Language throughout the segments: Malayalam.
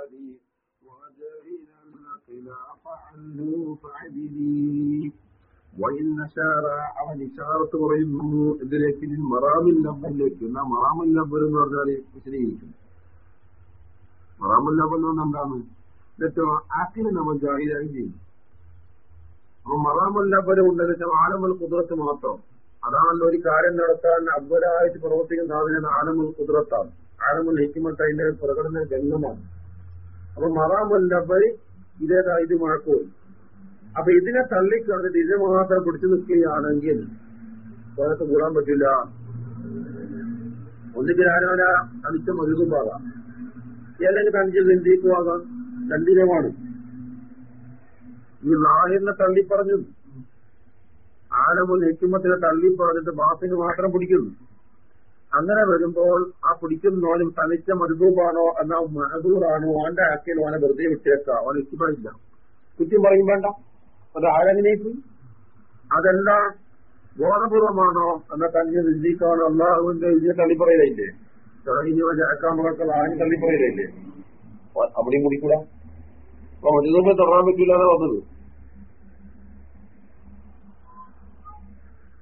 الباري وجهل الخلاف عنه فعدلي وإن نشار അവൻ ഇഷാറത്ത് പറയുന്നു ഇതിലേക്ക് മറാമിൽ നമ്പറിലേക്ക് എന്നാ മറാമുൽ നമ്പർ എന്ന് പറഞ്ഞാൽ വിശദീകരിക്കുന്നു മറാമുൽ നമ്പർ എന്ന് പറഞ്ഞാൽ എന്താണ് എന്നിട്ടോ ആക്കിന് നമ്മൾ ജാഹിരായി ചെയ്യും അപ്പൊ മറാമുൽ നമ്പർ ഉണ്ടെന്ന് വെച്ചാൽ ആലമുൽ കുതിരത്ത് മാത്രം അതാണല്ലോ ഒരു കാര്യം നടത്താൻ അബ്ബലായിട്ട് പ്രവർത്തിക്കുന്ന സാധനം ആലമുൽ കുതിരത്താണ് ആലമുൽ ഹിക്കുമത്ത് അതിന്റെ പ്രകടന ഗംഗമാണ് അപ്പൊ മറാമുൽ നമ്പർ ഇതേതാ ഇത് മഴക്കോൽ അപ്പൊ ഇതിനെ തള്ളിക്കളഞ്ഞിട്ട് ഇതിനെ മാത്രം പിടിച്ചു നിൽക്കുകയാണെങ്കിൽ അതൊക്കെ കൂടാൻ പറ്റില്ല ഒന്നുകിൽ ആരോല തനിച്ച മരുതുമാകാം ഏതെങ്കിലും തനിച്ച് ബന്ധിക്കുവാകാം രണ്ടിനമാണ് ഈ നാഹിറിനെ തള്ളിപ്പറഞ്ഞു. ആലമുൽ ഹിക്കുമത്തിനെ തള്ളിപ്പറഞ്ഞിട്ട് മാസിന് മാത്രം പിടിക്കുന്നു. അങ്ങനെ വരുമ്പോൾ ആ പിടിക്കുന്നവനും തനിച്ച മരുതൂപാണോ എന്നാ മഹദൂറാണോ അവന്റെ ആക്കിയാലും അവനെ വെറുതെ വിട്ടേക്കാം അവൻ ഇഷ്ടപ്പെടില്ല കുറ്റം പറയും വേണ്ട. അത് ആരെങ്ങനെയൊക്കെ അതെല്ലാം ബോധപൂർവമാണോ എന്ന തന്നെ നിന്ദിക്കാണോ അള്ളാഹുവിന്റെ ഇതിനെ തള്ളിപ്പറയില്ലേ ചെറിയ ജാക്കാമകൾക്ക് ആരും തള്ളിപ്പറയില്ലേ അവിടെയും കുടിക്കൂടാ. അപ്പൊ മരുതൂപം തുടരാൻ പറ്റൂലാതെ വന്നത്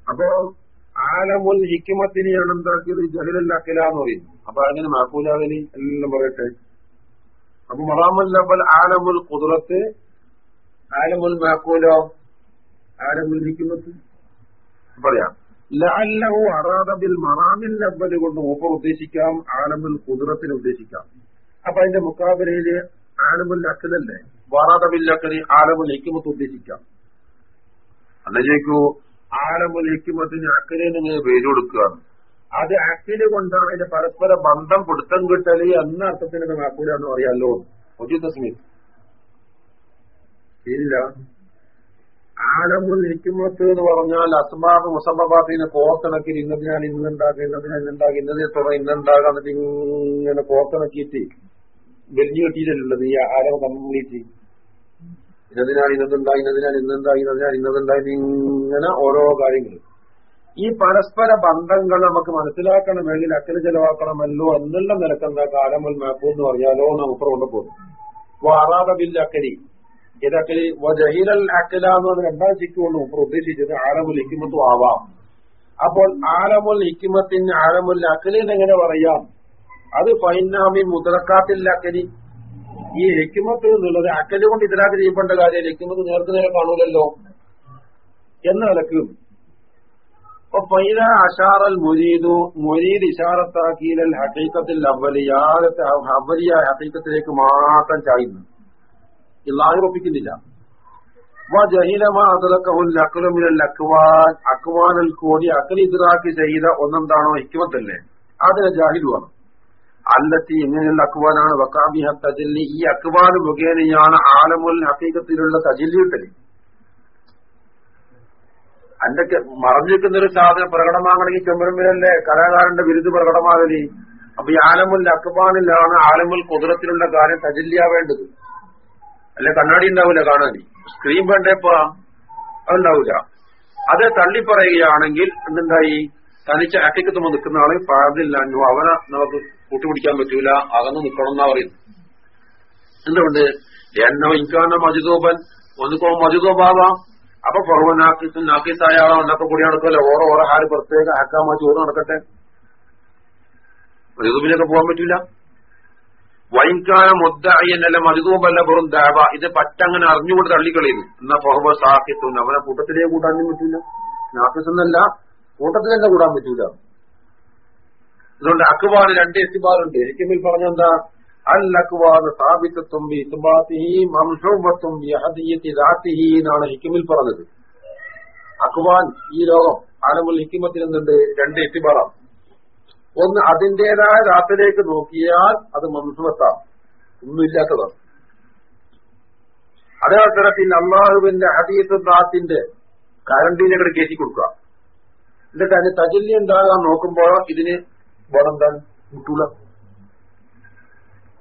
അപ്പോ ആലമുൽ ഹിക്കുമത്തിനെയാണ് എന്താക്കിയത് ജഹലല്ലാക്കില്ല എന്ന് പറയും അപ്പൊ അങ്ങനെ മാക്കൂലാവിനി എല്ലാം പറയട്ടെ. അപ്പൊ മറാമുൽ ലബൽ ആലമുൽ കുതിരത്ത് ആലമുൽ മാക്കൂലോ? ആലമുൽ ഹിക്കുമത്ത് പറയാം. ലഅല്ലഹു അറാദ ബിൽ മറാമിൽ ലബ്ബൽ കൊണ്ട് മൂപ്പർ ഉദ്ദേശിക്കാം ആലമുൽ കുതിരത്തിന് ഉദ്ദേശിക്കാം. അപ്പൊ അതിന്റെ മുക്കാബിലയിൽ ആലമുൽ അക്കലല്ലേ വറാദ ബിൽ അക്കലി ആലമുൽ ഹിക്കുമത്ത് ഉദ്ദേശിക്കാം. അന്നേക്കൂ ആലമുൽ ഹിക്കുമത്തിന് അക്കിനെ ഇങ്ങനെ പേര് കൊടുക്കുകയാണ്. അത് അക്കിന് കൊണ്ടാണ് അതിന്റെ പരസ്പര ബന്ധം പിടുത്തം കിട്ടൽ എന്ന അർത്ഥത്തിന് മാക്കൂല എന്ന് പറയാമല്ലോ ഒജിത്തസ്മി ഇല്ല. ആലമുൽ ഹിക്കുമത്ത് എന്ന് പറഞ്ഞാൽ അസ്മാബ് മുസബാത്തിന് കോർത്തിണക്കി ഇന്നതിനാൽ ഇന്നുണ്ടാക്കുക ഇന്നതിനാൽ ഇന്നുണ്ടാക്കുക ഇന്നതിനെ തുറ ഇന്നുണ്ടാകാന്നിട്ട് ഇങ്ങനെ കോർത്തിണക്കിയിട്ട് വെരിഞ്ഞു കിട്ടിയിട്ടുള്ളത് ഈ ആലം കംപ്ലീറ്റ്. ഇന്നതിനാൽ ഇന്നതുണ്ടായി ഇന്നതിനാൽ ഇന്നുണ്ടായി ഇന്നതിനാൽ ഇന്നതുണ്ടായി ഇങ്ങനെ ഓരോ കാര്യങ്ങൾ. ഈ പരസ്പര ബന്ധങ്ങൾ നമുക്ക് മനസ്സിലാക്കണം മനസ്സിലാക്കണമെങ്കിൽ അക്കൽ ചെലവാക്കണമല്ലോ എന്നുള്ള നിലക്കെന്താ കാലമുൽ മാപ്പു എന്ന് പറഞ്ഞാലോ നമുക്ക് കൊണ്ടുപോകും വാറാദ ബിൽ അക്കലി. ഇതക്കലി ജഹീലൽ അക്കല എന്ന് പറഞ്ഞ രണ്ടാം ചിക്കുകൊണ്ട് ഉപ്പർ ഉദ്ദേശിച്ചത് ആലമുൽ ഹിക്കുമത്തും ആവാം. അപ്പോൾ ആലമുൽ ഹിക്കുമത്തിന് ആലമുൽ അക്കലിന്ന് എങ്ങനെ പറയാം? അത് ഫൈനാമി മുതലക്കാത്തിൽ അക്കലി. ഈ ഹെക്കിമത്ത് എന്നുള്ളത് അക്കൽ കൊണ്ട് ഇതിനകത്ത് ചെയ്യപ്പെട്ട കാര്യം ഹെക്കിമത്ത് നേർക്ക് നേരെ കാണൂലല്ലോ എന്ന നിലയ്ക്ക്. അഷാറൽ മുരീദു മുരീദ് ഇഷാറത്താക്കിയിലൽ ഹക്കീക്കത്തിൽ അവലിയാദത്തെ അവലിയ ഹക്കീക്കത്തിലേക്ക് മാത്രം ചായുന്നു. ഇല്ലാഹിറപ്പിക്കുന്നില്ല ഒപ്പിക്കുന്നില്ല. അക്വാനൽ കോടി അക്കൽ ഇദ്രാക്ക് ചെയ്ത ഒന്നെന്താണോ ഹിക്കുമത്തല്ലേ അതിന് ജാഹിലുമാണ് അല്ലത്തി ഇങ്ങനെയുള്ള അക്വാനാണ് വക്കാബിഹ തജല്ലി. ഈ അക്വാൻ മുഖേനയാണ് ആലമുൽ ഹക്കീക്കത്തിലുള്ള തജില്ലിട്ടൽ അന്റെ മറഞ്ഞിരിക്കുന്ന ഒരു സാധനം പ്രകടമാകണമെങ്കിൽ ചെമ്പരമ്പിലല്ലേ കലാകാരന്റെ ബിരുദ് പ്രകടമാകൽ അപ്പൊ ഈ ആലമുൽ അക്ബാനിലാണ് ആലമുൽ കുതിരത്തിലുള്ള കാര്യം തജല്യാവേണ്ടത് അല്ലെ കണ്ണാടി ഉണ്ടാവില്ല കാണാൻ? സ്ക്രീൻ വേണ്ടപ്പോ അതുണ്ടാവില്ല അത് തള്ളിപ്പറയുകയാണെങ്കിൽ എന്തുണ്ടായി? തനിച്ച് അക്കിക്കത്തുമ്പോ നിൽക്കുന്ന ആളെ പാതില്ല അവനെ നമുക്ക് കൂട്ടുപിടിക്കാൻ പറ്റൂല അകന്ന് നിൽക്കണം എന്നാ പറയുന്നു എന്തുകൊണ്ട്? എണ്ണ ഇൻകാന്ന മജുദോബൻ ഒന്നുക്കോ മജുദോബാവാം അപ്പൊ പുറവനാക്കിസും നാക്കീസായ ആളെ ഉണ്ടാക്ക കൂടി നടക്കുമല്ലോ ഓരോ ഓരോ ഹാൽ പ്രത്യേക ആക്കാമാ ചോറ് നടക്കട്ടെ. മജുദൂബിനൊക്കെ പോകാൻ പറ്റൂല. വൈകാന മുദ്ദഅയ്യനല്ല മജുദൂബല്ല വെറും ദേവ. ഇത് പറ്റങ്ങനെ അറിഞ്ഞുകൊണ്ട് തള്ളിക്കളയുന്നു. എന്നാ പുറവ സാക്കിത്തും അവനെ കൂട്ടത്തിലേ കൂട്ടാനും പറ്റൂല. നാക്കിസ് എന്നല്ല തന്നെ കൂടാൻ പറ്റൂല. അതുകൊണ്ട് അക്ബാന് രണ്ട് എത്തിബാറുണ്ട്. എനിക്കുമ്പിൽ പറഞ്ഞെന്താ? അൽ അക്ബാന് സ്ഥാപിത്തത്തും എന്നാണ് ഹിക്കിമിൽ പറഞ്ഞത്. അഖ്വാൻ ഈ ലോകം ആലമുൽ ഹിക്കിമത്തിൽ എന്തുണ്ട് രണ്ട് എത്തിബാറാണ്. ഒന്ന് അതിന്റേതായ ദാത്തിലേക്ക് നോക്കിയാൽ അത് മംസുവത്താണ് ഒന്നുമില്ലാത്തതാണ്. അതേ തരത്തിൽ അള്ളാഹുവിന്റെ ഹദീസ് ദാത്തിന്റെ കരണ്ടീനെ കയറ്റി കൊടുക്കുക. എന്നിട്ട് അതിന് തജല്യം ഉണ്ടാകാൻ നോക്കുമ്പോഴോ ഇതിന് ബോധം മുട്ടൂല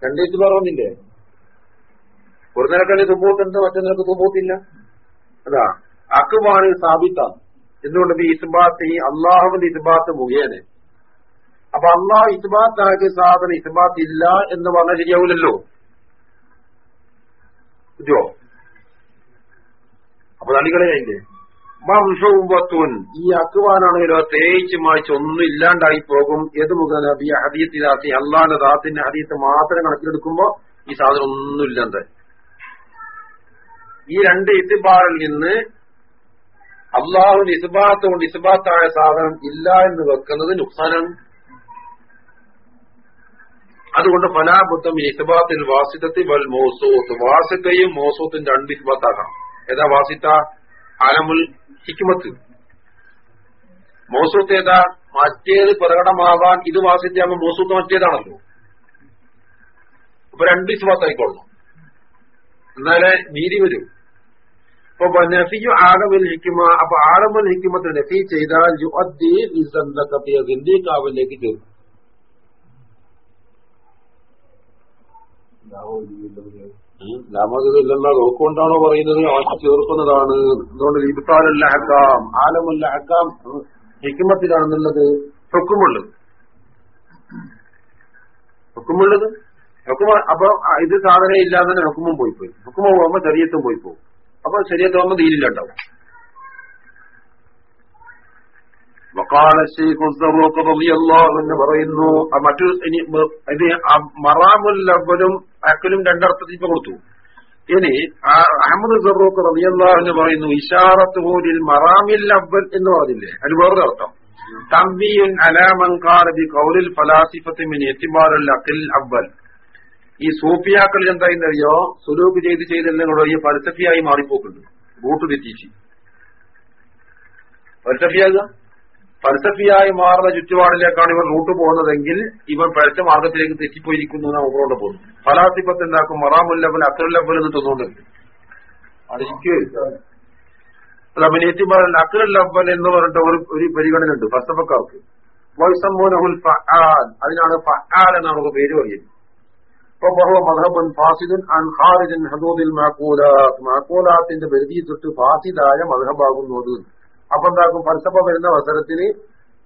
രണ്ടേറ്റ് പറഞ്ഞില്ലേ ഒരു നിലക്കಲ್ಲಿ തുമ്പൂത്തുണ്ട് മറ്റേ നിലയ്ക്ക് തുമ്പൂത്തില്ല. അതാ അക്കുമാണ് സ്ഥാപിത്താണ് എന്തുകൊണ്ട് ഇസ്ബാത്ത് ഈ അള്ളാഹുവിന്റെ ഇസ്ബാത്ത് മുഖേന? അപ്പൊ അള്ളാഹ് ഇസ്ബാത്താക്കിയ സാധനം ഇസ്ബാത്ത് ഇല്ല എന്ന് പറഞ്ഞാൽ ശരിയാവില്ലല്ലോ പറ്റുമോ അപ്പൊ തള്ളിക്കളയില്ലേ വംശവും ഈ അക്കുവാനാണെങ്കിലോ തേച്ച് മായ്ച്ച് ഒന്നും ഇല്ലാണ്ടായി പോകും. ഏത് മുഖേന ഈ ഹദീത്തിനാത്തി അള്ളാന്റെ ദാത്തിന്റെ ഹദീത്ത് മാത്രം കണക്കിലെടുക്കുമ്പോ ഈ സാധനം ഒന്നും ഇല്ലാണ്ട്. ഈ രണ്ട് ഇത്തിബാറിൽ നിന്ന് അള്ളാഹുവിന്റെ ഇസ്ബാത്ത് കൊണ്ട് ഇസ്ബാത്തായ സാധനം ഇല്ല എന്ന് വെക്കുന്നത് നുക്സാനാണ്. അതുകൊണ്ട് ഫലാബുദ്ധം ഇസ്ബാത്തിൽ വാസിതത്തിൽ വൽ മോസൂത്ത്. വാസിത്തയും മോസൂത്തും രണ്ട് ഇസ്ബാത്താക്കണം ഏതാ വാസിത്ത അലമുൽ ഹിക്മത്ത്. മോസൂത്ത് ഏതാ മറ്റേത് പ്രകടമാവാൻ ഇത് വാസിത്താകുമ്പോൾ മോസൂത്ത് മറ്റേതാണല്ലോ. അപ്പൊ രണ്ട് ഇസ്ബാത്തായിക്കൊള്ളണം. എന്നാലേ നീതി വരും. അപ്പൊ നഫിയു ആലമുൽ ഹിക്കുമ അപ്പൊ ആലമുൽ ഹിക്കുമത്ത് നഫി ചെയ്താൽ യു അദ്ദീഖാവിലേക്ക് ചേർക്കും ലാമതില്ല നോക്കുകൊണ്ടാണോ പറയുന്നത്? അവർക്ക് ചേർക്കുന്നതാണ്. അതുകൊണ്ട് ഇബ്താലല്ല ഹക്കാം ആലമല്ല ഹക്കാം ഹിക്കുമത്തിലാണെന്നുള്ളത് ഹൊക്കുമുള്ളത്. ഹൊക്കുമുള്ളത്? ഹൊക്കുമ അപ്പൊ ഇത് സാധനം ഇല്ലാതെ തന്നെ പോയി പോയി ഹുക്കുമ പോകുമ്പോ ശരീരത്തും പോയി പോകും അപ്പൊ തീരില്ല ദീനിലുണ്ടാവും വക്കാല എന്ന് പറയുന്നു മറ്റു ഇനി ഇത് മറാമുൽ അക്കലും രണ്ടർത്ഥത്തിൽ ഇപ്പൊ കൊടുത്തു. ഇനി അഹമ്മദ് സറൂഖ് റബിയല്ലാഹ് പറയുന്നു ഇഷാറത്ത് പോലിൽ മറാമിൽ അവൽ എന്ന് പറഞ്ഞില്ലേ? അത് വേറൊരു അർത്ഥം. തമ്പിയൻ അലാമൻകാരബി കൗലിൽ ഫലാസിഫത്തിമിൻ എത്തിമാറുൽ അഖിൽ അവൽ. ഈ സൂഫിയാക്കൾ എന്തായിരുന്നറിയോ സുലൂക്ക് ചെയ്ത് ചെയ്തെല്ലാം ഈ ഫലസഫിയായി മാറിപ്പോക്കുണ്ട് റൂട്ട് തെറ്റിച്ച്. ഫലസഫിയാകുക? ഫലസഫിയായി മാറുന്ന ചുറ്റുപാടിലേക്കാണ് ഇവർ റൂട്ട് പോകുന്നതെങ്കിൽ ഇവർ പഴച്ച മാർഗത്തിലേക്ക് തെറ്റിപ്പോയിരിക്കുന്നു എന്നാണ് ഉമറോണ്ട് പോകുന്നത്. ഫലാസിപ്പത്ത് എന്താക്കും? മറാമുല്ലബൽ അക്രല്ലബൽ എന്ന് തോന്നുന്നുണ്ട്. അതിക്ക് റബിനേറ്റി എന്ന് പറഞ്ഞിട്ട് ഒരു ഒരു പരിഗണന ഉണ്ട് ഫസഫക്കാർക്ക് അതിനാണ് എന്നാണ് നമുക്ക് പേര് പറയുന്നത്. അപ്പൊ ബഹു മധബൻ പരിധിയിൽ തൊട്ട് ഫാസിദായ മധബാകുന്നു അത്. അപ്പൊ എന്താക്കും ഫൽസഫ വരുന്ന അവസരത്തിന്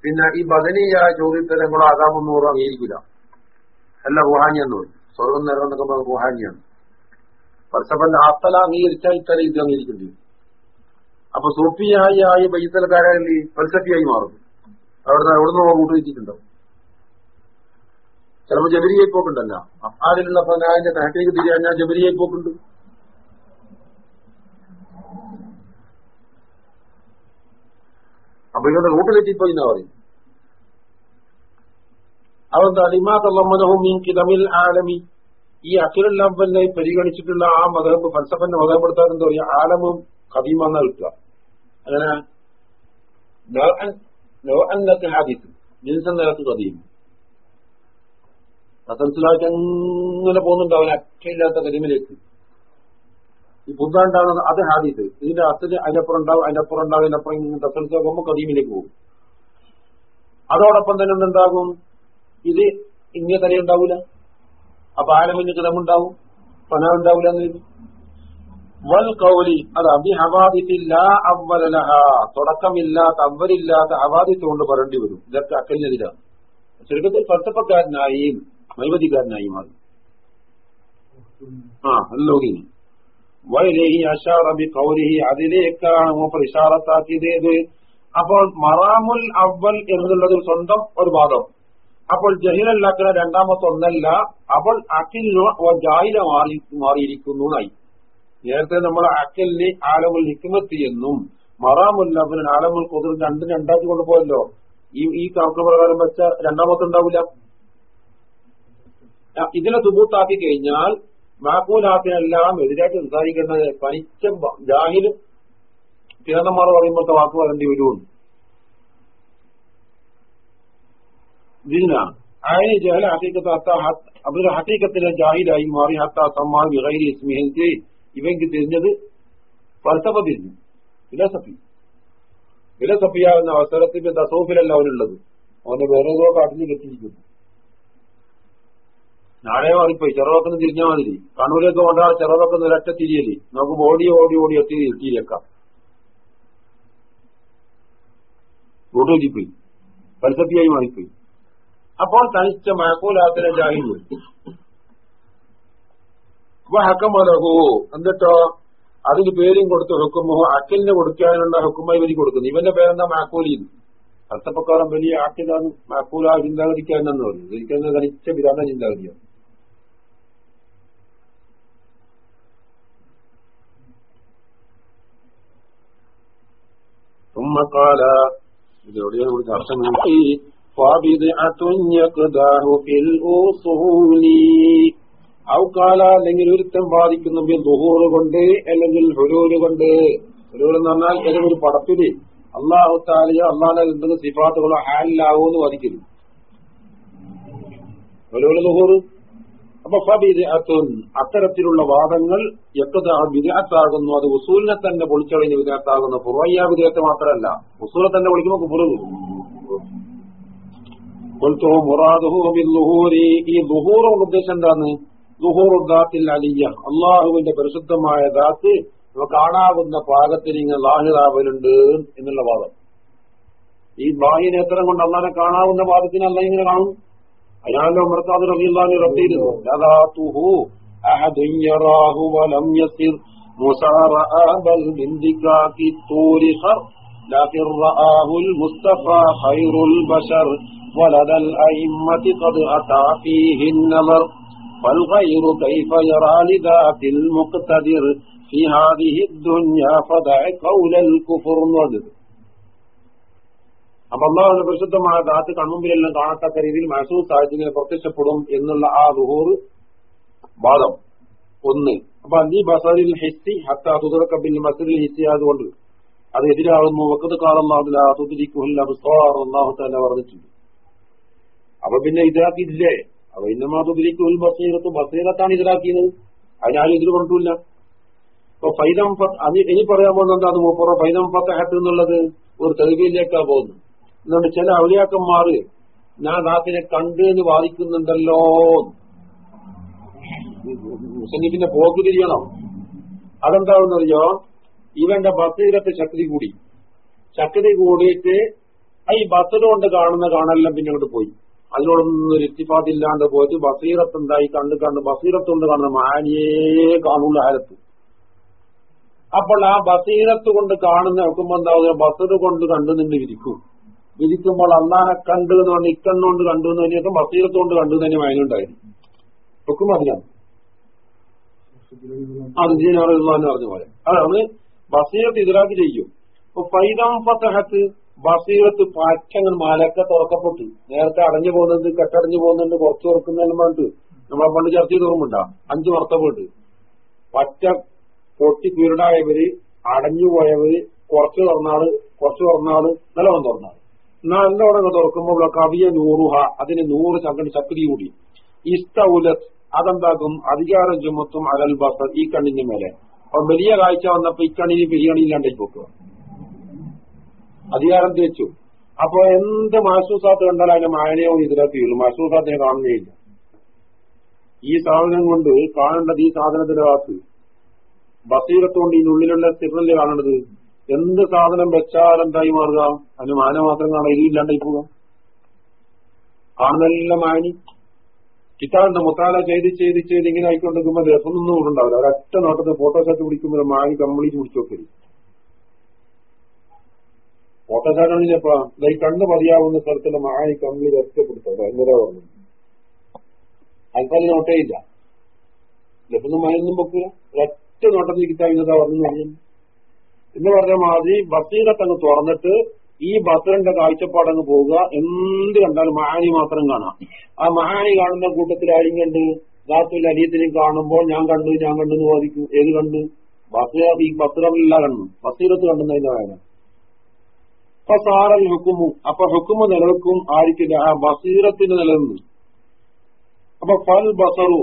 പിന്നെ ഈ ബദനീയായ ചോദ്യത്തരങ്ങളോ ആകാമെന്നൂറോ അംഗീകരിക്കില്ല. അല്ല ഗുഹാനിയെന്ന് പറയും. സ്വർഗം നരകം എന്നൊക്കെ പറഞ്ഞ ഗുഹാനിയാണ് ഫൽസഫന്റെ ആത്തല അംഗീകരിച്ചാൽ ഇത്തരം ഇത് അംഗീകരിക്കേണ്ടി അപ്പൊ സൂഫിയായി ആയി ബൈത്തലക്കാരായി ഫൽസഫിയായി മാറും. അവിടെ നിന്ന് റൂട്ട് വെച്ചിട്ടുണ്ടാവും. ചിലപ്പോ ജബരിയായി പോക്കുണ്ടല്ല. അപ്പാരിലുള്ള ഫനാന്റെ തഹത്തേക്ക് തിരിയാൻ ജബരിയെ പോക്കുണ്ട്. അപ്പൊ ഇവരുടെ റൂട്ട് തെറ്റിപ്പോയി എന്നാ പറയും? അതെന്താ? ലിമാതല്ലമനഹും കിതമിൽ ആലമി. ഈ അഖിലുല്ലവലിനെ പരിഗണിച്ചിട്ടുള്ള ആ മതം ഫൽസഫന്റെ മതപ്പെടുത്താൻ എന്താ പറയുക ആലമും കദീമെന്ന കിട്ടുക അങ്ങനെ നിലത്ത് കദീം. തസൽസിലായിട്ട് അങ്ങനെ പോകുന്നുണ്ടാവില്ല അക്ഷയില്ലാത്ത കരിമിലേക്ക്. ഈ പുതുതാണ്ടാകുന്നത് അത് ഹാദീസ്. ഇതിന്റെ അത്തിന് അതിനപ്പുറം ഉണ്ടാവും അതിനപ്പുറം ഉണ്ടാവും അതിനപ്പുറം തസൽസ് പോകുമ്പോൾ കദീമിലേക്ക് പോകും. അതോടൊപ്പം തന്നെ എന്തുണ്ടാകും? ഇത് ഇങ്ങനെ തന്നെ ഉണ്ടാവൂല അപ്പൊ ആലമിന് കിടമുണ്ടാവും പന ഉണ്ടാവൂല എന്ന് വൽ കൗലി അത് അബിഹവാദിത്തില്ല അവലലഹ തുടക്കമില്ലാത്ത അവരില്ലാത്ത ഹവാദിത്ത് കൊണ്ട് പറയേണ്ടി വരും. ഇതൊക്കെ അക്കലിനെതിരാണ്. ചുരുക്കത്തിൽ ഫലസപ്പക്കാരനായി മൈവതിക്കാരനായി മാറി ആ അല്ലോകിന് വൈലേഹി അഷാറബി കൗരിഹി അതിലേക്കാണ് മൂപ്പർ ഇഷാറത്താക്കിയത്. അപ്പോൾ മറാമുൽ അവൽ എന്നുള്ളത് സ്വന്തം ഒരു വാദം. അപ്പോൾ ജഹിലല്ലാക്കുന്ന രണ്ടാമത്തെ ഒന്നല്ല അപ്പോൾ അഖിലോ ജാഹില മാറി മാറിയിരിക്കുന്നു എന്നായി. നേരത്തെ നമ്മൾ അഖലിനെ ആലമുൽ ഹിക്മത്ത് എന്നും മറാമുൽ അവന് ആലമുൽ കുതിർ രണ്ടും രണ്ടാക്കി കൊണ്ടുപോയല്ലോ. ഈ ഈ കണക്ക് പ്രകാരം വെച്ച രണ്ടാമത്തെ ഉണ്ടാവില്ല. ഇതിനെ സുബൂത്താക്കി കഴിഞ്ഞാൽ മാക്കൂലാത്തിനെല്ലാം എതിരായിട്ട് സംസാരിക്കേണ്ടത് പനിച്ച ജാഹിലും ചേർന്നമാർ പറയുമ്പോഴത്തെ വാക്ക് പറയേണ്ടി വരുമെന്ന് ഇതിന അയന് ജാഹിലായി മാറി. ഹത്ത സമ്മാൻ വിഹൈരി സ്മിഹൻക്ക് ഇവയ്ക്ക് തിരിഞ്ഞത് ഫലസഫ. തിരിഞ്ഞു ഫിലോസഫി ഫിലോസഫിയാകുന്ന അവസരത്തിന്റെ ദസോഫിലല്ല അവനുള്ളത്. അവന്റെ വേറെ ഏതോ കാട്ടിൽ കെട്ടിയിരിക്കുന്നു. നാളെ മാറിപ്പോയി. ചെറുതൊക്കെ തിരിഞ്ഞാൽ മതി. കണ്ണൂരേക്ക് കൊണ്ടാൽ ചെറുതൊക്കെ ഒരൊറ്റ തിരിയൽ നമുക്ക് ഓടി ഓടി ഓടി എത്തി എത്തിയേക്കാം റൂട്ടോജിപ്പോയി ഫൽസഫിയായി മാറിപ്പോയി. അപ്പോൾ തനിച്ച മഴക്കൂലാത്തിനെ ജാഹിൽ ഹക്കമലഹു എന്നിട്ടോ അതിന് പേരും കൊടുത്ത് ഹുക്കുമോ അക്കലിന് കൊടുക്കാനുള്ള ഹുക്കുമായി ഇവർ കൊടുക്കുന്നു. ഇവന്റെ പേരെന്താ? മാക്കൂലി അർത്ഥപ്രകാരം വലിയ ആക്കിലാണ് മാക്കൂല ചിന്താഗതിക്കാരെന്നു പറഞ്ഞു ഇരിക്കുന്ന തനിച്ച വിധാന ചിന്താഗതിയാണ്. ثم قال ഇതെവിടെയാണ് നമ്മൾ ചർച്ച നോക്കി فبدعة يقداه في الأصول ഔ കാല അല്ലെങ്കിൽ ഒരുത്തം ബാധിക്കുന്ന ദുഹൂറ് കൊണ്ട് അല്ലെങ്കിൽ ഹുരൂര് കൊണ്ട് ഹുരൂർ എന്ന് പറഞ്ഞാൽ ഏതെങ്കിലും ഒരു പടത്തില് അള്ളാഹു താലിയോ അള്ളാഹെ എന്തെങ്കിലും സിഫാത്തുകളോ ഹാലിലാവോ ബാധിക്കുന്നു ഹുരൂര് ദുഹൂറ് അപ്പൊ ഫബിദഅത്തുൻ അത്തരത്തിലുള്ള വാദങ്ങൾ എത്ര വിദഗ്ധാകുന്നു അത് ഉസൂലിനെ തന്നെ പൊളിച്ചളഞ്ഞ് വിദഗ്ധാകുന്നു പുറയ്യ വിദേഹത്തെ മാത്രമല്ല. ഉസൂലെ തന്നെ പൊളിക്കുമ്പോൾ പുറകു കൊൽത്തോ മുറാദുഹു ഈ ദുഹൂർ ഉദ്ദേശം എന്താണ്? ദുഹൂർ ദാത്തിൽ അലിയ. അള്ളാഹുവിന്റെ പരിശുദ്ധമായ ദാത്ത് കാണാവുന്ന പാകത്തിന് ഇങ്ങനെ ലാഹിറാവലുണ്ട് എന്നുള്ള വാദം. ഈ ബാഹ്യനേത്രം കൊണ്ട് അള്ളാഹിനെ കാണാവുന്ന വാദത്തിന് അല്ല ഇങ്ങനെ കാണും. അതിനാണല്ലോ മർത്താദ് റബിള്ളാഹി റബ്ബിയിരുന്നു ലദാതുഹു അഹദുൻ യറാഹു വലം യസിർ മുസാറഅ ബൽ ബിന്ദികാക്കി തൂരി ഖർ لكن رآه المصطفى خير البشر ولدى الأئمة قد أتى فيه النظر فالغير كيف يرى لذات المقتدر في هذه الدنيا فدع قول الكفر نضر അപ്പൊ അള്ളാഹുവിന്റെ പ്രസിദ്ധമായ ദാത്ത് കൺമുമ്പിലെല്ലാം കാണത്തക്ക രീതിയിൽ മഹസൂസ് സാഹചര്യങ്ങൾ പ്രത്യക്ഷപ്പെടും എന്നുള്ള ആ റുഹൂർ വാദം. ഒന്ന്. അപ്പൊ അല്ലി ബസാരിൽ ഹിസ്സി ഹത്ത തുതറക്കബിൽ മസറിൽ ഹിസ്സി ആയതുകൊണ്ട് അത് എതിരാകുന്നു. വക്കത് കാണുന്നാഹു തുതിരിക്കുഹില്ല അള്ളാഹു തന്നെ പറഞ്ഞിട്ടുണ്ട്. അപ്പൊ പിന്നെ ഇതാക്കിയില്ലേ അപ്പൊ ഇന്നമാ തുതിരിക്കുൽ ബസീറത്ത് ബസീറത്താണ് ഇതിലാക്കിയത് അതിനാരും ഇതിൽ കൊണ്ടില്ല അപ്പൊ ഫൈദം അത് ഇനി പറയാൻ പോകുന്നത് എന്താണ് മൂപ്പുറ? ഫത്ത് ഫത്തഹത്ത് എന്നുള്ളത് ഒരു തെളിവിലേക്കാ പോകുന്നു എന്നുകൊണ്ട് ചില ഔലിയാക്കന്മാര് ഞാൻ ദാത്തിനെ കണ്ട് എന്ന് വാദിക്കുന്നുണ്ടല്ലോ. മുസന്നിഫിന്റെ പോക്ക് തിരിയണം അതെന്താണെന്നറിയോ? ഇവന്റെ ബസീരത്ത് ശക്തി കൂടി. ശക്തി കൂടിയിട്ട് ഈ ബസറ് കൊണ്ട് കാണുന്ന കാണലെല്ലാം പിന്നെ പോയി. അതിനോടൊന്നും ഒരു ഇത്തിഫാദില്ലാണ്ട് പോയിട്ട് ബസീറത്ത് ഉണ്ടായി കണ്ട് കണ്ട് ബസീറത്ത് കൊണ്ട് കാണുന്ന മാനിയേ കാണുള്ള ഹാലത്ത് അപ്പോൾ ആ ബസീറത്ത് കൊണ്ട് കാണുന്ന നോക്കുമ്പോ എന്താവുക ബസറ് കൊണ്ട് കണ്ടു നിന്ന് വിരിക്കും വിരിക്കുമ്പോൾ അള്ളാഹെ കണ്ടു എന്ന് പറഞ്ഞാൽ ഇക്കണ്ണുകൊണ്ട് കണ്ടു എന്ന് പറഞ്ഞാൽ ബസീറത്ത് കൊണ്ട് കണ്ടു തന്നെ മയനുണ്ടായിരുന്നു ഒക്കെ അതിനാണ് അത് ജീനറിയുള്ളൂ എന്ന് പറഞ്ഞ പോലെ. അതാണ് ബസീറത്ത് ഇതിലാക്കി ചെയ്യും. ഇപ്പൊ ഫൈദാം ഫത്തഹത്ത് ബസീറത്ത് പാറ്റങ്ങൾ മലക്ക തുറക്കപ്പെട്ടു. നേരത്തെ അടഞ്ഞു പോകുന്നുണ്ട് കെട്ടടഞ്ഞു പോകുന്നുണ്ട് കുറച്ച് തുറക്കുന്നതിനും പറഞ്ഞിട്ട് നമ്മളെ പണ്ട് ചർച്ച ചെയ്ത് ഓർമ്മണ്ട അഞ്ചു വർത്തപ്പെട്ട് പറ്റ പൊട്ടി കുരുടായവര് അടഞ്ഞു പോയവര് കുറച്ച് തുറന്നാൾ കുറച്ച് തുറന്നാൾ നല്ലോണം തുറന്നാൾ. നല്ലോണം തുറക്കുമ്പോൾ കവിയ നൂറുഹ അതിന് നൂറ് ചങ്കണ് ചക്രി കൂടി. ഇസ്തൗലത്ത് അതെന്താക്കും? അധികാരം ചുമത്തും അലൽ ബസർ ഈ കണ്ണിന്റെ മേലെ. അപ്പൊ വലിയ കാഴ്ച വന്നപ്പോ കണ്ണിന് പെരിയണിയില്ലാണ്ടായി പോക്കുക അധികാരം തേച്ചു. അപ്പൊ എന്ത് മാസൂസാത്ത് കണ്ടാലും അതിന്റെ മായനയോ ഇതിലാക്കിയുള്ളൂ മാസൂസാത്തിനെ കാണുന്നേയില്ല. ഈ സാധനം കൊണ്ട് കാണേണ്ടത് ഈ സാധനത്തിന്റെ ഭാഗത്ത്. ബസീറത്തുകൊണ്ട് ഇതിനുള്ളിലുള്ള സിഗ്നൽ കാണേണ്ടത് എന്ത് സാധനം വെച്ചാൽ എന്തായി മാറുക അതിന് മാന മാത്രം കാണാൻ ഇരിയില്ലാണ്ടായി പോവുക. കാണുന്നെല്ലാം മാനി. കിട്ടാണ്ട് മുത്താല ചെയ്ത് ചെയ്ത് ചെയ്ത് ഇങ്ങനെ ആയിക്കൊണ്ടിരിക്കുമ്പോൾ രസമൊന്നും ഉണ്ടാവില്ല ഒരൊറ്റ നോട്ടത്തിൽ ഫോട്ടോഷോട്ട് പിടിക്കുമ്പോൾ മാനി കംപ്ലീറ്റ് പിടിച്ചു നോക്കരുത് ഫോട്ടോഷോട്ട് ആണെങ്കിൽ എപ്പോഴാ ഈ കണ്ണ് പതിയാവുന്ന സ്ഥലത്തുള്ള മാനി കംപ്ലീറ്റ് രക്ഷപ്പെടുത്തോ. ഭയങ്കര പറഞ്ഞു അല്പം നോട്ടേ ഇല്ല. ലഭ്യൊന്നും മാനൊന്നും വെക്കുക ഒരൊറ്റ നോട്ടത്തിൽ കിട്ടാൻ ഇന്നതാ പറഞ്ഞു എന്ന് പറഞ്ഞ മാതിരി ബസീറത്ത് അങ്ങ് തുറന്നിട്ട് ഈ ബസറിന്റെ കാഴ്ചപ്പാടങ്ങ് പോവുക. എന്ത് കണ്ടാലും മഹാനി മാത്രം കാണാം. ആ മഹാനി കാണുന്ന കൂട്ടത്തിൽ ആരും കണ്ട് ദാത്തുൽ അലിയത്തിനെയും കാണുമ്പോൾ ഞാൻ കണ്ടു ഞാൻ കണ്ടു എന്ന് വാദിക്കും. ഏത് കണ്ടു? ബസീറ ഈ ബസറല്ല കണ്ടു. ബസീറത്ത് കണ്ടുന്നതിന്റെ വേണം അപ്പൊ സാറൽ ഹുക്കുമു. അപ്പൊ ഹുക്കുമു നിലനിൽക്കും ആയിരിക്കില്ല. ആ ബസീറത്തിന് നിലനിന്ന്. അപ്പൊ ഫൽ ബസറു.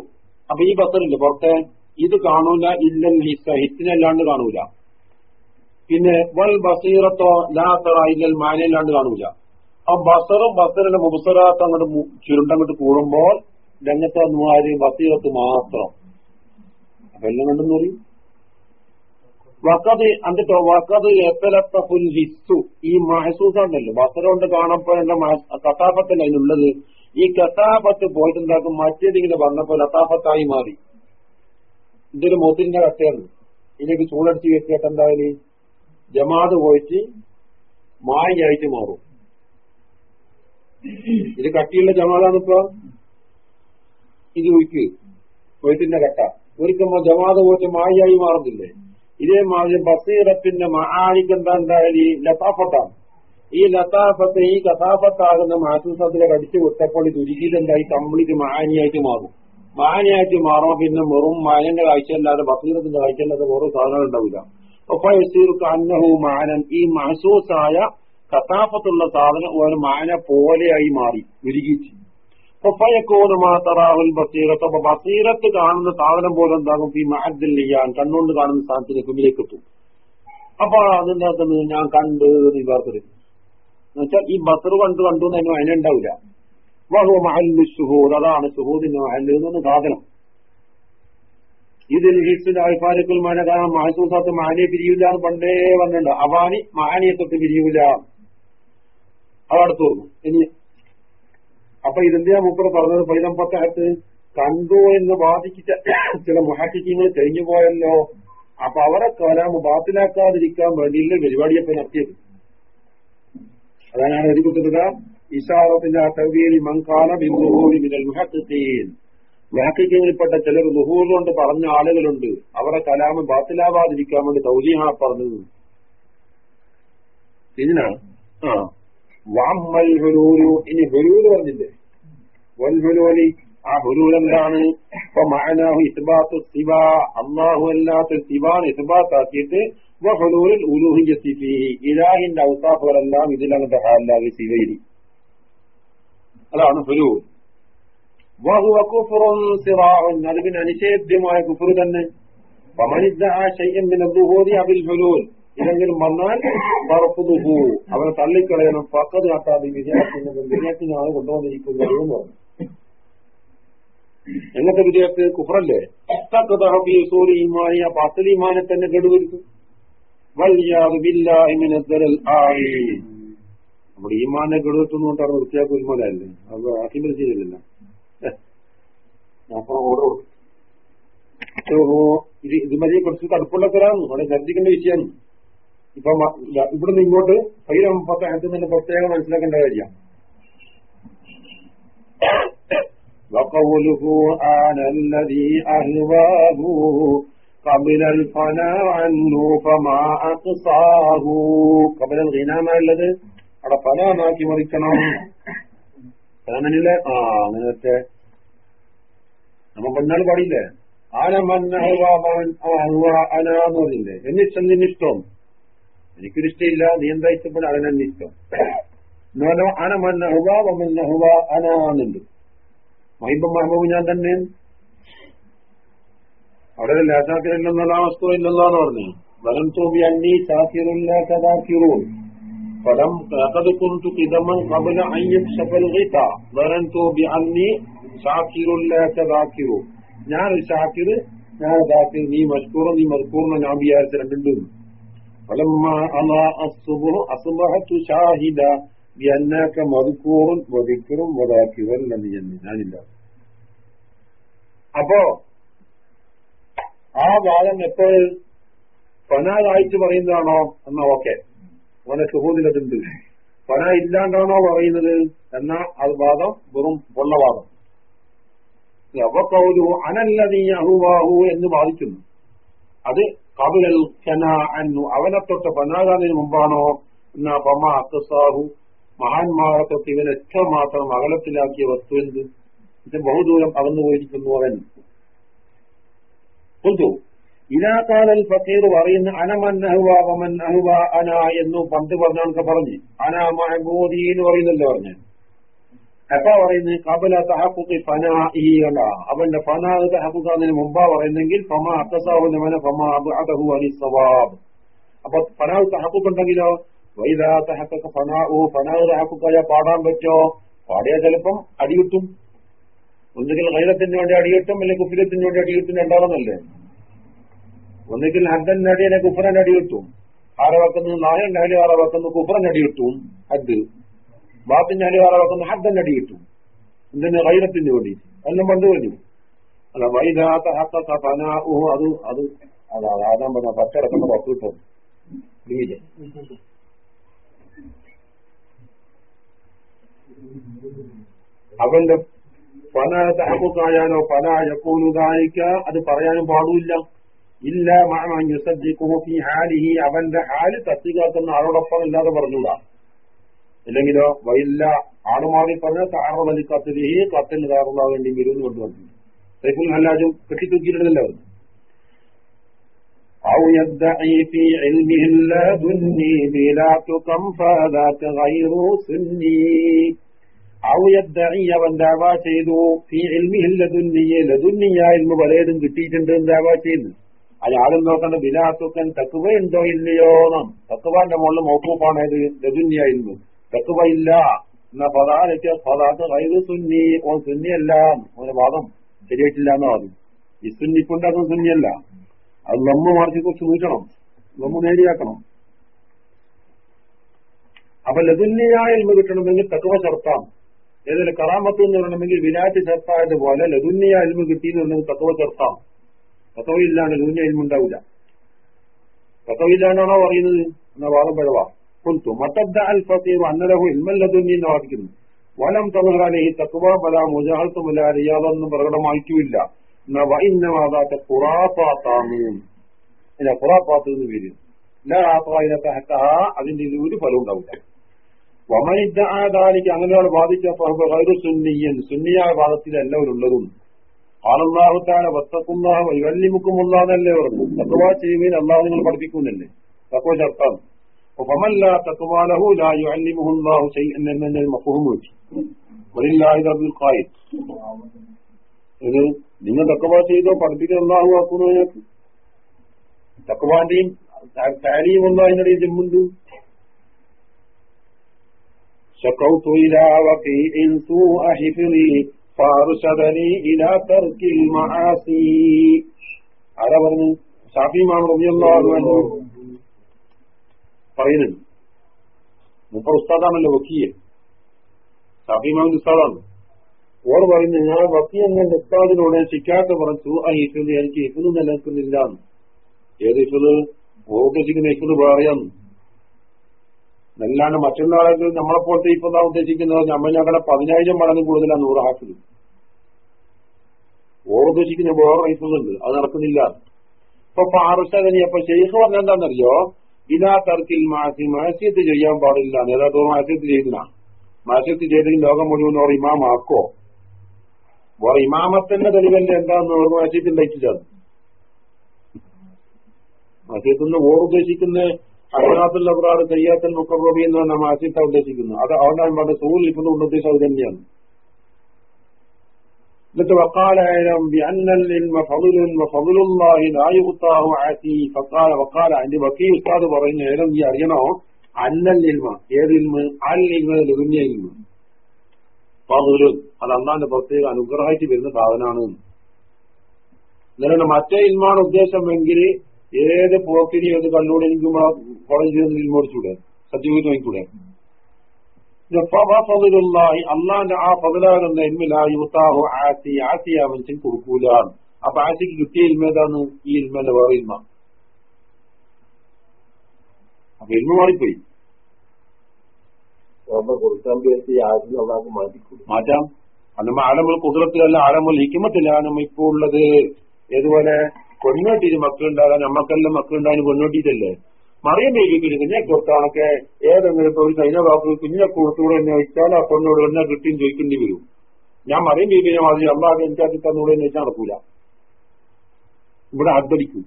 അപ്പൊ ഈ ബസറില്ല പുറത്തെ? ഇത് കാണൂല ഇല്ലൽ ഹിസ്സ. ഹിത്തിനല്ലാണ്ട് കാണൂല. പിന്നെ വൽ ബസീറത്തോ ലാത്തറ ഇല്ലൽ മാനയില്ലാണ്ട് കാണൂല. ആ ബസറും ബസറിന്റെ മുബസറാത്ത് അങ്ങോട്ട് ചുരുണ്ടങ്ങോട്ട് കൂടുമ്പോൾ രംഗത്ത് വന്നുമാര് ബസീറത്ത് മാത്രം. അപ്പൊ എല്ലാം കണ്ടെന്ന് പറയും. വക്കത് എന്നിട്ടോ വക്കത് എത്തലത്തഫുൽ ഹിസ്സു. ഈ മഹസൂസാണല്ലോ. ബസറ കൊണ്ട് കാണപ്പെടേണ്ട കഥാപത്തല്ല അതിനുള്ളത്. ഈ കഥാപത്ത് പോയിട്ടുണ്ടാക്കും മറ്റേതെങ്കിലും വന്നപ്പോൾ ലത്താഫത്തായി മാറി. ഇതൊരു മോത്തിന്റെ കട്ടയാണ് ഇതിലേക്ക് ചൂടടിച്ച് കെട്ടിയിട്ട് എന്തായാലും ജമാത് പോയിട്ട് മായിയായിട്ട് മാറും. ഇത് കട്ടിയുള്ള ജമാതാണിപ്പോ ഇത് ഒഴിക്ക്. കൊയ്ത്തിന്റെ കട്ട. ഒരിക്കുമ്പോ ജമാത് പോയിട്ട് മായിയായി മാറുന്നില്ലേ? ഇതേമാതിരി ബസീറത്തിന്റെ മഹാനിക്ക് എന്താ എന്തായാലും ഈ ലതാഫത്താണ്. ഈ ലതാഫത്ത് ഈ കഥാഫത്താകുന്ന മാസൂസത്തിലെ കടിച്ചു വിട്ടപ്പോൾ ഇത് ഉരുകിയിലെന്തായി കംപ്ലീറ്റ് മാനിയായിട്ട് മാറും. മാനിയായിട്ട് മാറുമ്പോ പിന്നെ വെറും മാനന്റെ കാഴ്ചയല്ലാതെ ബസീറത്തിന്റെ കാഴ്ചയല്ലാതെ വെറും സാധനങ്ങൾ ഉണ്ടാവില്ല. മാനൻ. ഈ മഹസൂസായ കഥാപത്തുള്ള സാധനം ഒരു മാന പോലെയായി മാറി ഉരുകിച്ച് ഒപ്പയക്കോന് മാത്രാഹുൽ ബസീറത്ത് അപ്പൊ ബസീറത്ത് കാണുന്ന സാധനം പോലെ എന്താകും? ഈ മഹദില്ലിയാൻ കണ്ണുകൊണ്ട് കാണുന്ന സാധനത്തിന് കുമ്പിലേക്ക് എത്തും. അപ്പൊ അതിന്റെ ഞാൻ കണ്ട് വിവാഹത്തിൽ എന്നുവെച്ചാൽ ഈ ബസർ കണ്ടു കണ്ടു എന്ന് അതിനുണ്ടാവില്ല. വഹു മഹല്ലു സുഹൂദ് അതാണ് സുഹൂദിന്റെ മഹല്ലെന്ന് സാധനം. ഇതിൽ ഹിസിന്റെ മാന കാരണം മഹസൂസാത്ത് മാനിയെ പിരിയില്ല എന്ന് പണ്ടേ വന്നിട്ടുണ്ട് അവാനി മാനിയെ തൊട്ട് പിരിയൂല. അതടുത്തു ഇനി അപ്പൊ ഇതെന്തിനാ മൂപ്പർ പറഞ്ഞത്? പൈതമ്പത്തകത്ത് കണ്ടു എന്ന് ബാധിച്ച ചില മുഹാക്കിങ്ങൾ കഴിഞ്ഞു പോയല്ലോ. അപ്പൊ അവരെ കലാം ബാത്തിലാക്കാതിരിക്കാൻ വേണ്ടിയുള്ള പരിപാടിയൊക്കെ നടത്തിയത്. അതാണ് എഴുതി കൊടുത്തത് ഇഷാറത്തിന്റെ ആ തവീലി മങ്കാല ബിന്ദുഹൂലി മിനൽ മുഹക്കീൻ മുഹക്കിങ്ങളിൽപ്പെട്ട ചിലർ നുഹൂർ പറഞ്ഞ ആളുകളുണ്ട്. അവരെ കലാമ ബാത്തിലാവാതിരിക്കാൻ വേണ്ടി തൗലിഹാ പറഞ്ഞത്. ഇതിനാണ് ആ. വാമ്മൽ ഹുരൂരു ഇനി ഹുരൂര് പറഞ്ഞില്ലേ? വൽ ഹുരൂലി ആ ഹുരൂർ എന്താണ്? ഇപ്പൊ മഹനാഹു ഇസ്ബാത്തു സിബ. അള്ളാഹു അല്ലാത്ത സിബാൻ ഇസ്ബാത്താക്കിയിട്ട് വഹുലൂരിൽ ഉലൂഹിയത്തി ഫീഹി. ഇലാഹിന്റെ ഔസാഫുകളെല്ലാം ഇതിലങ്ങോട്ട് ഹാലാകി സിവയിരി അതാണ് ഹുരൂർ അത് പിന്നെ അനിഷേധ്യമായ കുഫർ തന്നെ. ഇതെങ്കിലും വന്നാൽ പറപ്പുതുഹു അവനെ തള്ളിക്കളയണം. പക്കത് കാട്ടാതെ വിജയത്തിന് വിജയത്തിനാണ് കൊണ്ടുവന്നിരിക്കുന്നത് പറഞ്ഞു. എങ്ങനത്തെ വിജയത്ത്? കുഫറല്ലേ? തക്കതഹബി സൂരി ഈമാനി. ആ പത്തലിമാനെ തന്നെ കെടുവരുത്തും നമ്മുടെ ഈമാനെ കെടുവെട്ടുന്നുകൊണ്ടാണ് വൃത്തിയാക്ക് അത് ആക്കിമ്പത് ചെയ്തില്ല അപ്പുറം ഓരോ ഇത് ഇത് മതി കുറച്ച് കടുപ്പുള്ള സ്ഥലമാണ് അവിടെ ശ്രദ്ധിക്കേണ്ട വിഷയമാണ് ഇപ്പൊ ഇവിടുന്ന് ഇങ്ങോട്ട് പൈരം പത്ത് തന്നെ പ്രത്യേകം മനസ്സിലാക്കേണ്ട കാര്യമാണ് وقوله أنا الذي أهواه قبل الفناء عنه فما أقصاه قبل الغنام ഉള്ളത് അവിടെ ഫനാമാക്കി മറിക്കണം ഫനാനില്ല ആ അങ്ങനത്തെ നമ്മ പെണ്ണാൾ പാടില്ലേ? ആന അനാന്ന് പറഞ്ഞില്ലേ എന്നിഷ്ടം നിന്നിഷ്ടം. എനിക്കൊരിഷ്ടമില്ല നീ എന്താ ഇഷ്ടപ്പെടും അതിനെന്നെ ഇഷ്ടം എന്നാലോ അന മന്നഹുവ വമന്നഹുവ അനാന്നുണ്ട് മഹിബം മഹബൂബ് ഞാൻ തന്നെ. അവിടെ ലാസാക്കിരല്ലെന്നല്ല വസ്തു ഇല്ലെന്നാന്ന് പറഞ്ഞു വലം തോബി അന്നി സാക്കിറുല്ല ഫലം ലഖദ് കുന്തു കിദമൻ ഖബല അൻ യക്ശഫൽ ഗിത വലന്തു ബിഅന്നി ഷാക്കിറുല്ല കഥാക്കിറു ഞാൻ ഷാക്കിർ ഞാൻ ദാക്കിർ നീ മഷ്കൂർ നീ മസ്കൂർ ഞാൻ വിചാരിച്ച രണ്ടുണ്ട് فلما أضاء الصبح أصبحت شاهدا بأنك مذكور وذكر وذاكر لم ينال الله അപ്പോ ആ ഭാഗം എപ്പോൾ ഫനാദായിട്ട് പറയുന്നതാണോ എന്നാ ഓക്കെ അവനെ സുഹൂദിലതുണ്ട് പന ഇല്ലാണ്ടാണോ പറയുന്നത് എന്നാ അത് വാദം വെറും പൊള്ളവാദം അവക്കൗരു അനല്ലതീ അഹുവാഹു എന്ന് വാദിക്കുന്നു. അത് കബുലൽ അന്നു അവനെ തൊട്ട് പനാകാതിന് മുമ്പാണോ? എന്നാ പമ്മ അത്തസാഹു മഹാന്മാരെ തൊട്ട് ഇവൻ എത്രമാത്രം അകലത്തിലാക്കിയ വസ്തു എന്ത്? ഇത് ബഹുദൂരം അകന്നു പോയിരിക്കുന്നു അവൻ ഇനാകാലൽ ഫക്കീർ പറയുന്ന അനമന്നഹുവ വമൻ അഹുവ അന എന്നു പണ്ട് പറഞ്ഞവർക്ക് പറഞ്ഞു. അന മഹബൂദി എന്ന് പറയുന്നല്ലോ പറഞ്ഞു. എപ്പാ പറയുന്നത് കബല തഹക്കുക്ക് ഫനാ ഈ അല്ല. അവന്റെ ഫനാ തഹക്കുക്കുന്നതിന് മുമ്പാ പറയുന്നെങ്കിൽ ഫമ അക്കസാവുന്നവന ഫമ അബഹു അനി സവാബ്. അപ്പൊ ഫനാ തഹക്കുണ്ടെങ്കിലോ വൈദാ തഹക്കൊക്കെ ഓ ഫനാ തഹക്കുക്കായ പാടാൻ പറ്റോ? പാടിയാ ചിലപ്പം അടികിട്ടും ഒന്നുകിൽ കൈലത്തിന് വേണ്ടി അടികിട്ടും അല്ലെങ്കിൽ കുഫിലത്തിന് വേണ്ടി അടികിട്ടും രണ്ടാണെന്നല്ലേ ഒന്നുകിൽ ഹദ്ദൻ നടിയനെ കുഫറൻ അടിയിട്ടും ആരെ നായൻ നായന്റെ അടി ആറെ അടിയിട്ടും ഹദ്. ബാത്തിൻ അടി ആറെ ഹദ്ദൻ അടിയിട്ടും എന്തിന്? വൈരത്തിന് വേണ്ടി. എല്ലാം പണ്ട് പറഞ്ഞു. അല്ല വൈദാത്ത ഹത്ത ഫനാഉ അത് അത് അതാ അതാൻ പറഞ്ഞ പച്ചടക്കുന്ന പുറത്തു കിട്ടും അവന്റെ പല ഹക്കുക്കായാലോ പല യക്കൂനുകായിക്ക അത് പറയാനും പാടില്ല ഇല്ല യുസദ്ദിഖുഹു ഹാലിഹി അവന്റെ ഹാല് തത്തികാക്കുന്ന ആളോടൊപ്പം ഇല്ലാതെ പറഞ്ഞൂടാ ഇല്ലെങ്കിലോ വൈല്ല ആണുമാറി പറഞ്ഞ താറവലി കത്തിരിഹി കത്തിന് താറുണ്ടാവേണ്ടി വരും എന്ന് കൊണ്ടുവന്നു സൈഫുൽ ഹല്ലാജും കെട്ടിത്തൂക്കിയിട്ടില്ല അവർ أو يدعي في علمه اللدني بلا تقم فذاك غير سني أو يدعي അവൻ ദാവ ചെയ്തു ഫി ഇൽമിഹി ലദുന്നിയെ ലദുന്നിയ ഇൽമു പലതും കിട്ടിയിട്ടുണ്ട് എന്ന് ദാവ ചെയ്യുന്നു അയാളും നോക്കേണ്ട ബിലാത്തുക്കൻ തക്കുവ ഉണ്ടോ ഇല്ലയോ എന്നും. തക്കുവാന്റെ മുകളിൽ മോക്കൂപ്പാണ് ഏത്? ലതുന്യായിരുന്നു. തക്കുവ ഇല്ല. എന്നാ പതാരയ്ക്ക് പതാക്ക് കൈത് സുന്നി. ഓൻ സുന്നിയല്ല. ഓന്റെ വാദം ശരിയായിട്ടില്ല എന്ന് വാദം. ഈ സുന്നിപ്പുണ്ടാക്കുന്ന സുന്നിയല്ല. അത് നമ്മ മാർക്കെ കുറച്ച് നീക്കണം നമ്മ നേടിയാക്കണം. അപ്പൊ ലതുന്യായ ഇൽമ കിട്ടണമെങ്കിൽ തക്കുവ ചേർത്താം ഏതൊരു കറാമത്ത് എന്ന് പറയണമെങ്കിൽ വിനാറ്റ് ചേർത്തായതുപോലെ ലതുന്യ ഇൽമ പറഞ്ഞെങ്കിൽ തക്കുവ ചേർത്താം തക്കവയില്ലാണ്ട് ലതുന്യ ഇൽമുണ്ടാവില്ല ഉണ്ടാവില്ല തക്കവയില്ലാണ്ടാണോ പറയുന്നത്? എന്ന വാദം പഴവാ. കൊൽത്തു മത്തബ്ദ അൽ ഫസീർ അന്നലഹു ഇൽമൽ ലതുന്യ എന്ന് വാദിക്കുന്നു. വലം തമഹറാലെ ഈ തക്കുവ പല മുജാഹത്തുമല്ല അറിയാതൊന്നും പ്രകടമായിട്ടില്ല. എന്നാ വൈന്നവാദാത്ത ഖുറാഫാത്താണ് ഇല്ല ഖുറാഫാത്ത് എന്ന് പേര്. അതിന്റെ ഇതിൽ ഒരു ഫലം ഉണ്ടാവില്ല. വമനിദ്ദാലിക്ക് അങ്ങനെയാണ് ബാധിച്ച സുന്നിയൻ. സുന്നിയായ ഭാഗത്തിൽ എല്ലാവരും ഉള്ളതും ആളല്ലാഹുത്താല വത്തക്കുന്നാഹ വല്ലിമുക്കുമുള്ളാന്നല്ലേ പറഞ്ഞു തക്കുവ ചെയ്യുകയും അള്ളാഹു നിങ്ങൾ പഠിപ്പിക്കുന്നില്ലേ തക്കുവ ചർത്താം ഫമല്ല തക്കുവാലഹു ലാ യുഅല്ലിമുഹുല്ലാഹു ശൈഅൻ എന്നതിന്റെ മഫ്ഹൂം വെച്ചു വലില്ലാഹി റബ്ബുൽ ഖായിദ് ഇത് നിങ്ങൾ തക്കവ ചെയ്തോ പഠിപ്പിക്കാൻ അള്ളാഹു ആക്കുന്നു അതിനകത്ത് തക്കവാന്റെയും താലിയും ഒന്നും അതിനിടയിൽ ജമ്മുണ്ട് شكوت إلى وكيء سوء حفظي ആരാ പറഞ്ഞു? ഷാഫിയുമാണ് റബിയല്ലാഹു പറയുന്നുണ്ട്. മുപ്പർ ഉസ്താദാണല്ലോ വക്കീയ. ഷാഫിമാവിന്റെ ഉസ്താദാണ്. ഓർ പറയുന്നത് ഞാൻ വക്കീയ എന്ന ഉസ്താദിനോട് ശിക്കാട്ട് പറഞ്ഞു ആ ഇഫിൽ എനിക്ക് ഇഫിൽ നിലനിൽക്കുന്നില്ല ഏത് ഇഫിൽ ഓർക്കിക്കുന്ന ഇഫിൽ പറയാന്ന് ആളുകൾ നമ്മളെ പോലത്തെ ഇപ്പൊ എന്താ ഉദ്ദേശിക്കുന്നത് നമ്മൾ ഞങ്ങളുടെ പതിനായിരം മടങ്ങ് കൂടുതലാണ് നൂറ് ഹാഫിൽ ഓർ ഉദ്ദേശിക്കുന്ന വേറെ റൈസുണ്ട് അത് നടക്കുന്നില്ല. ഇപ്പൊ പാർശകനി അപ്പൊ ഷെയ്ഖ് പറഞ്ഞെന്താണെന്നറിയോ ഇലാ തർക്കിൽ മാസി മാസ്യത്ത് ചെയ്യാൻ പാടില്ല. നേതാത്തോ മാസ്യത്ത് ചെയ്തില്ല മാസ്യത്ത് ചെയ്തെങ്കിൽ ലോകം മുഴുവൻ ഓർ ഇമാമാക്കോ? ഓർ ഇമാമത്തിന്റെ തെളിവല്ലേ എന്താന്ന് ഓർ മാസ്യത്ത് ഉണ്ടായിട്ടില്ല. മാസ്യത്തിന് ഓർ ഉദ്ദേശിക്കുന്ന അഹ്റാത്തുൽ അബ്രാർ സയ്യാത്തൽ മുക്കറബി എന്ന് പറഞ്ഞ മാസിത്ത ഉദ്ദേശിക്കുന്നു. അത് അവിടെ പറഞ്ഞ സൂൽ ഇപ്പം ഉദ്ദേശം അത് തന്നെയാണ്. എന്നിട്ട് വക്കാലായാലും വക്കാല അതിന്റെ വക്കീ ഉസ്താദ് പറയുന്ന ഏതും നീ അറിയണോ? അന്നൽ ഇൽമ. ഏത് ഇൽമ? അൽ ഇൽമ ലുഗുന്യ ഇൽമ. ഫതുലുൻ അത് അന്നാന്റെ പ്രത്യേക അനുഗ്രഹമായിട്ട് വരുന്ന സാധനമാണ്. എന്നിട്ട് മറ്റേ ഇൽമാണ് ഉദ്ദേശമെങ്കിൽ ഏത് പോക്കിനി ഏത് കണ്ണൂടെ എനിക്ക് കോളേജ് ചെയ്ത് സത്യവീത് നോക്കൂടെ അള്ളാന്റെ ആ പതിലാകുന്ന ഇൽമിലായി ഉത്താഹു ആസി ആസി ആ മനുഷ്യൻ കൊടുക്കൂല. അപ്പൊ ആസിക്ക് കിട്ടിയ ഇൽമേതാണ് ഈ ഇൽമേന്റെ വേറെ ഇൽമ. അപ്പൊ ഇൽമ മാറിപ്പോയി. മാറ്റാം. അന്നമ്മ ആലമുൽ കുതിരത്തിലല്ല ആലമുൽ ഹിക്കുമത്തിലാണ് നമ്മ ഇപ്പോ ഉള്ളത്. ഏതുപോലെ? പെണ്ണോട്ടിട്ട് മക്കളുണ്ടാകാൻ നമ്മക്കെല്ലാം മക്കളുണ്ടാകാൻ കൊന്നോട്ടിട്ടല്ലേ മറിയം ബേബിക്ക് കുഞ്ഞെ കൊടുത്താണൊക്കെ ഏതെങ്കിലും ഇപ്പൊ ഒരു സൈന വാക്ക് കുഞ്ഞെ കൊടുത്തൂടെ എന്നെ വെച്ചാൽ ആ കൊന്നോട് എന്നെ കിട്ടിയും ചോദിക്കേണ്ടി വരും. ഞാൻ മറിയം ബേബിനെ മാതിരി അള്ളാഹ് എനിക്കാക്കി തന്നൂടെ എന്ന് വെച്ചാൽ നടക്കൂല. ഇവിടെ അദ്ധടിക്കും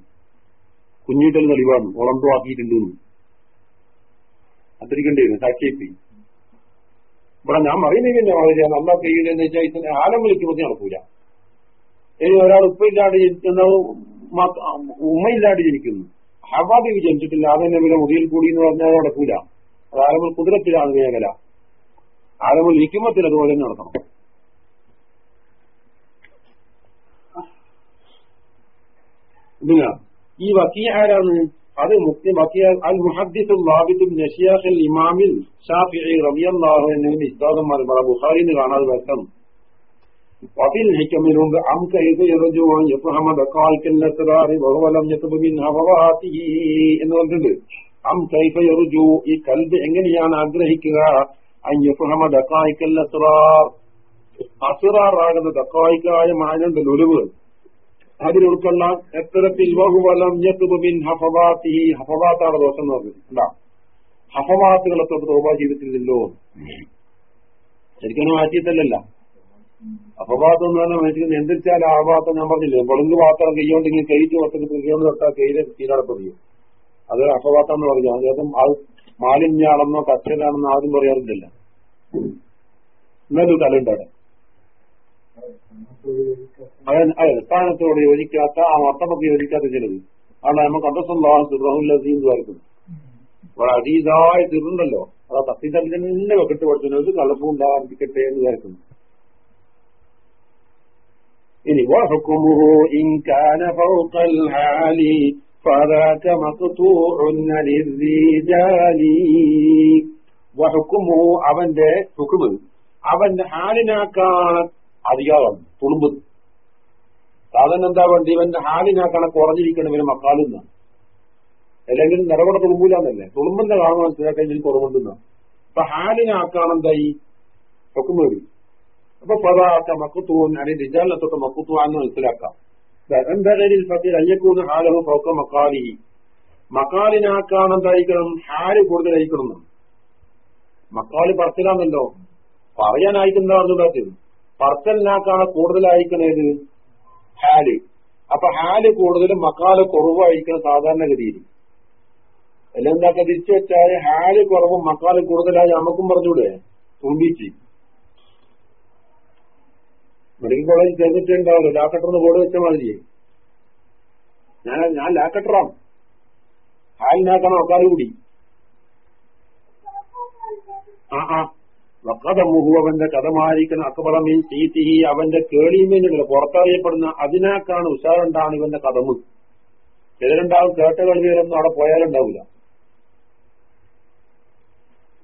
കുഞ്ഞിട്ടൽ തെളിവാണ്. ഉളമ്പോ ആക്കിയിട്ടുണ്ട് അദ്ധരിക്കേണ്ടി വരും. സാക്ഷിപ്പി ഇവിടെ ഞാൻ മറിയം ബേബിനെ മാതിരി അള്ളാഹ് കഴിയില്ലെന്ന് വെച്ചാൽ ആലം വിളിക്കുമ്പോൾ നടക്കൂല. ഇനി ഒരാൾ ഉപ്പില്ലാണ്ട് ജനിക്കുന്ന ഉമ്മയില്ലാണ്ട് ജനിക്കുന്നു. ഹവാബി ജനിച്ചിട്ടില്ല അതെന്നെ പിന്നെ മുറിയിൽ കൂടി എന്ന് പറഞ്ഞാൽ നടക്കൂല അത് ആലമുൽ കുതിരത്തിലാണ് മേഖല. ആലമുൽ ഹിക്കുമത്തിൽ അതുപോലെ നടക്കണം ഇതിനാ. ഈ വക്കീ ആരാണ്? അത് മുക്തി വക്കീ അൽ മുഹദ്ദിസ് ലാബിത്തും നഷിയാഖൽ ഇമാമിൽ ഷാഫിഇ റളിയല്ലാഹു അൻഹു ഇസ്താദന്മാർ ബുഖാരിന്ന് കാണാതെ വ്യക്തം وفي الحكم الهم عن كيف يرجو أن يفهم دقائق الأسرار وهو لم يتب من هفواته എന്ന് പറഞ്ഞിട്ടുണ്ട് അം കൈഫ യറുജു ഈ കൽബ് എങ്ങനെയാണ് ആഗ്രഹിക്കുക അൻ യഫഹമ ദഖായിക്കൽ അസ്റാർ അസ്റാറാകുന്ന ദഖായിക്കായ മാനുണ്ട് ലുലുവുകൾ അതിൽ ഉൾക്കൊള്ളാൻ എത്തരത്തിൽ വഹുവലം യത്തുബ് മിൻ ഹഫവാത്തിഹി ഹഫവാത്താണ് ദോഷം എന്ന് പറഞ്ഞത് ഉണ്ടാ ഹഫവാത്തുകളെ തൊട്ട് തോബ ചെയ്തിട്ടില്ലല്ലോ ശരിക്കും മാറ്റിയിട്ടല്ലല്ല അപവാദം എന്ന് പറഞ്ഞാൽ മനുഷ്യന് എന്തിച്ചാൽ ആ ഭാഗത്ത് ഞാൻ പറഞ്ഞില്ലേ? പൊളുങ്ക് പാത്രം കൈയോണ്ടെങ്കിൽ കൈറ്റ് വസ്തുക്കൾ കൈയോണ്ട് തൊട്ടാൽ കയ്യിൽ തീരടപ്പ് ചെയ്യും അത് അപവാദം എന്ന് പറഞ്ഞു അദ്ദേഹം അത് മാലിന്യാണെന്നോ കച്ചലാണെന്നോ ആരും പറയാറില്ല എന്നൊരു തലയുണ്ട് അവിടെ. അതെ സ്ഥാനത്തോട് യോജിക്കാത്ത ആ മർത്തമൊക്കെ യോജിക്കാത്ത ചിലത്. ആണ് നമ്മൾ അന്തസ്വന്തം സുബ്രഹുല്ലീൻ പറയുന്നത്. അവിടെ അതീതായ തീർന്നുണ്ടല്ലോ അതാ തത്തി തന്നെ വെക്കിട്ട് ഉണ്ടാകാതിരിക്കട്ടെ എന്ന് വിചാരിക്കുന്നു. ഇനി വഹക്കുമുഹു ഇൻകാന ഫൗഖൽ ഹാലി ഫദാക മഖ്തൂഉൻ ലിർരിജാലി വഹക്കുമു അവന്റെ ഹുക്മ് അവന്റെ ഹാലിനാക്കാൻ അധികാരം തുളുമ്പ്. സാധനം എന്താ വേണ്ടി ഇവന്റെ ഹാലിനാക്കാണ് കുറഞ്ഞിരിക്കണം ഇവന് മക്കാലുന്ന അല്ലെങ്കിൽ നിറവട തുളുമ്പൂലാന്നല്ലേ തുളുമ്പന്റെ കാണുമ്പോൾ മനസ്സിലാക്കാൻ ഇതിൽ കുറവുണ്ടെന്ന അപ്പൊ ഹാലിനാക്കാണെന്തായി ഹുക്കുമേടി അപ്പൊ പതാക്ക മക്കുത്തൂൻ അല്ലെങ്കിൽ റിജാലിനെ തൊട്ട് മക്കുത്തുവാന്ന് മനസ്സിലാക്കാം. എന്തായാലും ഫക്കീർ അയ്യക്കൂന്ന് ഹാലഹു ഫൗക്ക മക്കാലി മക്കാലിനാക്കാൻ എന്തായിരിക്കണം ഹാൽ കൂടുതലായിരിക്കണം മക്കാൽ പറച്ചിലാന്നല്ലോ പറയാനായിട്ടെന്താ പറഞ്ഞത് പറച്ചലിനാക്കാണ് കൂടുതലായിരിക്കണേത് ഹാൽ. അപ്പൊ ഹാൽ കൂടുതലും മക്കാൽ കുറവായിരിക്കണം സാധാരണഗതിയിൽ. എല്ലാം എന്താക്ക തിരിച്ചു വെച്ചാൽ ഹാൽ കുറവും മക്കാൽ കൂടുതലായി നമുക്കും പറഞ്ഞൂടെ തുമ്പിച്ച്. മെഡിക്കൽ കോളേജ് ചേർന്നിട്ടുണ്ടാവില്ല ലാക്കട്ടർന്ന് ബോർഡ് വെച്ച മാതിരി. ഞാൻ ഞാൻ ലാക്കട്ടറാം ഹാലിനാക്കണം ആൾക്കാർ കൂടി. ആ ആ. വക്കതമുഹു അവന്റെ കഥമായിരിക്കണം അക്ബറ മീൻ സീത്തിഹി അവന്റെ കേളിമീനുകൾ പുറത്തറിയപ്പെടുന്ന അതിനാക്കാണ് ഉഷാറുണ്ടാണ് ഇവന്റെ കഥമ്. ചിലരുണ്ടാവും കേട്ട കളികളൊന്നും അവിടെ പോയാലുണ്ടാവില്ല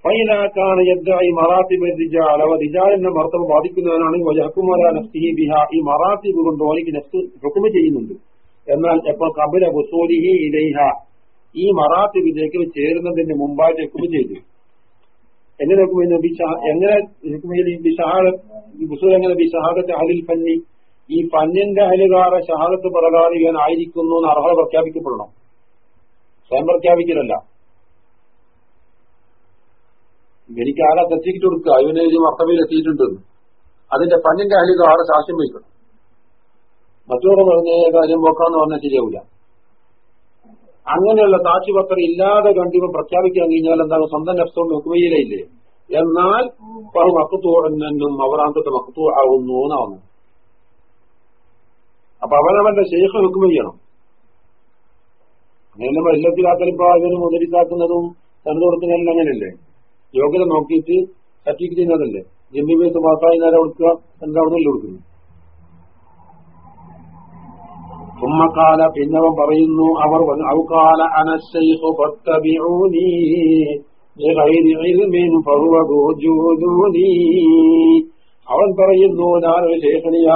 ഫൈലാക്കാണ് യദ്ദായി മറാത്തിബ് റിജാൽ അവ റിജാലിന്റെ മർത്തവ ബാധിക്കുന്നവനാണെങ്കിൽ വജഹക്കുമാര നഫ്സിഹി ബിഹ. ഈ മറാത്തിബ് കൊണ്ട് ഓനിക്ക് നഫ്സ് ഹുക്കുമ ചെയ്യുന്നുണ്ട്. എന്നാൽ എപ്പോൾ കബില വസൂലിഹി ഇലൈഹ. ഈ മറാത്തിബിലേക്ക് ചേരുന്നതിന് മുമ്പായിട്ട് ഹുക്കുമ ചെയ്തു. എങ്ങനെ ഹുക്കുമ എങ്ങനെ ഹുക്കുമയിൽ ബുസൂൽ എങ്ങനെ? ബി ഷഹാദത്ത് അഹലിൽ ഫന്നി. ഈ പന്നിന്റെ അഹലുകാര ഷഹാദത്ത് പ്രകാരം ഇവൻ ആയിരിക്കുന്നു എന്ന് അർഹത പ്രഖ്യാപിക്കപ്പെടണം. സ്വയം പ്രഖ്യാപിക്കലല്ല. എനിക്ക് ആരാ തെറ്റിക്കിട്ട് കൊടുക്കുക. ഇവന് മർത്തവയിൽ എത്തിയിട്ടുണ്ടെന്ന് അതിന്റെ പഞ്ഞിന്റെ അഹലിക ആരെ സാക്ഷ്യം വഹിക്കണം. മറ്റോടെ പറഞ്ഞ കാര്യം പോക്കാന്ന് പറഞ്ഞാൽ ശരിയാവില്ല. അങ്ങനെയുള്ള സാക്ഷിപത്രം ഇല്ലാതെ കണ്ടിവൻ പ്രഖ്യാപിക്കാൻ കഴിഞ്ഞാൽ എന്താണ്? സ്വന്തം നഫ്സോണ്ട് ഹുക്കുമയിലയില്ലേ എന്നാൽ പറ മക്കത്തോടെന്നും അവറാന്തത്തെ മക്കത്തു ആവുന്നു എന്നാവുന്നു. അപ്പൊ അവനവന്റെ ശേഷം ഹുക്കുമ ചെയ്യണം. അങ്ങനെ എല്ലാത്തിലാക്കലും ഇപ്പൊ ഉദരിക്കാക്കുന്നതും കൊടുക്കുന്നതെല്ലാം അങ്ങനെയല്ലേ? യോഗ്യത നോക്കിയിട്ട് സർട്ടിഫിക്കറ്റ് ചെയ്യുന്നതല്ലേ ജമ്മി ബേസ് പാസ്സായി നേരെ കൊടുക്കുക എന്നിട്ട് അവിടെ കൊടുക്കുന്നു ഉമ്മക്കാല പിന്നവ പറയുന്നു അവർ ഔകാല അനശൈഹു അവൻ പറയുന്നു ഞാനൊരു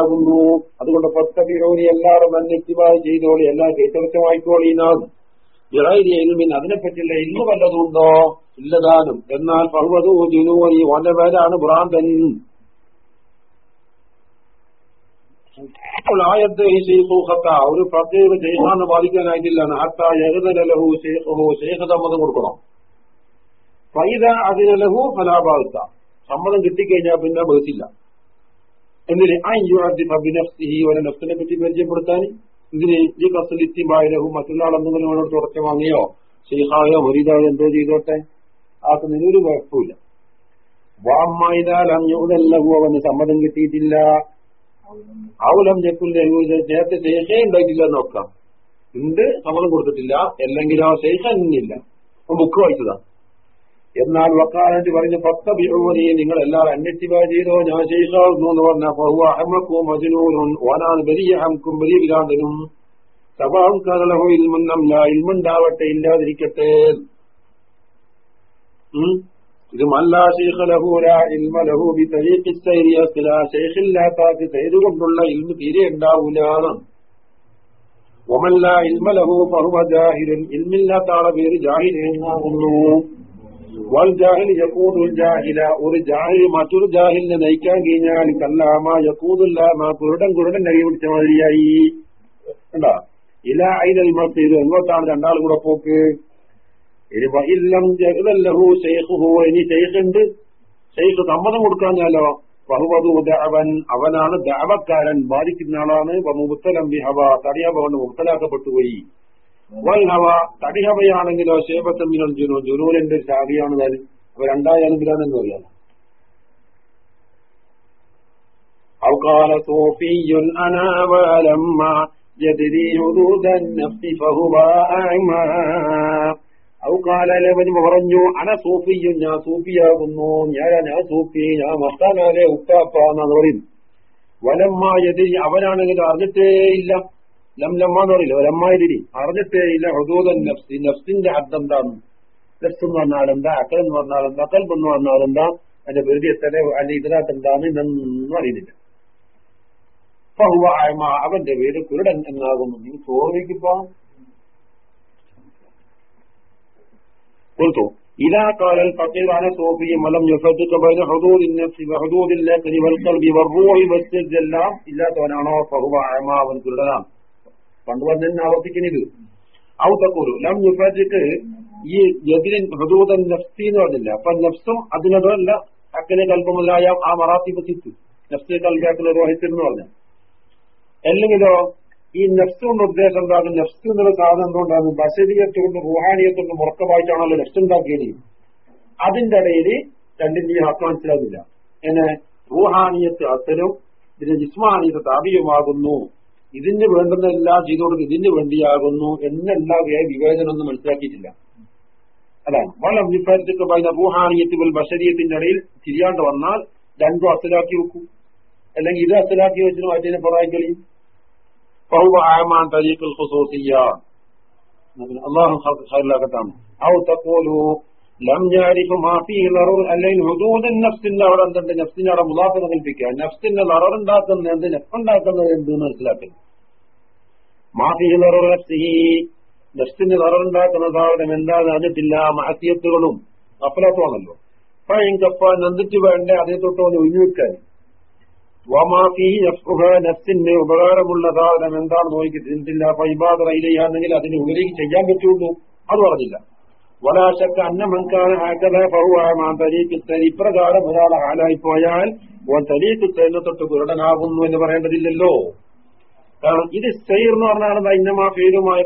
ഒരു അതുകൊണ്ട് പത്ത പത്തബിഹോനി എല്ലാവരും അന്യക്തിമായി ചെയ്തോളി എല്ലാം കൈത്തടച്ചമായിക്കോളി നാം. ഇളയിലെ അതിനെപ്പറ്റിയുള്ള ഇന്ന് വല്ലതുണ്ടോ ഇല്ലതാനും. എന്നാൽ പർവതൂ ജുനൂനി ഓന്റെ പേരാണ് ഭ്രാന്തൻ. ഒരു പ്രത്യേക ശേഖാന്ന് ബാധിക്കാനായിട്ടില്ല ഹത്ത ലഹു ശേഖഹു ശേഖതമ്മതം കൊടുക്കണം. ഫൈദ അതിനലഹു ഫലാഭാഗത്ത സമ്മതം കിട്ടിക്കഴിഞ്ഞാൽ പിന്നെ ബഹസില്ല എന്തിന്? നഫ്സിനെ പറ്റി പരിചയപ്പെടുത്താൻ. ഇതിന് ഈ കസലിത്തിബായലഹു മറ്റുള്ള എന്തെങ്കിലും തുടച്ച വാങ്ങിയോ? ശേഖായോ മരീദായോ എന്തോ ചെയ്തോട്ടെ? ആക്കുന്നതിന് ഒരു കുഴപ്പമില്ല. വാമ്മായതാൽ അഞ്ഞൂതല്ലഹു അവന് സമ്മതം കിട്ടിയിട്ടില്ല. ആവുലം ചെക്കുൽ നേരത്തെ ശേഷേ ഉണ്ടായിട്ടില്ല നോക്കാം. ഉണ്ട് സമ്മതം കൊടുത്തിട്ടില്ല. അല്ലെങ്കിൽ ആ ശേഷം ഇന്നില്ല. ബുക്ക് വായിച്ചതാ. എന്നാൽ വക്കാലത്ത് പറഞ്ഞ പത്ത ബിഹോനി നിങ്ങൾ എല്ലാവരും അന്യത്തിബ ചെയ്തോ ഞാൻ ശേഷാകുന്നു എന്ന് പറഞ്ഞ ബഹുവ അഹമ്മക്കും മജനൂനും ഓനാണ് വലിയ ഹംക്കും വലിയ വിരാന്തനും. സഭാം ഇൽമുന്നല്ല ഇൽമുണ്ടാവട്ടെ ഇല്ലാതിരിക്കട്ടെ ഇത് മല്ലാ ഷെയ്ഖ് ലഹൂല ഇൽമ ലഹു ബി തരീഖി സൈരി അസ്ല ഷെയ്ഖില്ലാത്താക്ക് സൈര് കൊണ്ടുള്ള ഇൽമ തീരെ ഉണ്ടാവൂലാണ് ഒമല്ല ഇൽമ ലഹു ഫഹുവ ജാഹിലുൻ. ഇൽമില്ലാത്ത ആളെ പേര് ജാഹിൽ വൽ ജാഹില. ഒരു ജാഹിൽ മറ്റൊരു ജാഹിലിനെ നയിക്കാൻ കഴിഞ്ഞാൽ കല്ലാമ യക്കൂദുല്ലാമ കുരുടൻ കുരുടൻ നരി പിടിച്ച മാതിരിയായി. ഇല ഐനൽ മസീദ്. എങ്ങോട്ടാണ് രണ്ടാളും കൂടെ പോക്ക്? ഇനി ഇല്ലം ജഹലഹു ഷെയ്ഖുഹു ഇനി ഷെയ്ഖുണ്ട് ഷെയ്ഖ് സമ്മതം കൊടുക്കാഞ്ഞാലോ ബഹുവതു ദഅവൻ അവനാണ് ദഅവക്കാരൻ ബാധിക്കുന്ന ആളാണ് മുബത്തലം ബിഹവ തടിയവ കൊണ്ട് മുബത്തലാക്കപ്പെട്ടു പോയി വൽ ഹവ തടിഹവയാണെങ്കിലോ ശേബത്തം മിനൽ ജുനു ജുനൂരിന്റെ ശാഖയാണ് താൻ അപ്പൊ രണ്ടായാലും ബിരാനെന്ന് പറയാം أو قال صوفي أنا ولما يدري حدود النفس فهو أعمى ഔ കാലവന് പറഞ്ഞു അന സൂഫിയും ഞാൻ സൂഫിയാകുന്നു ഞാൻ ഞാൻ സൂഫി ഞാൻ മസ്താനാലെ ഉപ്പാപ്പ എന്നാണ് പറയും വലമ്മായതി അവനാണെങ്കിൽ അറിഞ്ഞിട്ടേ ഇല്ല. ലം ലമ്മ എന്ന് പറയില്ല? വലമ്മായതിരി അറിഞ്ഞിട്ടേ ഇല്ല. ഹൃദൂതൻ നഫ്സി. നഫ്സിന്റെ അർത്ഥം എന്താണ് നഫ്സ് എന്ന് പറഞ്ഞാൽ എന്താ? അക്കൽ എന്ന് പറഞ്ഞാൽ എന്താ? കൽബ് എന്ന് പറഞ്ഞാൽ എന്താ? അതിന്റെ വെറുതെ എത്തനെ അല്ലെ ഇതിനകത്ത് എന്താണ്? ഇതൊന്നും അറിയുന്നില്ല. അവന്റെ പേര് കുരുടൻ എന്നാകുന്നു. നീ ചോദിക്കിപ്പോ قلت إذا قال الفقير أنا صوفي ولم يفرق بين حدود النفس وحدود العقل والقلب والروح والسجد എല്ലാം ഇല്ലാത്തവനാണോ ഫഹുവ അയമ അവൻ കുരുടനാണ് പണ്ട് പറഞ്ഞ ആവർത്തിക്കുന്നത് ഔ തക്കൂരു ലം യുഫാജിക്ക് ഈ എതിരിൻ ഹദൂദൻ നഫ്സി എന്ന് പറഞ്ഞില്ല അപ്പൊ നഫ്സും അതിനതല്ല അക്കലെ കൽപ്പമുതലായ ആ മറാത്തിബ് സിത്ത് നഫ്സ് കൽക്കാക്കുന്ന രോഹിത്തിൽ എന്ന് പറഞ്ഞ അല്ലെങ്കിലോ ഈ നെഫ്റ്റ് കൊണ്ട് ഉദ്ദേശം എന്താണ്? നെഫ്റ്റ് എന്നുള്ള സാധനം എന്തുകൊണ്ടാണ്? ബസരിയത്ത് കൊണ്ട് റുഹാനിയത്ത് കൊണ്ട് മുറക്കമായിട്ടാണല്ലോ നെഫ്റ്റ് ഉണ്ടാക്കിയത് അതിന്റെ ഇടയിൽ രണ്ടിന്റെയും ഹക്ക് മനസ്സിലാകുന്നില്ല എന്നെ റൂഹാനിയത്ത് അസലും ഇതിന് ജിസ്മാനിയത്ത് താപിയുമാകുന്നു ഇതിന് വേണ്ടുന്ന എല്ലാം ചെയ്തു ഇതിന് വേണ്ടിയാകുന്നു എന്നെല്ലാ വിവേചനം ഒന്നും മനസ്സിലാക്കിയിട്ടില്ല. അതാണ്. വളരെ അഭിപ്രായത്തിലൊക്കെ പറയുന്ന റൂഹാനിയത്ത് വൽ ബഷരിയത്തിന്റെ ഇടയിൽ തിരിയാണ്ട് വന്നാൽ രണ്ടും അസലാക്കി വെക്കും. അല്ലെങ്കിൽ ഇത് അസലാക്കി വെച്ചിട്ട് മാറ്റിനെ പറയാൻ فهو عام عن طريق الخصوصية الله خير لك أو تقولوا لم يعرف ما فيه ضرر അല്ലെങ്കിൽ ഹുദൂദ് നഫ്സിന്റെ അവിടെ എന്തുണ്ട് നഫ്സിന്റെ അവിടെ മുലാഫിനെ കൽപ്പിക്കുക നഫ്സിന്റെ ലറർ ഉണ്ടാക്കുന്നത് എന്ത് നഫ് ഉണ്ടാക്കുന്നത് എന്ത് മനസ്സിലാക്കുന്നു മാഫിഹി ലറർ നഫ്സിഹി നഫ്സിന്റെ ലറർ ഉണ്ടാക്കുന്ന സാധനം എന്താണെന്ന് അറിഞ്ഞിട്ടില്ല മഹസിയത്തുകളും അപ്പലാത്തുമാണല്ലോ അപ്പൊ എങ്കപ്പ നന്ദിട്ട് വേണ്ടേ അതേ തൊട്ടോന്ന് ഒഴിഞ്ഞു വെക്കാൻ വമാഫി നഫ്സിന് ഉപകാരമുള്ള സാധനം എന്താണ് നോക്കി ഇബാദ ഇലയാണെങ്കിൽ അതിന് ഉപരി ചെയ്യാൻ പറ്റുള്ളൂ. അത് പറഞ്ഞില്ല. വലാശക്ക അന്നമൻകാണ് ആക്കത ഫറുവാൻ തരീക്കിത്തൻ ഇപ്രകാരം ഒരാൾ ആലായി പോയാൽ ഓൻ തരീക്കിത്തന്നെ തൊട്ട് കുരുടനാകുന്നു എന്ന് പറയേണ്ടതില്ലല്ലോ. കാരണം ഇത് സൈർ എന്ന് പറഞ്ഞാൽ ഇന്നമാ ഫീലുമായ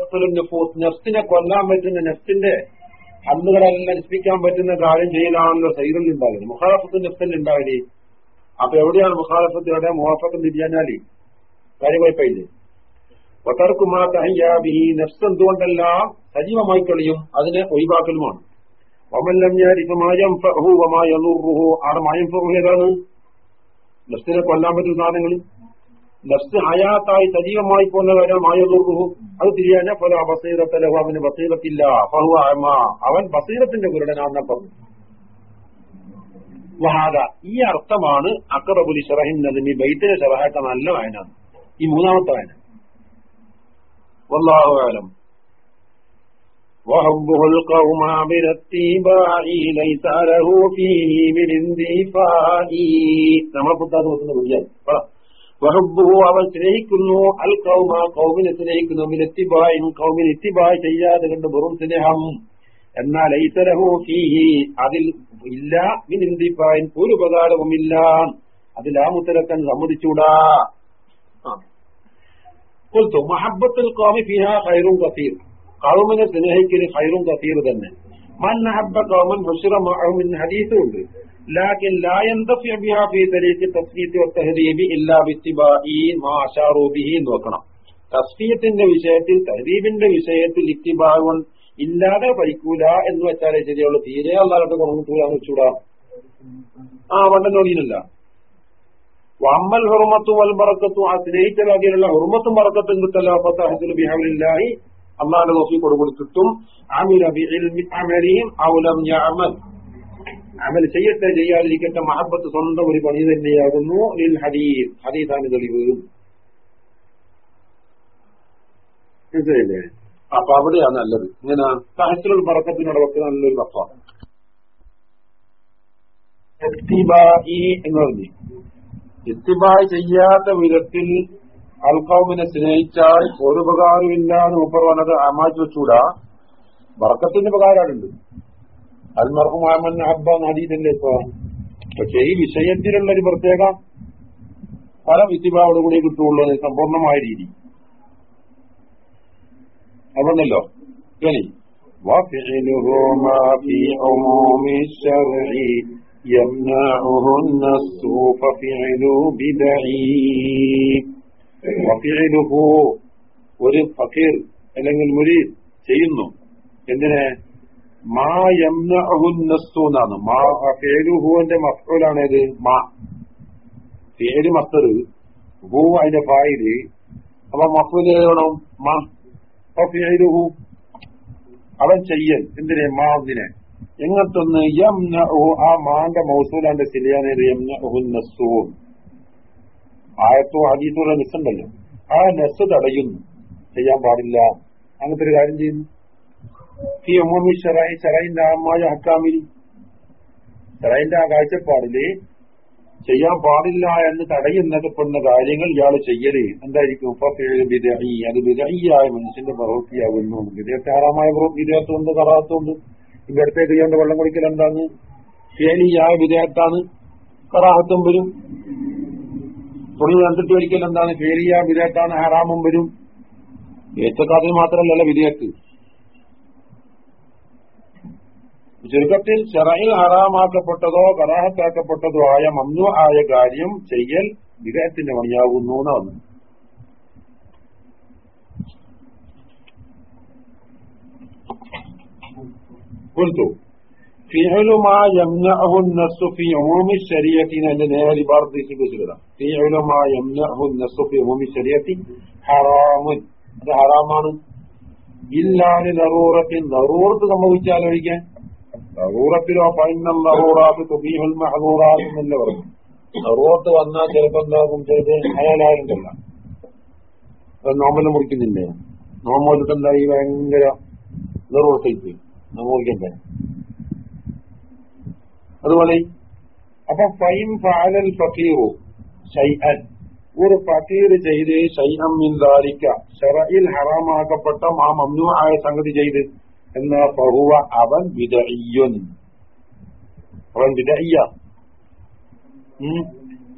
നെഫ്സിനെ കൊല്ലാൻ പറ്റുന്ന നെഫ്സിന്റെ അന്നുകളെല്ലാം നശിപ്പിക്കാൻ പറ്റുന്ന കാര്യം ചെയ്യലാണല്ലോ സൈറിൽ ഉണ്ടാകുന്നത് മുഖാഫത്ത് നെഫ്സിൽ ഉണ്ടാവില്ലേ അപ്പൊ എവിടെയാണ് മുഖാലഫത്ത് എവിടെ മുഹാഫത്ത് തിരിയാഞ്ഞാൽ കാര്യമായിപ്പയില്ലേ? ഒത്തർക്കുമാ തഹയ്യാബിഹി നഫ്സ് എന്തുകൊണ്ടെല്ലാം സജീവമായി കളിയും അതിനെ ഒഴിവാക്കലുമാണ്. ഏതാണ്? കൊല്ലാൻ പറ്റുന്ന സാധനങ്ങൾ. നഫ്സ് ഹയാത്തായി സജീവമായി പോകുന്ന കാര്യം മായുറുഹു അത് തിരിയാഞ്ഞ പല ബസീറത്തലഹു അവന് ബസീറത്തില്ല അവൻ ബസീറത്തിന്റെ കുരുടനാണെന്നാ പറഞ്ഞു വഹാദ ഈ അർത്ഥമാണ് അക്കറബുലി ഷറഹിൻ നദിമി ബൈത്തിലെ ഷറഹാത്ത നല്ല വായന ഈ മൂന്നാമത്തെ വായന والله أعلم وحبه القوم بالاتباع ليس له فيه من اندفاع നമ്മളെ പുത്താതെ നോക്കുന്ന വിളിയാൽ വഹബുഹു അവൻ സ്നേഹിക്കുന്നു അൽ കൗമ കൗമിനെ സ്നേഹിക്കുന്നു മിനെത്തിബായും കൗമിന് ഇത്തിബായ് ചെയ്യാതെ കണ്ട് വെറും സ്നേഹം എന്നാൽ ഐസലഹു ഫീഹി അതിൽ ഇല്ല മിനിന്തിപ്പായൻ ഒരു ഉപകാരവുമില്ല അതിൽ ആ മുത്തലക്കൻ സമ്മതിച്ചൂടാ കൊൽത്തു മഹബത്തുൽ കോമി ഫിഹ ഖൈറും കസീർ കൗമിനെ സ്നേഹിക്കല് ഖൈറും കസീർ തന്നെ മൻ ഹബ്ബ കൗമൻ ഹുസ്റ മഅഹും ഹദീസും ഉണ്ട് لكن لا ينتفع بها في طريق التصفية والتهذيب إلا باتباع ما أشاروا به നോക്കണം തസ്ഫീയത്തിന്റെ വിഷയത്തിൽ തഹദീബിന്റെ വിഷയത്തിൽ ഇത്തിബാ ഇല്ലാതെ പഠിക്കൂല എന്ന് വെച്ചാലേ ശരിയുള്ളൂ. തീരെ അല്ലാതെ കുറഞ്ഞിട്ടൂലാന്ന് വെച്ചൂടാ. ആ വണ്ടനോടിയിലല്ല വമ്മൽ ഹുറുമത്തും വൽ ബറക്കത്തു ആ സ്നേഹിച്ച വകയിലുള്ള ഹുർമത്തും ബറക്കത്തും അപ്പൊ ഫത്തഹത്തുൽ ബിഹബിലില്ലാഹി അള്ളാഹുടെ നോക്കി കൊടുക്കും കിട്ടും അമില ബിഇൽമി അമലിഹിം ഔലം യഅമൽ. അമൽ ചെയ്യട്ടെ ചെയ്യാതിരിക്കട്ടെ മഹബത്ത് സ്വന്തം ഒരു പണി തന്നെയാകുന്നു. ഹദീസ്. തെളിവ്. മനസ്സിലായില്ലേ? അപ്പൊ അവിടെയാണ് നല്ലത്. ഇങ്ങനെ സഹസ്ര പറക്കത്തിനോടൊക്കെ നല്ലൊരു ഇത്തിബായി എന്ന് പറഞ്ഞു. ഇത്തിബായ് ചെയ്യാത്ത വിധത്തിൽ അൽക്കൗമിനെ സ്നേഹിച്ചാൽ ഒരു ഉപകാരമില്ലാന്ന് മൂപ്പർ വന്നത് അമാറ്റി വെച്ചൂടാ. വർക്കത്തിന്റെ ഉപകാരമുണ്ട്. അൽമർഹു മുഹമ്മദ് ഹബ്ബ നദീതല്ലേ ഇപ്പൊ. പക്ഷെ ഈ വിഷയത്തിലുള്ള ഒരു പ്രത്യേക പല വിത്തിബാവോട് കൂടി കിട്ടുള്ളൂ സമ്പൂർണമായ രീതി. അതുകൊണ്ടല്ലോ ഇനി وفعله ما في عموم الشرع يمنعه النص ففعل بدعي وفعله ഒരു ഫക്കീർ അല്ലെങ്കിൽ മുരീദ് ചെയ്യുന്നു എന്തിനെ മാ യംനഹുന്നസ്സു എന്നാണ് മാ ഫേലുഹുവിന്റെ മഫ്ഊലാണ് ഏത് മാ ഫേല് മസ്തർ ഹൂ അതിന്റെ ഫായില് അപ്പൊ മഫ്ഊൽ ഏതാണ് മാ അവൻ ചെയ്യൽ. എന്തിനെ? മാവിനെ എങ്ങത്തൊന്ന് യംനഹു ആ മാന്റെ മൗസൂലാന്റെ ശരിയാനേത് യംനഹുന്നസ്സൂൻ ആയത്തോ ഹദീസോ നെസ്സുണ്ടല്ലോ. ആ നെസ് തടയുന്നു. ചെയ്യാൻ പാടില്ല. അങ്ങനത്തെ ഒരു കാര്യം ചെയ്യുന്നു. ഈ ഒമ്മി ഷെറായി ഷെറൈന്റെ ആമായ ഹക്കാമിൽ ഷെറൈന്റെ ആ കാഴ്ചപ്പാടിൽ ചെയ്യാൻ പാടില്ല എന്ന് തടയുന്നതപ്പെടുന്ന കാര്യങ്ങൾ ഇയാൾ ചെയ്യൽ. എന്തായിരിക്കും? വിദയി അത് വിദഹിയായ മനുഷ്യന്റെ പ്രവൃത്തിയാകുന്നു വിദേഹത്താറാമായ വിദേഹത്തുണ്ട് കറാത്തുണ്ട്. ഇന്റെ അടുത്തേക്ക് ചെയ്യേണ്ട വെള്ളം കുടിക്കൽ എന്താണ്? ശേലിയായ വിദേഹത്താണ് കറാഹത്തും വരും. തുണി കണ്ടിട്ട് ഒരിക്കൽ എന്താണ്? ഫേലിയ വിദേഹത്താണ് ഹറാമും വരും. ഏറ്റക്കാതിന് മാത്രമല്ലല്ലോ വിദേഹത്ത് ചുരുക്കത്തിൽ ചെറയിൽ ഹറാമാക്കപ്പെട്ടതോ കറാഹത്താക്കപ്പെട്ടതോ ആയ മമ്നു ആയ കാര്യം ചെയ്യൽ വിദേഹത്തിന്റെ പണിയാകുന്നു എന്നാണ് قلت فعل ما يمنعه النص في عموم الشريعة أن نهار برض سبسلة فعل ما يمنعه النص في عموم الشريعة حرام അത് ഹറാമാണ് ഇല്ലാതെ നറൂറത്തിൽ നറൂറത്ത് സംഭവിച്ചാലൊഴിക്കാൻ നറൂറത്തിലോ പൈനം നറൂറാത്ത് തുബീഹുൽ മഹദൂറാത്ത് എന്നല്ല പറഞ്ഞു നറൂറത്ത് വന്നാൽ ചിലപ്പോ എന്താകും ചെയ്ത്? ഹയാലായിട്ടുണ്ടല്ല നോമ്പെല്ലാം മുറിക്കുന്നില്ലേ? നോമ്പോലിട്ട് എന്തായി ഭയങ്കര നറൂറത്തേക്ക് നോക്കിക്കണ്ടേ അതുപോലെ അപ്പൊ ഫൈൻ ഫാലൽ ഫക്കീറു ഒരു ഫക്കീർ ചെയ്ത് ഷൈഅം മിൻ ദാലിക്ക. ഷറയിൽ ഹറാമാക്കപ്പെട്ട ആ മമ്നു ആയ സംഗതി ചെയ്ത് എന്ന ഫഹുവ അവൻ വിദയ്യൻ അവൻ വിദയ്യ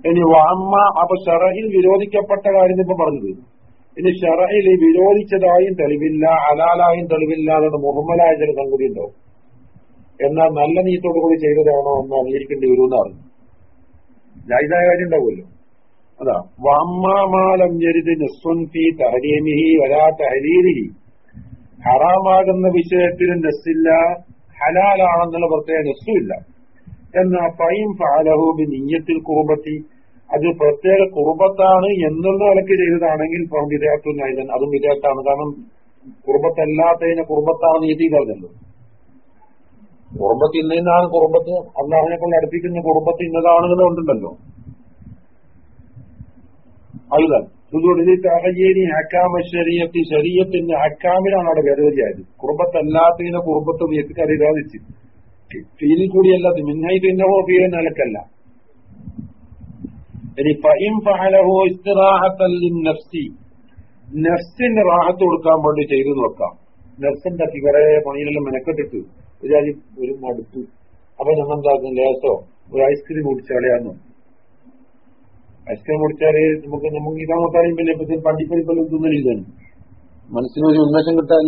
ഇനി വാമ്മ അപ്പൊ ഷറഹിൽ വിരോധിക്കപ്പെട്ട കാര്യം ഇപ്പൊ പറഞ്ഞത്. ഇനി ഷറഹിൽ വിരോധിച്ചതായും തെളിവില്ല അലാലായും തെളിവില്ല എന്നുള്ള മുഹമ്മലായ ചില സംഗതി ഉണ്ടോ എന്നാൽ നല്ല നീത്തോടു കൂടി ചെയ്തതാണോ എന്ന് അംഗീകരിക്കേണ്ടി വരുമെന്നാണ് ജായിതായ കാര്യം ഉണ്ടാവുമല്ലോ. അതാ വാമ്മാലം ജരിത് നെസ്വൻ ഫി തഹരീമിഹി വരാ തഹരീരിഹി ഹറാമാകുന്ന വിഷയത്തിൽ നെസ്സില്ല ഹലാലാണെന്നുള്ള പ്രത്യേക നെസ്സുമില്ല എന്നാ പൈം ഫാലഹൂബി നീയത്തിൽ കുറുമ്പത്തി അത് പ്രത്യേക കുറുബത്താണ് എന്നുള്ള നിലയ്ക്ക് ചെയ്തതാണെങ്കിൽ വിദേഹത്തുനിന്ന് അതും വിദേഹത്താണ് കാരണം കുറുബത്തല്ലാത്തതിനെ കുറുബത്താണ് നീതി പറഞ്ഞല്ലോ. കുറുമ്പത്ത് ഇന്നതാണ് കുറുമ്പത്ത് അള്ളാഹിനെ കൊണ്ട് അടുപ്പിക്കുന്ന കുറുമ്പത്ത് ഇന്നതാണെന്ന് കൊണ്ടുണ്ടല്ലോ ഇതുകൊണ്ട് തഹയ്യേരി ഹക്കാമ ശരീരത്തി ശരീരത്തിന്റെ ഹക്കാമിനാണ് അവിടെ ഭേദഗതിയായത്. കുറുമ്പത്തല്ലാത്തതിനെ കുറുമ്പത്ത് വിരോധിച്ച് ഫീലിൽ കൂടിയല്ല മിന്നായി ഹോ ഫീൽ നിലക്കല്ല ഇനി നഫ്സിന്റെ റാഹത്ത് കൊടുക്കാൻ വേണ്ടി ചെയ്തു നോക്കാം. നഫ്സിന്റെ കുറെ പണിയിലെല്ലാം മെനക്കെട്ടിട്ട് വിചാരി ഒരു മടുത്തു. അപ്പൊ നമ്മൾ എന്താക്കും ലേസോ? ഒരു ഐസ്ക്രീം കുടിച്ചാലെയാന്നു ഐസ്ക്രീം കുടിച്ചാൽ നമുക്ക് നമുക്ക് ഇതാമത്താലും പിന്നെ പണ്ടിപ്പരിപ്പെല്ലാം തിന്നലില്ലാണ് മനസ്സിനൊരു ഉന്മേഷം കിട്ടാൻ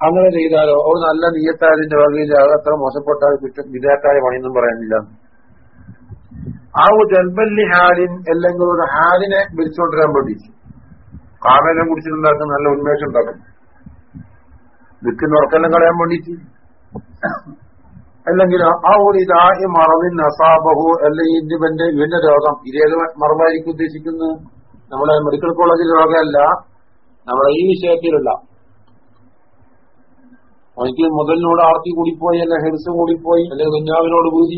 അങ്ങനെ ചെയ്താലോ? അവർ നല്ല നീയത്തായതിന്റെ വകയിൽ അത് അത്ര മോശപ്പെട്ടാൽ വിദേഹത്തായ പണിയൊന്നും പറയാനില്ല. ആ ഒരു ജൽബല്ലി ഹാലിൻ അല്ലെങ്കിൽ ഒരു ഹാലിനെ വിളിച്ചുകൊണ്ടിരാൻ വേണ്ടി. കാമേനെ കുടിച്ചിട്ടുണ്ടാക്കും നല്ല ഉന്മേഷം ഉണ്ടാക്കും. വിൽക്കുന്ന ഉറക്കെല്ലാം കളയാൻ വേണ്ടിയിട്ട്. അല്ലെങ്കിൽ ആ ഒരു ഇതായി മറവിൻ അസാബഹു അല്ലെങ്കിൽ ഇവന്റെ ഇവന്റെ രോഗം. ഇതേത് മറവായിരിക്കും ഉദ്ദേശിക്കുന്നത്? നമ്മളെ മെഡിക്കൽ കോളേജിൽ രോഗമല്ല. നമ്മളെ ഈ വിഷയത്തിലുള്ള. അവനിക്ക് മുതലിനോട് ആർത്തി കൂടിപ്പോയി അല്ലെ ഹെൽസ് കൂടിപ്പോയി അല്ലെ കുഞ്ഞാവിനോട് കൂടി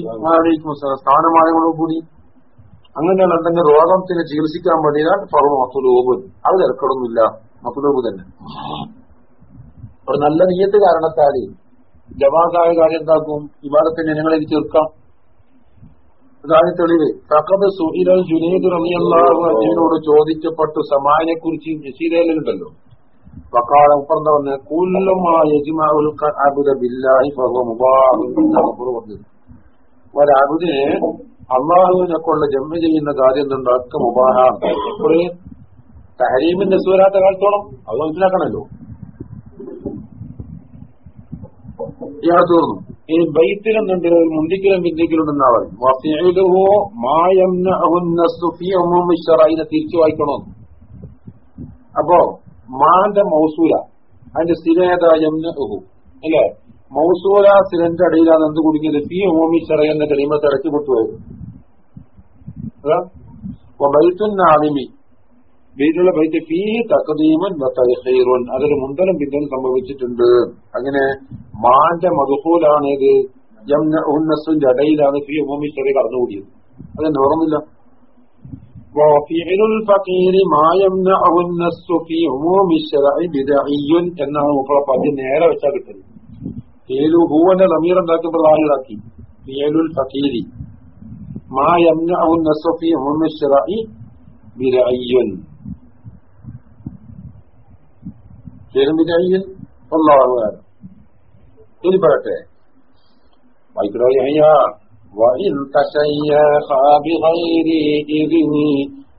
സ്ഥാനമായോട് കൂടി. അങ്ങനെയുള്ള എന്തെങ്കിലും രോഗത്തിന് ചികിത്സിക്കാൻ വേണ്ടിയാൽ പറഞ്ഞു മത്തുലൂബ് അത് തിരക്കടൊന്നുമില്ല മത്തുലൂബ് തന്നെ. ഒരു നല്ല നീയത്ത് കാരണത്താൽ ജവാസായ കാര്യം എന്താക്കും? വിവാദത്തിന് ജനങ്ങളിൽ ചേർക്കാം അതാണ് തെളിവ്. തക്കത് സുഹിരൽ ജുനീദ് റളിയല്ലാഹു അൻഹുവിനോട് ചോദിക്കപ്പെട്ടു സമാനെ കുറിച്ച് ജസീരയിലുണ്ടല്ലോ വക്കാല ഉപ്പറന്ത വന്ന് കുല്ലുമായ യജ്മാഉൽ അബ്ദ ബില്ലാഹി ഫഹുവ മുബാഹുൻ എന്നാണ് പറഞ്ഞത്. ഒരബുദിനെ അള്ളാഹുവിനെ കൊണ്ട് ജമ്മ ചെയ്യുന്ന കാര്യം എന്തുണ്ട് ഒക്കെ മുബാഹാണ് തഹരീമിന്റെ സുവരാത്ത കാലത്തോളം അത് മനസ്സിലാക്കണല്ലോ ഇയാളെ തീർന്നു ഈ ബൈത്തിലെന്നുണ്ട് മുന്തിക്കലും പിന്തിക്കലുണ്ടെന്നാ പറയും തിരിച്ചു വായിക്കണോ? അപ്പോ മാന്റെ മൗസൂല അതിന്റെ സ്ഥിരേത യംനഉഹു അല്ലേ? മൗസൂല സ്ഥിരന്റെ അടിയിലാണ് എന്ത് കുടുങ്ങിയത്? ഫി ശറഈ എന്ന കലിമത്ത് അടച്ചു കൊണ്ടുപോയത് ബൈത്തുൻ നാലിമി. ബീലുള്ള ബൈറ്റ് പീ തക്കദീമൻ തൈഹീറുൻ അതൊരു മുന്തലും പിന്തലും സംഭവിച്ചിട്ടുണ്ട്. അങ്ങനെ മാന്റെ മധുഹൂലാണ് ഇത് ഉന്നസിന്റെ ഇടയിലാണ് ഫി ഉമമി ചെറിയ കടന്നുകൂടിയത്. അതെന്നെ ഓർമ്മില്ല എന്നാണ് മക്കളെ പദ്യം നേരെ വെച്ചാൽ കിട്ടുന്നത്. ഫീലു ഹൂവന്റെ നമീർ ഉണ്ടാക്കുമ്പോൾ ആളുകളാക്കി ഫിയലുൽ ഫീരി മാ യംന ഉന്നസ്വഫി ഉമമിശ്രി ബിരയ്യുൻ الشرع بدعي ഫിയലും ബിദഅയ്യൻ അല്ലാഹു അഅലം ഇനി പറയട്ടെ മൈക്രോ യഹ്യ وإن تشيخ بغير إذن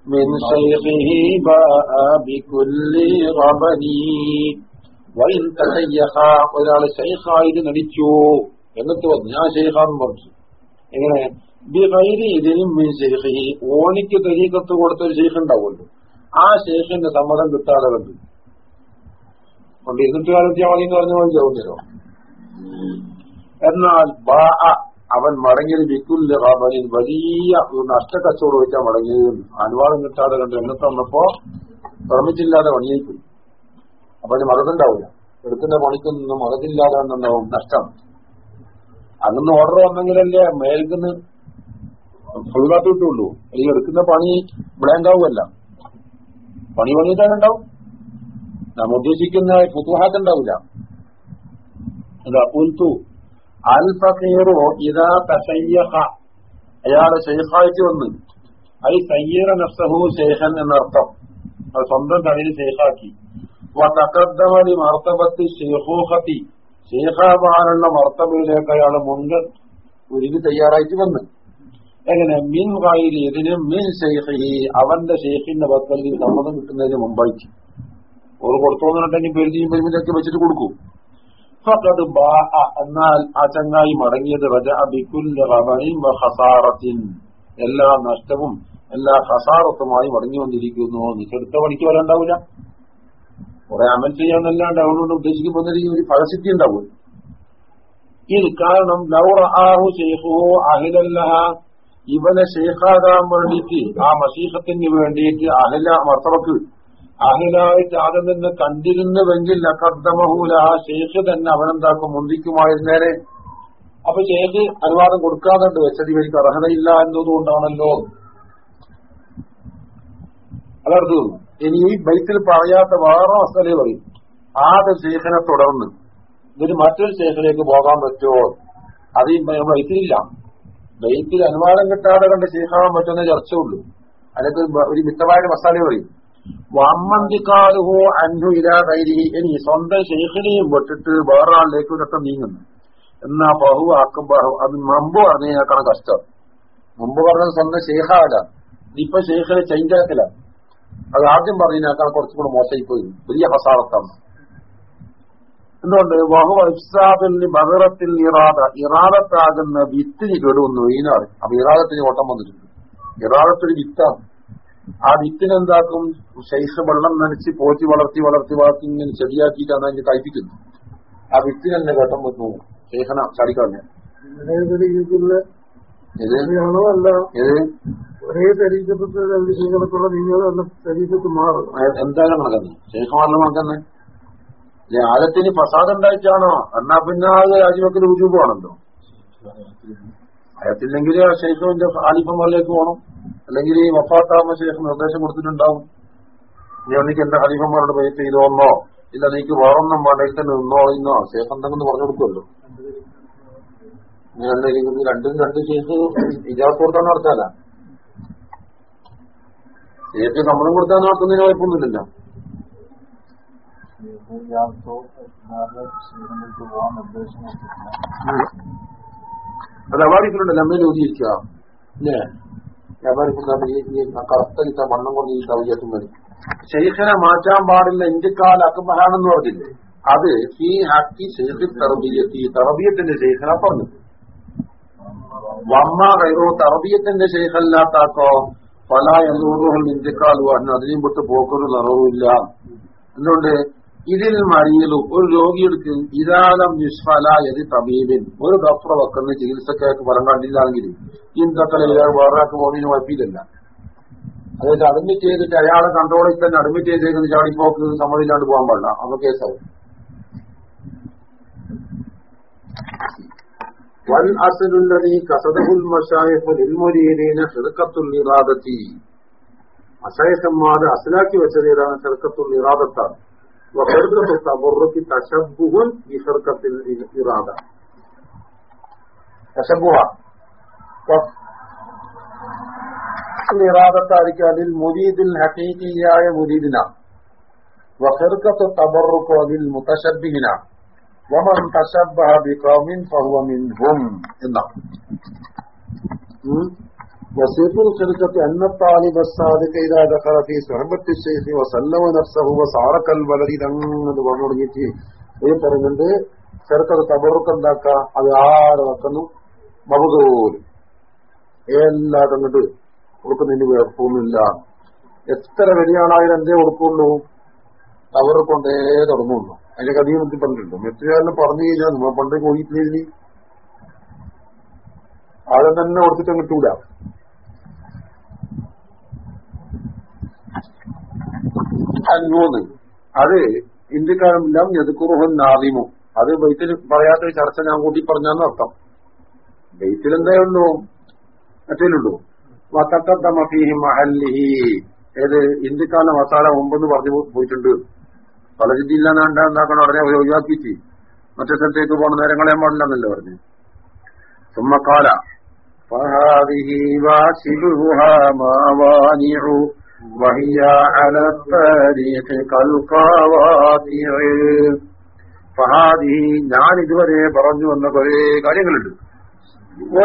من شيخه باء بكل غبني وإن تشيخ ഒരാൾ ഷെയ്ഖായിട്ട് നടിച്ചു എന്നിട്ട് വന്നു ഞാൻ ഷെയ്ഖാന്ന് പറഞ്ഞു എങ്ങനെ ബിഗൈരി ഇതിനും മീൻ ഷെയ്ഖി ഓണിക്ക് തെരീക്കത്ത് കൊടുത്ത ഒരു ഷെയ്ഖ് ഉണ്ടാവുമല്ലോ ആ ഷെയ്ഖിന്റെ സമ്മതം കിട്ടാതെ കണ്ടു കൊണ്ട് ഇരുന്നിട്ട് കാലത്ത് മതി എന്ന് പറഞ്ഞ പോലെ ചോദിച്ചോ എന്നാൽ ബാ അവൻ മടങ്ങിയത് വിക്കുല്ല റാബനിൽ വലിയ ഒരു നഷ്ടക്കച്ചവടം വെച്ചാൽ മടങ്ങിയത്. അനുവാദം കിട്ടാതെ കണ്ട് എന്നെ തന്നപ്പോ പെർമിറ്റില്ലാതെ പണിയായിപ്പോയി. അപ്പൊ അതിന് മതത്തുണ്ടാവില്ല എടുക്കുന്ന നിന്ന് മതത്തില്ലാതെ വന്നുണ്ടാവും നഷ്ടം. അന്ന് ഓർഡർ വന്നെങ്കിലല്ലേ മേൽക്കുന്ന ഫുൾകാത്ത് കിട്ടുള്ളൂ അല്ലെങ്കിൽ എടുക്കുന്ന പണി ഇവിടെ ഉണ്ടാവുമല്ല. പണി പണിയിട്ടാണുണ്ടാവും നാം ഉദ്ദേശിക്കുന്ന ഫുതുഹാത്ത് ഉണ്ടാവില്ല. ഉൽത്തു അൽ ഫീറോ ഇതാ തസയ്യഹ. അയാളെ ഷെയ്ഖായിട്ട് വന്ന് ഐ സയ്യറ നഫ്സഹു ഷെയ്ഖൻ എന്നർത്ഥം. അത് സ്വന്തം തലയിൽ ഷെയ്ഖാക്കി വക്കദ്ദമതി മർത്തബത്തി ഷെയ്ഖൂഖത്തി ഷെയ്ഖാവാനുള്ള മർത്തബയിലേക്ക് അയാൾ മുൻക് ഒരുങ്ങി തയ്യാറായിട്ട് വന്ന്. എങ്ങനെ? മിൻ വായിൽ ഇതിന് മിൻ ഷെയ്ഖി അവന്റെ ഷെയ്ഖിന്റെ പക്കലിൽ സമ്മതം കിട്ടുന്നതിന് മുമ്പായിട്ട്. ഒരു കൊടുത്തോന്നുണ്ടെങ്കിൽ പെരുതിയും പെരുമിലൊക്കെ വെച്ചിട്ട് കൊടുക്കും. എന്നാൽ ആ ചങ്ങായി മടങ്ങിയത് റജ ബിക്കുല്ല റബനിൻ വ ഖസാറത്തിൻ. എല്ലാ നഷ്ടവും എല്ലാ ഖസാറത്തുമായി മടങ്ങി വന്നിരിക്കുന്നു. നിക്കെടുത്ത പണിക്ക് വരെ ഉണ്ടാവില്ല കുറെ അമൽ ചെയ്യാന്നല്ലാണ്ട് അവനോട് ഉദ്ദേശിക്കുമ്പോൾ ഒരു ഫലസിദ്ധി ഉണ്ടാവും. ഇത് കാരണം ലൗറആഹു ഷെയ്ഖുഹു അഹിലല്ലഹ. ഇവനെ ഷെയ്ഖാകാൻ വേണ്ടിയിട്ട് ആ മസീഹത്തിന് വേണ്ടിയിട്ട് അഹില മർത്തവക്ക് അഹിലായിട്ട് ആദ്യം നിന്ന് കണ്ടിരുന്നുവെങ്കിൽ അക്കർദ്ദമഹൂല ഷെയ്ഖ് തന്നെ അവനെന്താക്കും മുന്തിക്കുമായിരുന്നേരെ അപ്പൊ ഷെയ്ഖ് അനുവാദം കൊടുക്കാതുണ്ട് വെച്ചത് ഇവർക്ക് അർഹതയില്ല എന്നതുകൊണ്ടാണല്ലോ. അതർത്ഥം ഇനി ഈ ബൈത്തിൽ പറയാത്ത വേറെ മസല പറയും. ആദ്യ ഷെയ്ഖിനെ തുടർന്ന് ഇതിന് മറ്റൊരു ഷെയ്ഖിലേക്ക് പോകാൻ പറ്റുമോ? അത് ബൈക്കിലില്ല ബൈത്തിൽ അനുവാദം കിട്ടാതെ കണ്ട് ഷെയ്ഖാകാൻ പറ്റുന്ന ചർച്ചയുള്ളൂ. അല്ലെങ്കിൽ ഒരു മിത്തമായ മസാല പറയും. വമ്മന്തിക്കാലുഹോ അൻഹു ഇലാ കൈരി ഇനി സ്വന്തം ശേഖരിയും വിട്ടിട്ട് വേറൊരാളിലേക്ക് ഇതൊക്കെ നീങ്ങുന്നു. എന്നാ ബഹു ആക്കുമ്പോ അത് മുമ്പ് പറഞ്ഞതിനേക്കാണ് കഷ്ടം. മുമ്പ് പറഞ്ഞത് സ്വന്തം ശേഖാല ഇപ്പൊ ഷെയ്ഖിനെ ചേഞ്ച് ആക്കല. അത് ആദ്യം പറഞ്ഞതിനേക്കാൾ കുറച്ചും കൂടെ മോശമായിപ്പോയി. വലിയ ഹസാറത്താണ്. എന്തുകൊണ്ട്? വഹു ഇഫ്സാദിൽ ബഹറത്തിൽ ഇറാദ. ഇറാദത്താകുന്ന വിത്തിന് കേടുവന്നു. ഈനാറ് അപ്പൊ ഇറാദത്തിന് ഓട്ടം വന്നിട്ടുണ്ട്. ഇറാദത്തൊരു വിത്താണ്. ആ വിത്തിനെന്താക്കും? ശൈഖ് വെള്ളം നനച്ച് പോറ്റി വളർത്തി വളർത്തി വളർത്തി ഇങ്ങനെ ചെടിയാക്കിയിട്ടാണ് അതിന് കഴിപ്പിക്കുന്നു ആ വിത്തിന് തന്നെ ഘട്ടം വന്നു ശേഖന ചാടിക്കളഞ്ഞ. ഒരേ മാറും എന്താണ് നടക്കുന്നത്. ശേഖമാറിന് നടക്കുന്നത്. ആദ്യത്തിന് പ്രസാദം ഫസാദ് ഉണ്ടായിട്ടാണോ? എന്നാ പിന്നെ അത് രാജിവെക്കൽ രുചൂപാണല്ലോ അയത്തില്ലെങ്കിൽ ഷെയ്ഖിന്റെ ഖലീഫന്മാരിലേക്ക് പോകണം അല്ലെങ്കിൽ ഈ വഫാത്താമ ഷെയ്ഖ് നിർദ്ദേശം കൊടുത്തിട്ടുണ്ടാവും. നീ ഒന്നിക്ക് എന്റെ ഹലീഫന്മാരോട് പേ ചെയ്തോന്നോ ഇല്ല നീക്ക് വേറൊന്നും വേണ്ടി തന്നെ നിന്നോ? ഇന്നോ? ഷെയ്ഖ് എന്തെങ്കിലും പറഞ്ഞു കൊടുക്കുമല്ലോ. നീ രണ്ടും രണ്ടും രണ്ട് ചെയ്ത്. ഇജാസ് കൊടുത്താൽ നടത്താല ഷെയ്ഖ് നമ്മളും കൊടുത്താൽ നടത്തുന്നതിന് കൊടുത്തിട്ടില്ല അത് അവാരിക്കുന്നുണ്ടല്ലോ അമ്മയിൽ ഊതിയിരിക്കുക അല്ലേ വ്യാപാരിക്കുന്ന ഈ കറുത്ത ഇത്ത മണ്ണം കൊണ്ട് ഈ തവയ്യത്തും വരും ഷെയ്ഖിനെ മാറ്റാൻ പാടില്ല ഇന്ത്യക്കാൽ അക്ബഹാണെന്ന് പറഞ്ഞില്ലേ? അത് ഈ ഹക്കി ശൈഖി തറബിയത്തി തറബിയത്തിന്റെ ശൈഖന പറഞ്ഞു വമ്മ കൈറോ തറബിയത്തിന്റെ ശൈഖല്ലാത്താക്കോ പല എന്നൂറുകൾ ഇന്ത്യക്കാൽ പറഞ്ഞു അതിനെയും വിട്ട് പോക്കൊരു നിറവുമില്ല. എന്തുകൊണ്ട്? ഇതിൽ മറിയലു ഒരു രോഗിയെടുക്ക് ഇതാലം നിഷ്ഫല എതി തബീബിൻ ഒരു ഡോക്ടർ വെക്കുന്ന ചികിത്സക്കാർക്ക് ഫലം കണ്ടില്ലാണെങ്കിൽ ഇന്തൊക്കെ വേറൊരാൾക്ക് പോകുന്നതിന് കുഴപ്പമില്ല അതായത് അഡ്മിറ്റ് ചെയ്തിട്ട് അയാളെ കൺട്രോളിൽ തന്നെ അഡ്മിറ്റ് ചെയ്തേക്കുന്ന ചാടിപ്പോക്ക് സമ്മതില്ലാണ്ട് പോകാൻ പാടില്ല. അപ്പൊ കേസാവും വൽ അസലുല്ലതി കസദഹുൽ മഷായഫ് ഇൽമുരീദീന ഹിർക്കത്തുൽ ഇറാദത്തി. മഷായിഖന്മാർ അസലാക്കി വെച്ചത് ഏതാണ്? ഹിർക്കത്തുൽ ഇറാദത്താണ്. وخرقة التبرك تشبه بخرقة الإرادة تشبه ഇറാദത്തായിരിക്കും അതിൽ മുരീദിൽ ഹക്കീക്കിയായ മുരീദിന വഖിർക്കത്ത് തബറുക്ക് അതിൽ മുത്തശബിഹിന വമൻ തശബ്ബഹ ബിഖൗമിൻ ഫഹുവ മിൻഹും എന്നാണ് وصف الخلقة أن الطالب الصادق إذا دخل في صحبة الشيخ وسلم نفسه وصار كالولد ഇതങ്ങനെ പറഞ്ഞു തുടങ്ങിയിട്ട് ഈ പറയുന്നുണ്ട് ചെറുക്കത് തബറുക്ക് എന്താക്ക അത് ആരെ വെക്കുന്നു മബുദൂല് എല്ലാം അങ്ങോട്ട് കൊടുക്കുന്നതിന് കുഴപ്പമൊന്നുമില്ല എത്ര വലിയാണായാലും എന്തേ കൊടുക്കുള്ളൂ തവറ് കൊണ്ടേ തുടങ്ങുള്ളൂ അതിന്റെ കഥയും എനിക്ക് പറഞ്ഞിട്ടുണ്ടോ മെറ്റുകാരനെ പറഞ്ഞു കഴിഞ്ഞാൽ നമ്മൾ പണ്ടേ പോയിട്ടില്ല ആദ്യം തന്നെ കൊടുത്തിട്ട് കിട്ടൂല അല്ലൂന്ന് അത് ഇന്ത്യക്കാരെല്ലാം എതുക്കുറുഹൻ നാദിമു. അത് ബൈത്തിൽ പറയാത്ത ചർച്ച ഞാൻ കൂട്ടി പറഞ്ഞാന്ന് അർത്ഥം. ബൈത്തിൽ എന്തേ ഉള്ളൂ? മറ്റേലുള്ളൂ. ഏത് ഇന്ത്യക്കാരുടെ മസാല മുമ്പെന്ന് പറഞ്ഞു പോയിട്ടുണ്ട്. പല ജില്ല എന്താക്കണം ഉടനെ അവർ ഒഴിവാക്കിച്ച് മറ്റേ സ്ഥലത്തേക്ക് പോകുന്ന നേരങ്ങളെ പാടില്ലെന്നല്ലേ പറഞ്ഞു. സുമ്മക്കാല وهي على الطريق كالقواطع فهذه ഞാൻ ഇതുവരെ പറഞ്ഞു വന്ന കുറെ കാര്യങ്ങളുണ്ട്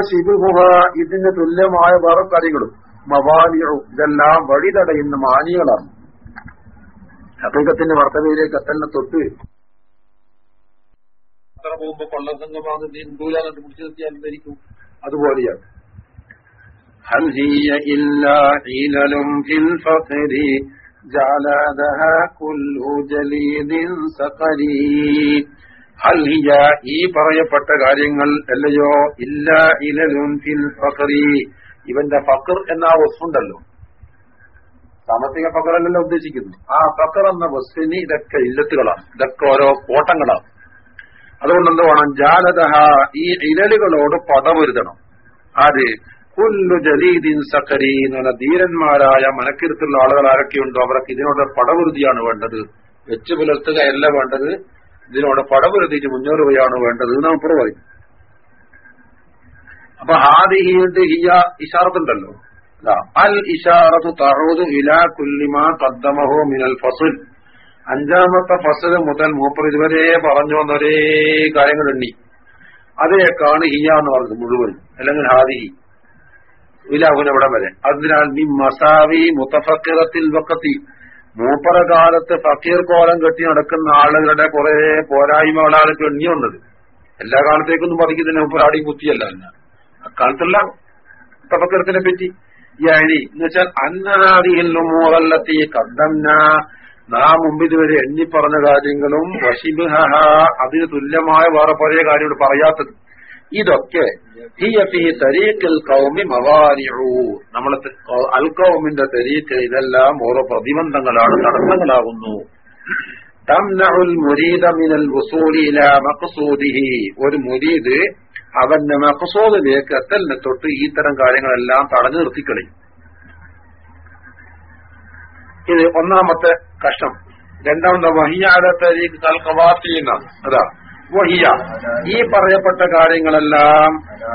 ശിബുഹ ഇതിന് തുല്യമായ വേറെ കാര്യങ്ങളും മവാലിയു ഇതെല്ലാം വഴി തടയുന്ന മാനികളാണ് ഹക്കീകത്തിന്റെ വർത്തവയിലേക്ക് എത്തന്നെ തൊട്ട് അത്ര പോകുമ്പോ കൊള്ളസംഘമാണ് ഹിന്ദുലാന്നിട്ട് പിടിച്ചു നിർത്തിയാൽ ധരിക്കും അതുപോലെയാണ് هل هي إلا علل في الفقر جعل لها كل جليد سقري هل هي ഈ പറയപ്പെട്ട കാര്യങ്ങൾ അല്ലയോ ഇല്ല ഇലലുൻ ഫിൽ ഫഖറി ഇവന്റെ ഫഖർ എന്ന ആ വസ്തുണ്ടല്ലോ സാമ്പത്തിക ഫഖറല്ലല്ലോ ഉദ്ദേശിക്കുന്നു ആ ഫഖർ എന്ന വസ്തുവിന് ഇതൊക്കെ ഇല്ലത്തുകളാണ് ഇതൊക്കെ ഓരോ കോട്ടങ്ങളാണ് അതുകൊണ്ട് എന്ത് വേണം ജാലതഹ ഈ ഇരലുകളോട് പദവരുതണം ആര് കുല്ലു ജലീദിൻ സക്കരീൻ ധീരന്മാരായ മനക്കിരുത്തുള്ള ആളുകൾ ആരൊക്കെയുണ്ടോ? അവർക്ക് ഇതിനോട് പടവൃതിയാണ് വേണ്ടത്. വെച്ച് പുലർത്തുകയല്ല വേണ്ടത്. ഇതിനോട് പടവൃതിച്ച് മുന്നേറുകയാണ് വേണ്ടത് എന്ന് നമ്മൾ പറയും അപ്പൊ ഹാദിഹിയുടെ ഹിയ ഇഷാറത്തുണ്ടല്ലോ. അൽ ഇഷാറത്തു തറൂദ് ഇലാ കുല്ലിമാ തദ്ദമഹോ മിനൽ ഫസുൽ. അഞ്ചാമത്തെ ഫസൽ മുതൽ മൂപ്പർ ഇതുവരെ പറഞ്ഞു വന്ന ഒരേ കാര്യങ്ങൾ എണ്ണി അതേക്കാണ് ഹിയ എന്ന് പറഞ്ഞത് മുഴുവൻ. അല്ലെങ്കിൽ ഹാദിഹി. ഇലാഹുനവിടം വരെ? അതിനാൽ നീ മസാവി മുത്തഫക്കിറത്തിൽ വക്കത്തി. മൂപ്പറ കാലത്ത് ഫക്കീർ കോലം കെട്ടി നടക്കുന്ന ആളുകളുടെ കുറെ പോരായ്മകളാണ് എണ്ണി വന്നത്. എല്ലാ കാലത്തേക്കൊന്നും പതിക്കുന്നതിന് മൂപ്പരാടി കുത്തിയല്ല എന്നാണ് അക്കാലത്തല്ല തഫക്കിറത്തിനെ പറ്റി യാനി എന്ന് വെച്ചാൽ അന്നഹാദിയിൽ മൂറല്ലത്തി കദ്ദംന. നാം മുമ്പ് ഇതുവരെ എണ്ണി പറഞ്ഞ കാര്യങ്ങളും വഷിബിഹ അതിന് തുല്യമായ വേറെ പഴയ കാര്യങ്ങൾ പറയാത്തത്. ഇതൊക്കെ നമ്മളെ അൽ കൗമിന്റെ തരീഖ് ഇതെല്ലാം ഓരോ പ്രതിബന്ധങ്ങളാണ് തടസ്സങ്ങളാകുന്നു. ഒരു മുരീദ് അവന്റെ മക്കസോദിലേക്ക് എത്തലിനെ തൊട്ട് ഈ തരം കാര്യങ്ങളെല്ലാം തടഞ്ഞു നിർത്തിക്കളയും ഇത് ഒന്നാമത്തെ കഷ്ടം രണ്ടാമത്തെ വഹിയാടെ തരീഖ് കൽക്കവാത്തിന്നാണ് അതാ. വഹിയ. ഈ പറയപ്പെട്ട കാര്യങ്ങളെല്ലാം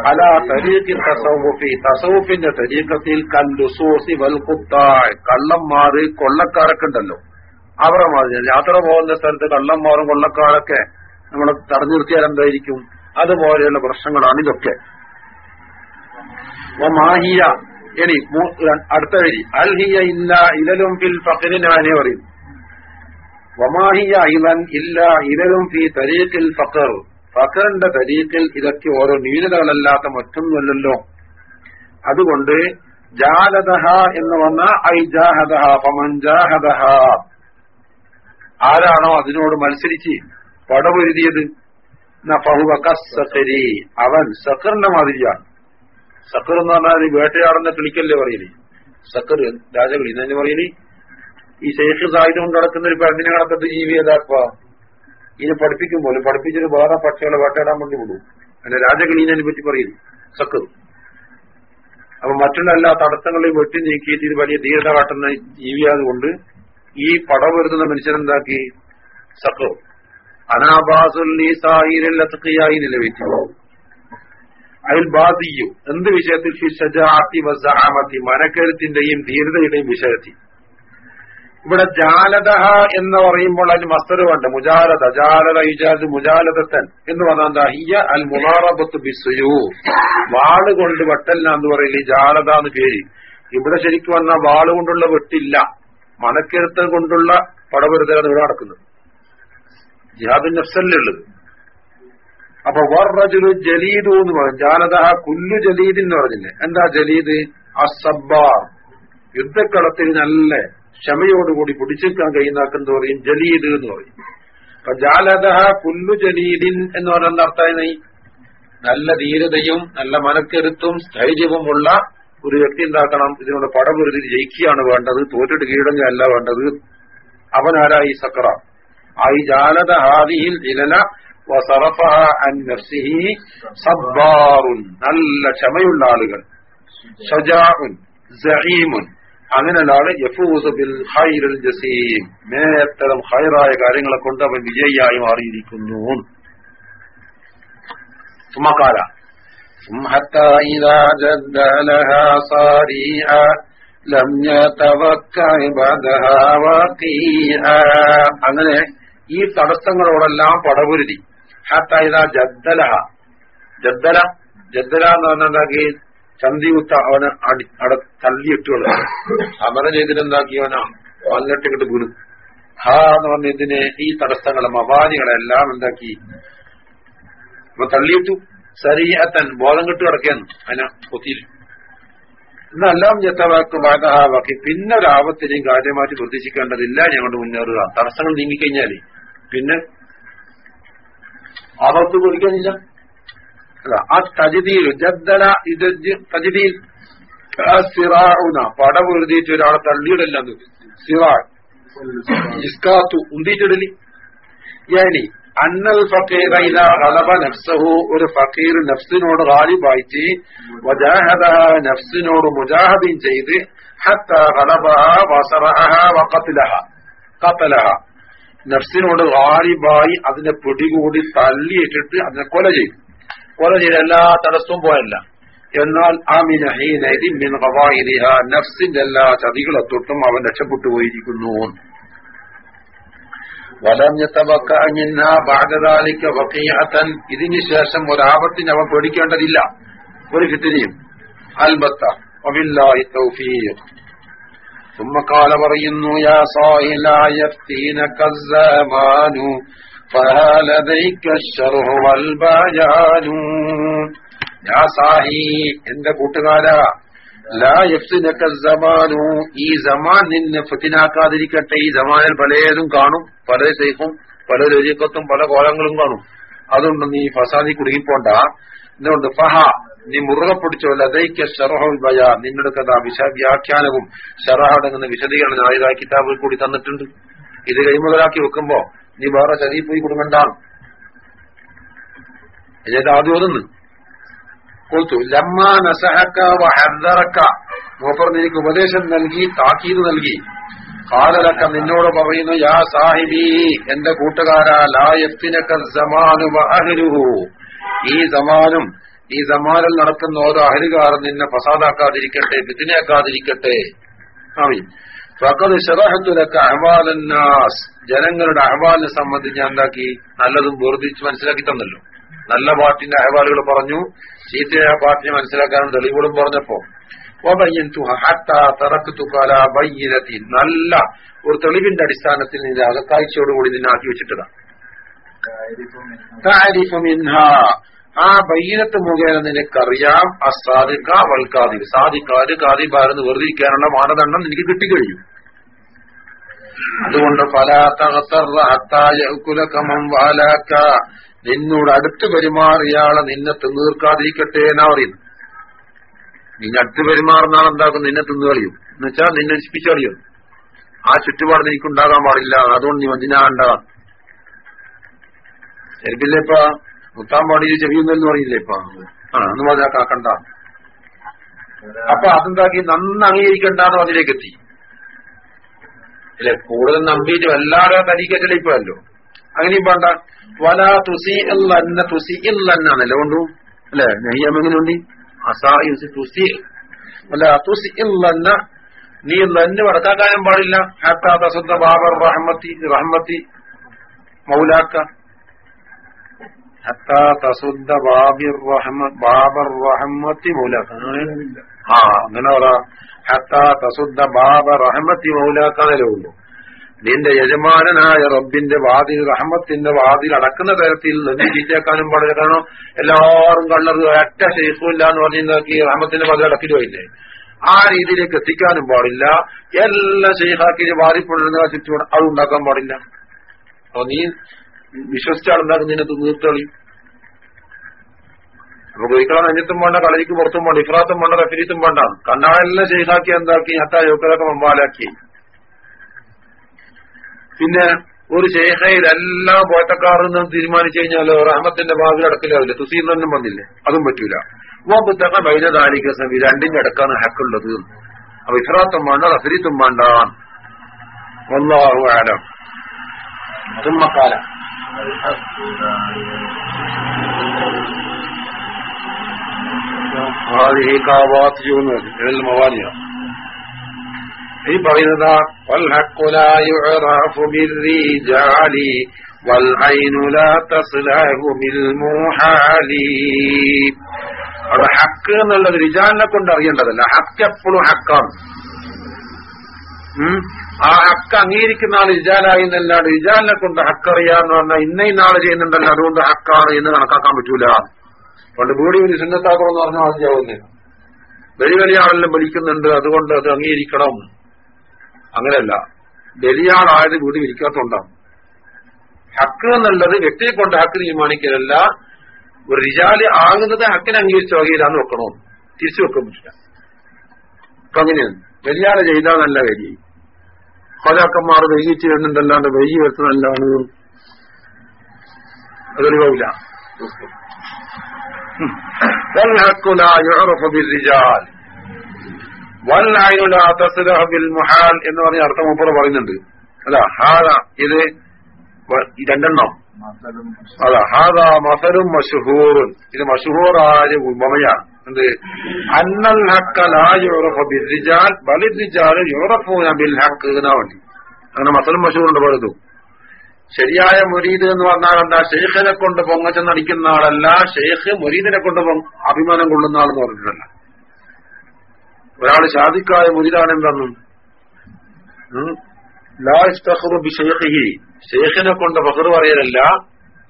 അല തരീഖിൽ തസൌഫി. തസൌഫിന്റെ തരീക്കത്തിൽ കല്ലുസൂസി വൽകുത്തായ് കള്ളന്മാർ കൊള്ളക്കാരൊക്കെ ഉണ്ടല്ലോ. അവരെ മാറി യാത്ര പോകുന്ന സ്ഥലത്ത് കള്ളന്മാരും കൊള്ളക്കാരൊക്കെ നമ്മൾ തടഞ്ഞു നിർത്തിയാൽ എന്തായിരിക്കും? അതുപോലെയുള്ള പ്രശ്നങ്ങളാണ് ഇതൊക്കെ. മാഹിയ ഇനി അടുത്ത വരി. അൽഹിയ ഇല്ല ഇലലും ഫിൽ ഫഖറിനാനെ പറയും വമാഹിയ ഇവൻ ഇല്ല ഇവരും ഫി തരീഖിൽ ഫക്കർ ഫക്കറിന്റെ തരീഖിൽ ഇതൊക്കെ ഓരോ ന്യൂനതകളല്ലാത്ത മറ്റൊന്നുമല്ലല്ലോ അതുകൊണ്ട് ജാലദഹ എന്ന് വന്ന ഐ ജാഹദഹ ഫമൻ ജാഹദഹ. ആരാണോ അതിനോട് മത്സരിച്ച് പടപൊരുതിയത് കസ്സഖരി. അവൻ സക്കറിന്റെ മാതിരിയാണ്. സക്കർ എന്ന് പറഞ്ഞാൽ വേട്ടയാടുന്ന കിളിക്കല്ലേ പറയൽ? സക്കർ രാജകളി എന്നു പറയൽ ഈ ശേഷ സായുധം കൊണ്ട് നടക്കുന്ന ഒരു പെണ്ണിനെ കണക്കത്ത് ജീവി ഏതാക്കുക ഇതിനെ പഠിപ്പിക്കുമ്പോൾ പഠിപ്പിച്ചൊരു വേറെ പക്ഷികളെ വേട്ടയിടാൻ വേണ്ടി വിടും. അല്ലെ രാജകളീനെ പറ്റി പറയുന്നു സക്കർ. അപ്പൊ മറ്റുള്ള എല്ലാ തടസ്സങ്ങളെയും വെട്ടി നീക്കിയിട്ട് ഇത് വലിയ ധീരത കാട്ടുന്ന ജീവിയാതുകൊണ്ട് ഈ പടം വരുത്തുന്ന മനുഷ്യനെന്താക്കി സക്കോ അനാബാസുല്ലി സായിരല്ലത്തക്കയായി നിലവിറ്റു അതിൽ ബാധിക്കും എന്ത് വിഷയത്തിൽ? മനക്കരുത്തിന്റെയും ധീരതയുടെയും വിഷയത്തിൽ. ഇവിടെ ജാലത എന്ന് പറയുമ്പോൾ അതിന് മസ്തർ വേണ്ട മുജാലത ജാലത ഇജാദ് മുജാലതത്തൻ എന്ന് പറഞ്ഞാൽ എന്താ? ഹിയ അൽ മുനാറബത്ത് ബിസുയു വാൾ കൊണ്ട് പറയില്ല ജാലത എന്ന് പേര്. ഇവിടെ ശരിക്കും വന്ന വാൾ കൊണ്ടുള്ള വെട്ടില്ല. മണക്കെടുത്ത് കൊണ്ടുള്ള പടപൊരുത്തലാണ് ഇവിടെ നടക്കുന്നത്. ജിഹാദുൻ നഫ്സല്ലുള്ളത് അപ്പൊ വർറജുലു ജലീദു എന്ന് പറയും. ജാലത കുല്ലു ജലീദ് എന്ന് പറഞ്ഞില്ലേ? എന്താ ജലീദ്? അസബ്ബാർ. യുദ്ധക്കളത്തിൽ നല്ല ക്ഷമയോടുകൂടി പിടിച്ചെടുക്കാൻ കഴിയുന്നാക്കെന്ന് പറയും ജലീദ് എന്ന് പറയും. അപ്പൊ ജാലത പുല്ലു ജലീദിൻ എന്ന് പറയുന്ന അർത്ഥമായി നല്ല ധീരതയും നല്ല മനക്കരുത്തും സ്ഥൈര്യവുമുള്ള ഒരു വ്യക്തി ഉണ്ടാക്കണം ഇതിനോട് പടപൊരുതി ജയിക്കുകയാണ് വേണ്ടത്. തോറ്റിട്ട് കീഴടങ്ങല്ല വേണ്ടത്. അവനാരായി സക്കറ ഐ ജാലത ഹാദിയിൽ ഇലന നല്ല ക്ഷമയുള്ള ആളുകൾ. അങ്ങനെയുള്ള ആള് യഫൂസ് ബിൽ ഖൈറുൽ ജസീം മേത്തരം ഖൈറായ കാര്യങ്ങളെ കൊണ്ട് അവൻ വിജയിയായി മാറിയിരിക്കുന്നു സുമകാല ثم حتى إذا جد لها صاريعا لم يتوكع بعدها وقيعا അങ്ങനെ ഈ തടസ്സങ്ങളോടെല്ലാം പടപുരുതി ഹത്ത ഇതാ ജദ്ദലഹ ജദ്ദല ജദ്ദല എന്ന് പറഞ്ഞാൽ ചന്തിയുത്ത അവന് അടി അട തള്ളിയിട്ടുള്ളത്. സമരം ചെയ്തിട്ടെന്താക്കി അവനാ വന്നിട്ട് ഇങ്ങോട്ട് വീണു. ഹാ എന്ന് പറഞ്ഞ ഇതിനെ ഈ തടസ്സങ്ങളെ മവാദികളെല്ലാം എന്താക്കി? അപ്പൊ തള്ളിയിട്ടു. സരിയത്തൻ ബോധം കിട്ടു കിടക്കാൻ അതിനെ കൊത്തിയിൽ എന്നെല്ലാം ജത്തവാക്കും ബാധഹാവാക്കി പിന്നെ ഒരു ആപത്തിനെയും കാര്യമായിട്ട് പ്രതീക്ഷിക്കേണ്ടതില്ല. ഞങ്ങളുടെ മുന്നേറുക. തടസ്സങ്ങൾ നീങ്ങിക്കഴിഞ്ഞാൽ. പിന്നെ ആപത്ത് കൊടുക്കാനില്ല തജിതിയിൽ ജദ്ദല ഇത് തജിതിയിൽ സിറാവുന എഴുതിയിട്ട് ഒരാളെ തള്ളിയിടല്ല സിറാ ഇസ്കാത്തു ഉന്തിയിട്ടിടലി. ഞാനി അന്നൽ ഫക്കീറ ഇലാ ഗലബ നഫ്സഹു ഒരു ഫക്കീർ നഫ്സിനോട് ഗാലിബായിട്ട് വജാഹദ നഫ്സിനോട് മുജാഹദീൻ ചെയ്ത് ഹത്ത ഗലബഹ വസറഹ വഖത്ലഹ ഖതലഹ നഫ്സിനോട് ഗാലിബായി അതിനെ പിടികൂടി തള്ളിയിട്ടിട്ട് അതിനെ കൊല ചെയ്തു. കൊല ചെയ്ത എല്ലാ തടസ്സവും പോയല്ല എന്നാൽ ആമിന ഹീനൈദി മിൻ ഖവായിദിഹ നഫ്സിന്റെ എല്ലാ ചതികളെ തൊട്ടും അവൻ രക്ഷപ്പെട്ടു പോയിരിക്കുന്നു വലം ബാധതാലിക്ക വക്കീയത്തൻ ഇതിന് ശേഷം ഒരാപത്തിന് അവൻ പേടിക്കേണ്ടതില്ല ഒരു ഫിത്തിനെയും അൽബത്ത വബില്ലാഹി തൗഫീഖ് ثم قال പറയുന്നു يا صاحل يفتينك الزمان فها لديك الشرح والبيان يا صاحي എന്റെ കൂട്ടുകാരാ ലാ യഫ്സിനക സമാനു ഈ സമാൻ നിന്നെ ഫിത്തിനാക്കാതിരിക്കട്ടെ ഈ സമാനിൽ പലതും കാണും പല സേഫും പല രചിക്കത്തും പല കോലങ്ങളും കാണും അതുകൊണ്ട് നീ ഫസാദി കുടുങ്ങിപ്പോണ്ട എന്തുകൊണ്ട് ഫഹ നീ മുറുകെ പിടിച്ചോ ലതൈക്ക ഷറഹുൽ ബയാ നിങ്ങളുടെ കഥ വിശ വ്യാഖ്യാനവും ഷറഹടങ്ങുന്ന വിശദീകരണം ആയുധ കിതാബിൽ കൂടി തന്നിട്ടുണ്ട് ഇത് കൈമുതലാക്കി വെക്കുമ്പോ നീ വേറെ ചതി പോയി കൊടുക്കണ്ട. ഇതിന്റെ ആദ്യം ഓതുന്നു കൊടുത്തു ലമ്മ നസഹക്ക വഹദ്ദറക്ക. മൂപ്പർ നിനക്ക് ഉപദേശം നൽകി താക്കീത് നൽകി. കാലലക്ക നിന്നോട് പറയുന്നു യാ സാഹിബി എന്റെ കൂട്ടുകാരാ ലായത്തിനക്ക സമാനു അഹ്ലുഹു ഈ സമാനും ഈ സമാനിൽ നടക്കുന്ന ഓരോ അഹരുകാരൻ നിന്നെ ഫസാദാക്കാതിരിക്കട്ടെ ബിദിനാക്കാതിരിക്കട്ടെ ആമീൻ. ഫഖദ് ശറഹത്തുലക്ക അഹ്വാലന്നാസ് ജനങ്ങളുടെ അഹ്വാലിനെ സംബന്ധിച്ച് ഞാൻ എന്താക്കി? നല്ലതും വേർതിരിച്ച് മനസ്സിലാക്കി തന്നല്ലോ. നല്ല പാട്ടിന്റെ അഹ്വാലുകൾ പറഞ്ഞു. ചീത്തയായ പാട്ടിനെ മനസ്സിലാക്കാനും തെളിവുകളും പറഞ്ഞപ്പോ നല്ല ഒരു തെളിവിന്റെ അടിസ്ഥാനത്തിൽ നിന്റെ അകക്കാഴ്ചയോടുകൂടി നിന്നെ ആക്കി വെച്ചിട്ടതാണ് ആ ബൈനത്ത് മുഖേന നിനക്കറിയാം ആ സാധിക്ക വൽക്കാതി സാദിക്കാത് കാതിബാരെന്ന് വെറുതിരിക്കാനുള്ള മാനദണ്ഡം നിനക്ക് കിട്ടിക്കഴിഞ്ഞു. അതുകൊണ്ട് ഫലാത്തകത്തറഹത്തായകുലകമം വാലാക്ക നിന്നോട് അടുത്ത് പെരുമാറിയാളെ നിന്നെ തിന്നീർക്കാതിരിക്കട്ടെ എന്നാ പറയുന്നു. നിന്നെ അടുത്ത് പെരുമാറുന്നാൾ എന്താക്കും നിന്നെ തിന്നു കളിയും. എന്നുവെച്ചാൽ നിന്നെ നശിപ്പിച്ചു കളിയും. ആ ചുറ്റുപാട് നിനക്കുണ്ടാകാൻ പാടില്ല. അതുകൊണ്ട് നീ മതിനാണ്ടാകാം ശരിക്കില്ലേപ്പാ മുത്താൻ പാടിയിൽ ചെവിയുന്നെന്ന് പറയില്ലേപ്പാ ആ എന്ന് പറഞ്ഞാൽ കാക്കണ്ട. അപ്പൊ അതെന്താക്കി? നന്ന് അംഗീകരിക്കണ്ടെന്ന് അതിലേക്ക് എത്തി അല്ലെ? കൂടുതൽ നമ്പിയിട്ട് വല്ലാതെ തനിക്കറ്റല്ലേ ഇപ്പോഴല്ലോ അങ്ങനെയും വേണ്ട വല തുസി എന്ന തുസി എന്നല്ലോ കൊണ്ടു? അല്ലെ? നെയ്യം എങ്ങനെയുണ്ട് അസായുസി തുസി. അല്ല തുസി എന്ന നീ നന്നു വടക്കാക്കാനും പാടില്ല. ഹാത്താ ദസന്ത ബാബർ റഹ്മത്തി റഹ്മത്തി മൗലാക്ക. ഹത്താ തസുദ്ധ ബാബിർ ബാബർ റഹ്മത്തി മൗലാക്ക ആ അങ്ങനെ പറ. ഹത്താ തസുദ്ധ ബാബ റഹ്മത്തി മൗലാക്കാനല്ലേ ഉള്ളൂ. നിന്റെ യജമാനനായ റബ്ബിന്റെ വാതിൽ റഹ്മത്തിന്റെ വാതിൽ അടക്കുന്ന തരത്തിൽ നിന്ന് ചീറ്റേക്കാനും കാരണം എല്ലാവരും കണ്ണത് ഒറ്റ ഇല്ല എന്ന് പറഞ്ഞാക്കി റഹ്മത്തിന്റെ വാതിൽ അടക്കിലുമില്ലേ ആ രീതിയിലേക്ക് എത്തിക്കാനും പാടില്ല. എല്ലാ ഷെയ്ഖാക്കി വാതിൽപ്പെടുന്ന ചുറ്റുപാട് അത് ഉണ്ടാക്കാൻ പാടില്ല. അപ്പൊ നീ വിശ്വസിച്ചാളുണ്ടാക്കും നിന്നെ തീർത്തളി അപ്പൊ കോയിക്കളാൻ അഞ്ഞത്തും വേണ്ട കളരിക്ക് പുറത്തും വേണ്ട ഇഫ്രാത്തും വേണ്ട റഫരീത്തും വേണ്ട. കണ്ണാടെല്ലാം ചെയ്താക്കി എന്താക്കി ഹത്താ യോക്കലൊക്കെ മമ്പാലാക്കി. പിന്നെ ഒരു ശേഖയിൽ പോറ്റക്കാറിൽ പോറ്റക്കാരെന്ന് തീരുമാനിച്ചു കഴിഞ്ഞാൽ റഹ്മത്തിന്റെ ഭാഗം അടക്കില്ലാവില്ല തുസീന്നൊന്നും വന്നില്ലേ. അതും പറ്റൂല. വബുദ്ധക വൈദ്യതാലിക സഭി രണ്ടിന്റെ അടക്കാണ് ഹക്കുള്ളത്. അപ്പൊ ഇഫ്രാത്തും വേണ്ട റഫരീത്തും വേണ്ട. അതും ആലം തുമ്മക്കാലം هذه كابات يونس الموانية ഈ പറയുന്നത് والحق لا يعرف بالرجال والعين لا تصلح بالمحال അവിടെ ഹക്ക് എന്നുള്ളത് റിജാലിനെ കൊണ്ട് അറിയേണ്ടതല്ല ഹക്ക് എപ്പോഴും ഹക്കാണ് ആ ഹക്ക് അംഗീകരിക്കുന്ന ആൾ ഇജാലായി എന്നല്ലാണ്ട് ഇജാലിനെ കൊണ്ട് ഹക്ക് അറിയാന്ന് പറഞ്ഞാൽ ഇന്ന ഇന്നാൾ ചെയ്യുന്നുണ്ടല്ലോ. അതുകൊണ്ട് ഹക്കാണ് എന്ന് കണക്കാക്കാൻ പറ്റൂല. പണ്ട് വീടി ഒരു സുന്നത്താക്കണമെന്ന് പറഞ്ഞാൽ മതിയാവുന്നില്ല വലിയ വലിയ ആളെല്ലാം വലിക്കുന്നുണ്ട് അതുകൊണ്ട് അത് അംഗീകരിക്കണം. അങ്ങനെയല്ല. വലിയ ആളായത് വീട് വിരിക്കാത്തോണ്ടാണ് ഹക്ക് എന്നുള്ളത് വ്യക്തിയെ കൊണ്ട് ഹക്ക് തീരുമാനിക്കലല്ല. ഒരു റിജാൽ ആകുന്നത് ഹക്കിനെ അംഗീകരിച്ച വകയിലാന്ന് വെക്കണോ? തിരിച്ചു വെക്കാൻ പറ്റില്ല. അപ്പൊ അങ്ങനെയാണ് വലിയാളെ ചെയ്താൽ നല്ല വരി പാലാക്കന്മാർ വൈകി ചെയ്യുന്നുണ്ടല്ലാണ്ട് വൈകി വരുത്തുന്നല്ലാണ് അതൊഴിവില്ല എന്ന് പറഞ്ഞ അർത്ഥം അപ്പുറം പറയുന്നുണ്ട്. അല്ല ഹാദ ഇത് രണ്ടെണ്ണം. അല്ല ഹാദ മസരും മഷുഹൂറും ഇത് മഷുഹൂറായ ഉപമയാണ് എന്ത് അന്നൽ ഹക്ക ലാ യുറഫ ബിർരിജാൽ ബലിർരിജാൽ യുറഫൂന ബിൽ ഹക്ക് എന്നാ അങ്ങനെ മസലും മഷൂറുണ്ട് പലതും. ശരിയായ മുരീദ് എന്ന് പറഞ്ഞാൽ എന്താ? ഷെയ്ഖിനെ കൊണ്ട് പൊങ്ങച്ചെന്നടിക്കുന്ന ആളല്ല ഷെയ്ഖ് മുരീദിനെ കൊണ്ട് അഭിമാനം കൊള്ളുന്ന ആളെന്ന് പറഞ്ഞിട്ടല്ല. ഒരാൾ ഷാദിക്കായ മുരീദാണ് എന്തെന്നും? ലാ ഷെയ്ഖിനെ കൊണ്ട് ഫഹർ പറയലല്ല.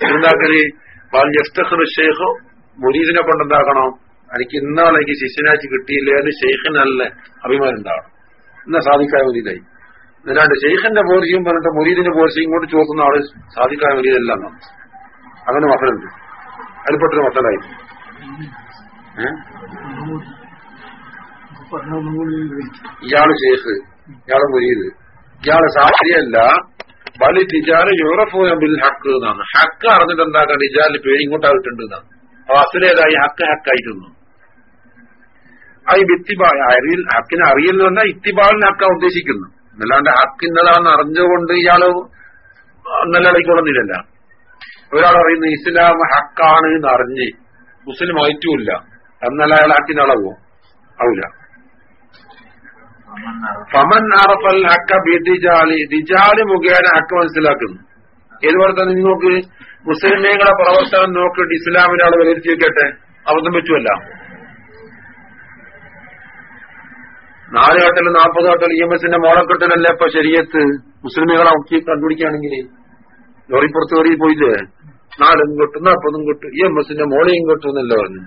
എന്താക്കൽ? ഷെയ്ഖ് മുരീദിനെ കൊണ്ട് എന്താക്കണം? എനിക്ക് ഇന്നാളെ എനിക്ക് ശിഷ്യനാച്ച് കിട്ടിയില്ലേ എന്ന് ഷെയ്ഖിനല്ല അഭിമാനം ഉണ്ടാവണം. എന്നാ സാധിക്കായ മതിയിലായി എന്നിട്ട് ഷെയ്ഖിന്റെ പോർച്ചിയും പറഞ്ഞിട്ട് മുരീദിന്റെ പോർച്ചിയും കൊണ്ട് ചോദിക്കുന്ന ആൾ സാധിക്കായ മുരീദല്ല എന്നാണ് അങ്ങനെ മക്കളുണ്ട്. അതിൽപ്പെട്ടൊരു മക്കളായി. ഇയാൾ ഷെയ്ഖ് ഇയാൾ മുരീദ്. ഇയാൾ സാക്ഷിയല്ല ബലി തിജാൽ യൂറഫൂന ബിൽ ഹക്ക് എന്നാണ്. ഹക്ക് അറിഞ്ഞിട്ട് എന്താക്കാൻ തിജാലിന് പേര് ഇങ്ങോട്ടായിട്ടുണ്ട് എന്നാണ്. അപ്പൊ അസലേതായി ഹക്ക് ഹക്കായിരുന്നു ഈ ഇത്തിബാ അറിയിൽ ഹക്കിനെ അറിയില്ല പറഞ്ഞാൽ ഇത്തിബാലിന് ഹക്ക ഉദ്ദേശിക്കുന്നു എന്നല്ലാണ്ട് ഹക്കിന്നതാണെന്ന് അറിഞ്ഞുകൊണ്ട് ഇയാൾ നിലവിളിക്കൊള്ളുന്നില്ലല്ല ഒരാൾ അറിയുന്നു ഇസ്ലാം ഹക്കാണ് എന്ന് അറിഞ്ഞ് മുസ്ലിം ആയിട്ടുമില്ല എന്നല്ല അയാൾ ഹക്കിന് അളവോ ആവില്ല. ഫമൻ അറഫൽ ഹക്ക ബിദിജാലി ദിജാലി. മുഖേന ഹക്ക് മനസ്സിലാക്കുന്നു. ഏതുപോലെ തന്നെ നിങ്ങൾക്ക് മുസ്ലിമീങ്ങളെ പ്രവർത്തനം നോക്കിയിട്ട് ഇസ്ലാമിനെ വിലയിരുത്തി വെക്കട്ടെ അബദ്ധം പറ്റുമല്ല. നാല് ഘട്ടത്തിൽ നാൽപ്പത് ഘട്ടത്തിൽ ഇ എം എസിന്റെ മോളക്കെട്ടലല്ലേ ഇപ്പൊ ശരിയത്ത് മുസ്ലിമുകളെ ഒക്കെ കണ്ടുപിടിക്കുകയാണെങ്കിൽ ലോറിപ്പുറത്ത് കയറി പോയില്ലേ? നാലും കിട്ടും നാൽപ്പതും കിട്ടും. ഇ എം എസിന്റെ മോളെയും കിട്ടും എന്നല്ലേ പറഞ്ഞു.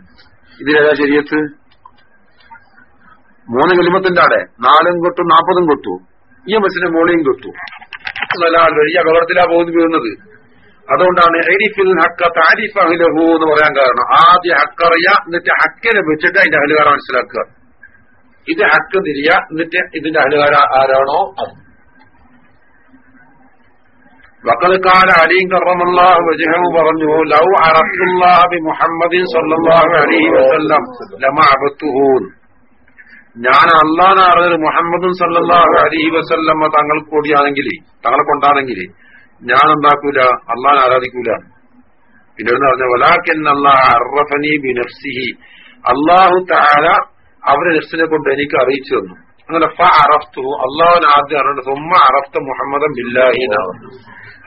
ഇതിലേതാ ശരിയത്ത് മൂന്ന് കിലിമത്തിന്റെ ആടെ. നാലും കിട്ടും നാൽപ്പതും കൊട്ടു. ഇ എം എസിന്റെ മോളെയും കൊട്ടു. ഈ അപകടത്തിലാ പോകുന്നു വീഴുന്നത്. അതുകൊണ്ടാണ് എരിഫിൽ ഹക്ക താരിഫ് അഹിലഹു എന്ന് പറയാൻ കാരണം. ആദ്യ ഹക്കറിയ എന്നിട്ട് ഹക്കിനെ വെച്ചിട്ട് അതിന്റെ അഹലുകാരെ മനസ്സിലാക്കുക. ഇത് ഹക്ക് തിരിയ എന്നിട്ട് ഇതിന്റെ അഹലുകാര ആരാണോ അത്. വക്കൽക്കാല അലീം കറമല്ലാഹു വജഹു പറഞ്ഞു ലൗ അറബി മുഹമ്മദിൻ സല്ലല്ലാഹു അലൈഹി വസല്ലം ഞാൻ അള്ളാൻ അറിഞ്ഞത് മുഹമ്മദും സല്ലല്ലാഹു അലൈഹി വസല്ലമ്മ തങ്ങൾ കൂടിയാണെങ്കിൽ തങ്ങളെ കൊണ്ടാണെങ്കിൽ ഞാൻ എന്താക്കൂല? അള്ളാൻ ആരാധിക്കൂല? പിന്നെ പറഞ്ഞ വലാക്കൻ അള്ളാഹ് അറഫനി ബിനഫ്സിഹി. അള്ളാഹു താര അവരെ നഫ്സിനെ കൊണ്ട് എനിക്ക് അറിയിച്ചു തന്നു. അങ്ങനെ അറഫ്തു അള്ളാഹുവിന് ആദ്യം അറിയണ്ട സുമ്മ അറഫ്ത മുഹമ്മദ് ബില്ലാഹിന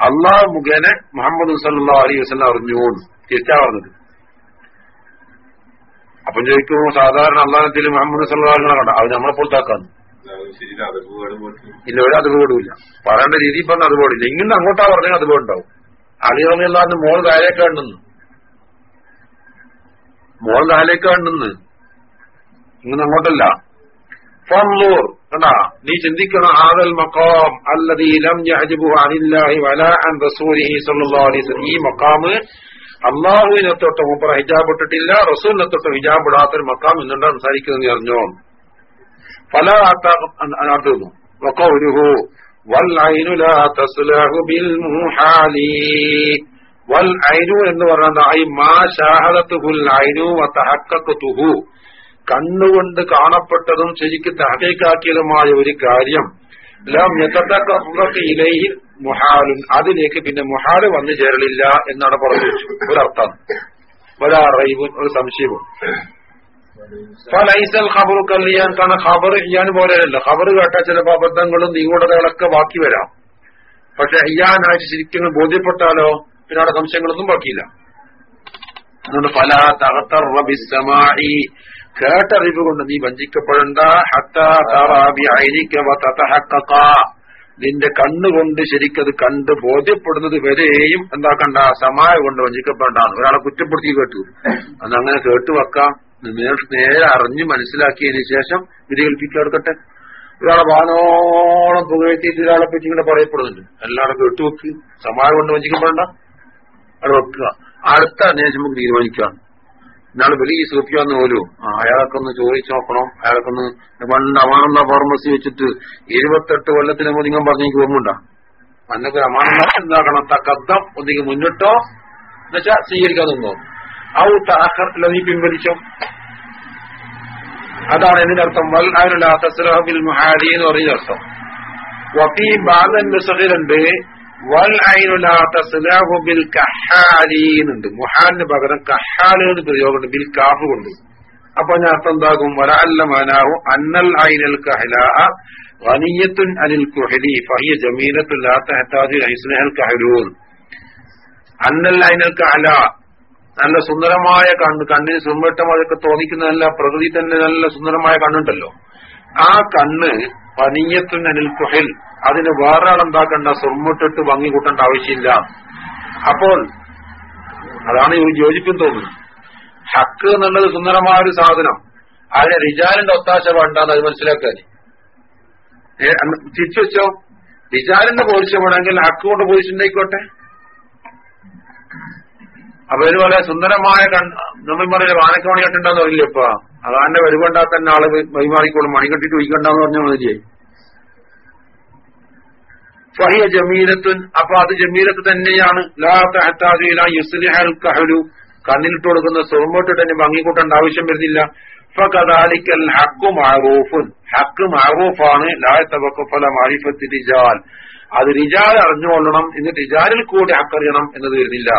അള്ളാഹു മുഖേന മുഹമ്മദ് സല്ലാ അലൈഹി വസ്ലം അറിഞ്ഞു തിരിച്ചാ പറഞ്ഞത്. അപ്പം ചോദിക്കുമ്പോൾ സാധാരണ അള്ളാഹത്തിൽ മുഹമ്മദ് സല്ലാ കണ്ട അത് നമ്മളെ പുറത്താക്കാന്ന്. ഇല്ല ഒരു അതുപോടില്ല പറയേണ്ട രീതി പറഞ്ഞ അതുപോടില്ല ഇങ്ങനെ അങ്ങോട്ടാ പറഞ്ഞാൽ അതുപോലുണ്ടാവും അളിയൊന്നില്ലാന്ന് മോൾ താഴേക്കാണ്ടെന്ന് മോൾ താഴേക്ക് കണ്ടെന്ന് ഇങ്ങനെ അങ്ങോട്ടല്ല ഫംലൂർ കണ്ടാ? നീ ചിന്തിക്കണം ആദൽ മക്കാം അല്ലതി ലം അൻ റസൂലിഹി സല്ലല്ലാഹു അലൈഹി വസല്ലം. ഈ മക്കാമ് അള്ളാഹുവിനെ തൊട്ട് മൂപ്പർ ഹിജാബ് ഇട്ടിട്ടില്ല റസൂലിനെ തൊട്ട് ഹിജാബ് ഇടാത്തൊരു മക്കാം എന്നുണ്ടാ സംസാരിക്കുന്നത് അറിഞ്ഞോ? പല ആട്ടുന്നു ലാ തസ്ലഹു ബിൽ മുഹാലി എന്ന് പറഞ്ഞാൽ മാ കണ്ണുകൊണ്ട് കാണപ്പെട്ടതും ശരിക്ക് തഹക്കീക്കാക്കിയതുമായ ഒരു കാര്യം. ലം ഇലൈഹി മുഹാലുൻ. അതിലേക്ക് പിന്നെ മുഹാൽ വന്നു ചേരലില്ല എന്നാണ് പറഞ്ഞു ഒരർത്ഥം. ഒരറിവും ഒരു സംശയവും. ഫലൈസൽ ഖബറു കല്ലിയാൻ കാരണം ഖബർ ഇയാൻ പോലെയല്ല. ഖബർ കേട്ട ചില അബദ്ധങ്ങളും നിഗൂഢതകളൊക്കെ ബാക്കി വരാം. പക്ഷെ അയ്യാനായിട്ട് ശരിക്കും ബോധ്യപ്പെട്ടാലോ? പിന്നെ അവിടെ സംശയങ്ങളൊന്നും ബാക്കിയില്ല. അതുകൊണ്ട് പല തകത്തറബിസമായി കേട്ടറിവ് കൊണ്ട് നീ വഞ്ചിക്കപ്പെടണ്ട. നിന്റെ കണ്ണുകൊണ്ട് ശരിക്കത് കണ്ട് ബോധ്യപ്പെടുന്നത് വരെയും എന്താക്കണ്ട സമായ കൊണ്ട് വഞ്ചിക്കപ്പെടേണ്ട. ഒരാളെ കുറ്റപ്പെടുത്തി കേട്ടു. അന്ന് അങ്ങനെ കേട്ടു വെക്കാം. നേരെ അറിഞ്ഞ് മനസ്സിലാക്കിയതിന് ശേഷം വിധി കൽപ്പിക്കെടുക്കട്ടെ ഒരാളെ വാനോളം പുകഴ്ത്തിയിട്ട് ഒരാളെ പറ്റി ഇങ്ങനെ പറയപ്പെടുന്നുണ്ട്. എല്ലാവരും കേട്ടുവെക്ക് സമായ കൊണ്ട് വഞ്ചിക്കപ്പെടണ്ട. അവിടെ വെക്കുക. അടുത്ത അന്വേഷണം നമുക്ക് തീരുമാനിക്കാം. ഇന്നാൾ വലിയ സൂപ്പിയാന്ന് പോലും. അയാൾക്കൊന്ന് ചോദിച്ചു നോക്കണം. അയാൾക്കൊന്ന് പണ്ട് അമാനുള്ള ഫാർമസി വെച്ചിട്ട് ഇരുപത്തെട്ട് കൊല്ലത്തിന് മുമ്പ് നിങ്ങൾ പറഞ്ഞെനിക്ക് ഓർമ്മണ്ട അന്നൊക്കെ അമാനുള്ള എന്താക്കണം? തക്കദ്ധം ഒന്നിക്ക് മുന്നിട്ടോ എന്നുവെച്ചാ സ്വീകരിക്കാൻ നിന്നോ ഔ താഹർ നീ പിൻവലിച്ചോ. അതാണ് ഇതിനർത്ഥം വൽ അതിനുള്ള മുഹാലി എന്ന് പറയുന്ന അർത്ഥം. വഫി ബാലൻ സഹിലുണ്ട് വൽ ഐനുലാഹു ബിൽ കഹാലീന്നുണ്ട് മുഹാലിന് പകരം കഹാൽ എന്ന് പ്രയോഗമുണ്ട്. ബിൽ കാഫ് കൊണ്ട്. അപ്പൊ ഞാൻ അർത്ഥം എന്താകും? വലഅല്ല മാനാഹു അന്നൽ ഐനൽ കഹല വനിയത്തുൻ അനിൽ കുഹലി ഫഹിയ ജമീലത്തുൻ ലാ തഹ്താജു ഐസ്നഹൽ കഹലൂൻ. അന്നൽ ഐനൽ കഹല നല്ല സുന്ദരമായ കണ്ണ്. കണ്ണിന് സുന്ദരമായൊക്കെ തോന്നിക്കുന്ന നല്ല പ്രകൃതി തന്നെ നല്ല സുന്ദരമായ കണ്ണുണ്ടല്ലോ. ആ കണ്ണ് പനീയത്തുൻ അനിൽ കുഹൽ അതിന് വേറെ ആളെന്താക്കണ്ട സ്വർമ്മിട്ടിട്ട് ഭംഗി കൂട്ടേണ്ട ആവശ്യമില്ല. അപ്പോൾ അതാണ് യോജിപ്പും തോന്നുന്നത്. ഹക്ക് എന്നുള്ളത് സുന്ദരമായ ഒരു സാധനം. അതിന് റിജാലിന്റെ ഒത്താശ വേണ്ടെന്ന് അത് മനസ്സിലാക്കാൻ. തിരിച്ചു വെച്ചോ? റിജാലിന്റെ പോലീസ് വേണമെങ്കിൽ ഹക്ക് കൊണ്ട് പോലീസ് ഉണ്ടായിക്കോട്ടെ? അപ്പൊ ഇതുപോലെ സുന്ദരമായ നമ്മൾ പറയുന്നത് വാനക്ക മണി കെട്ടുണ്ടെന്ന് പറയില്ല ഇപ്പൊ അതാന്റെ വരുവേണ്ടാത്ത ആൾ വൈമാറിക്കോളും മണി കെട്ടിട്ട് ഒഴിക്കണ്ടെന്ന് പറഞ്ഞാൽ മതിയേ. ഫഹിയ ജമീലത്തുൻ അപ്പൊ അത് ജമീലത്ത് തന്നെയാണ്. ലാ തഹ്താജു ഇലാ യുസ്ലിഹൽ കഹലു. കണ്ണിലിട്ട് കൊടുക്കുന്ന സുറുമോട്ട് തന്നെ ഭംഗിക്കൂട്ടേണ്ട ആവശ്യം വരുന്നില്ല. ഫകദാലിക്കൽ ഹക്കു മാറൂഫുൻ ഹക്ക് മാറൂഫാണ് ലാ തവക്കഫല മാരിഫത്ത് റിജാൽ. അത് റിജാൽ അറിഞ്ഞുകൊള്ളണം. എന്നിട്ട് റിജാലിൽ കൂടി ഹക്കറിയണം എന്നത് വരുന്നില്ല.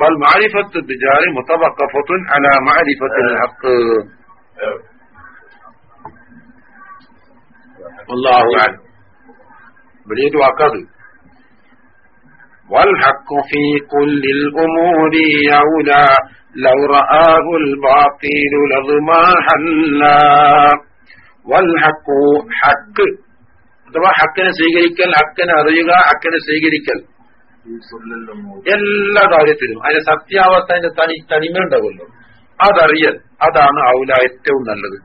ബൽ മാരിഫത്ത് റിജാൽ മുത്തവക്കഫത്തുൻ അല മാരിഫത്തിൽ ഹക്ക്. അലം വലിയൊരു വാക്കാത് والحق في كل الأمور يولى لو رآه الباطل لظما حلا والحق حق അഥവാ ഹക്കിനെ സ്വീകരിക്കൽ ഹക്കിനെ അറിയുക ഹക്കിനെ സ്വീകരിക്കൽ ഈ സുല്ലിലും എല്ലാ കാര്യത്തിലും അതിന്റെ സത്യാവസ്ഥ അതിന്റെ തനി തനിമ ഉണ്ടാവുമല്ലോ അതറിയൽ അതാണ് ഔല ഏറ്റവും നല്ലത്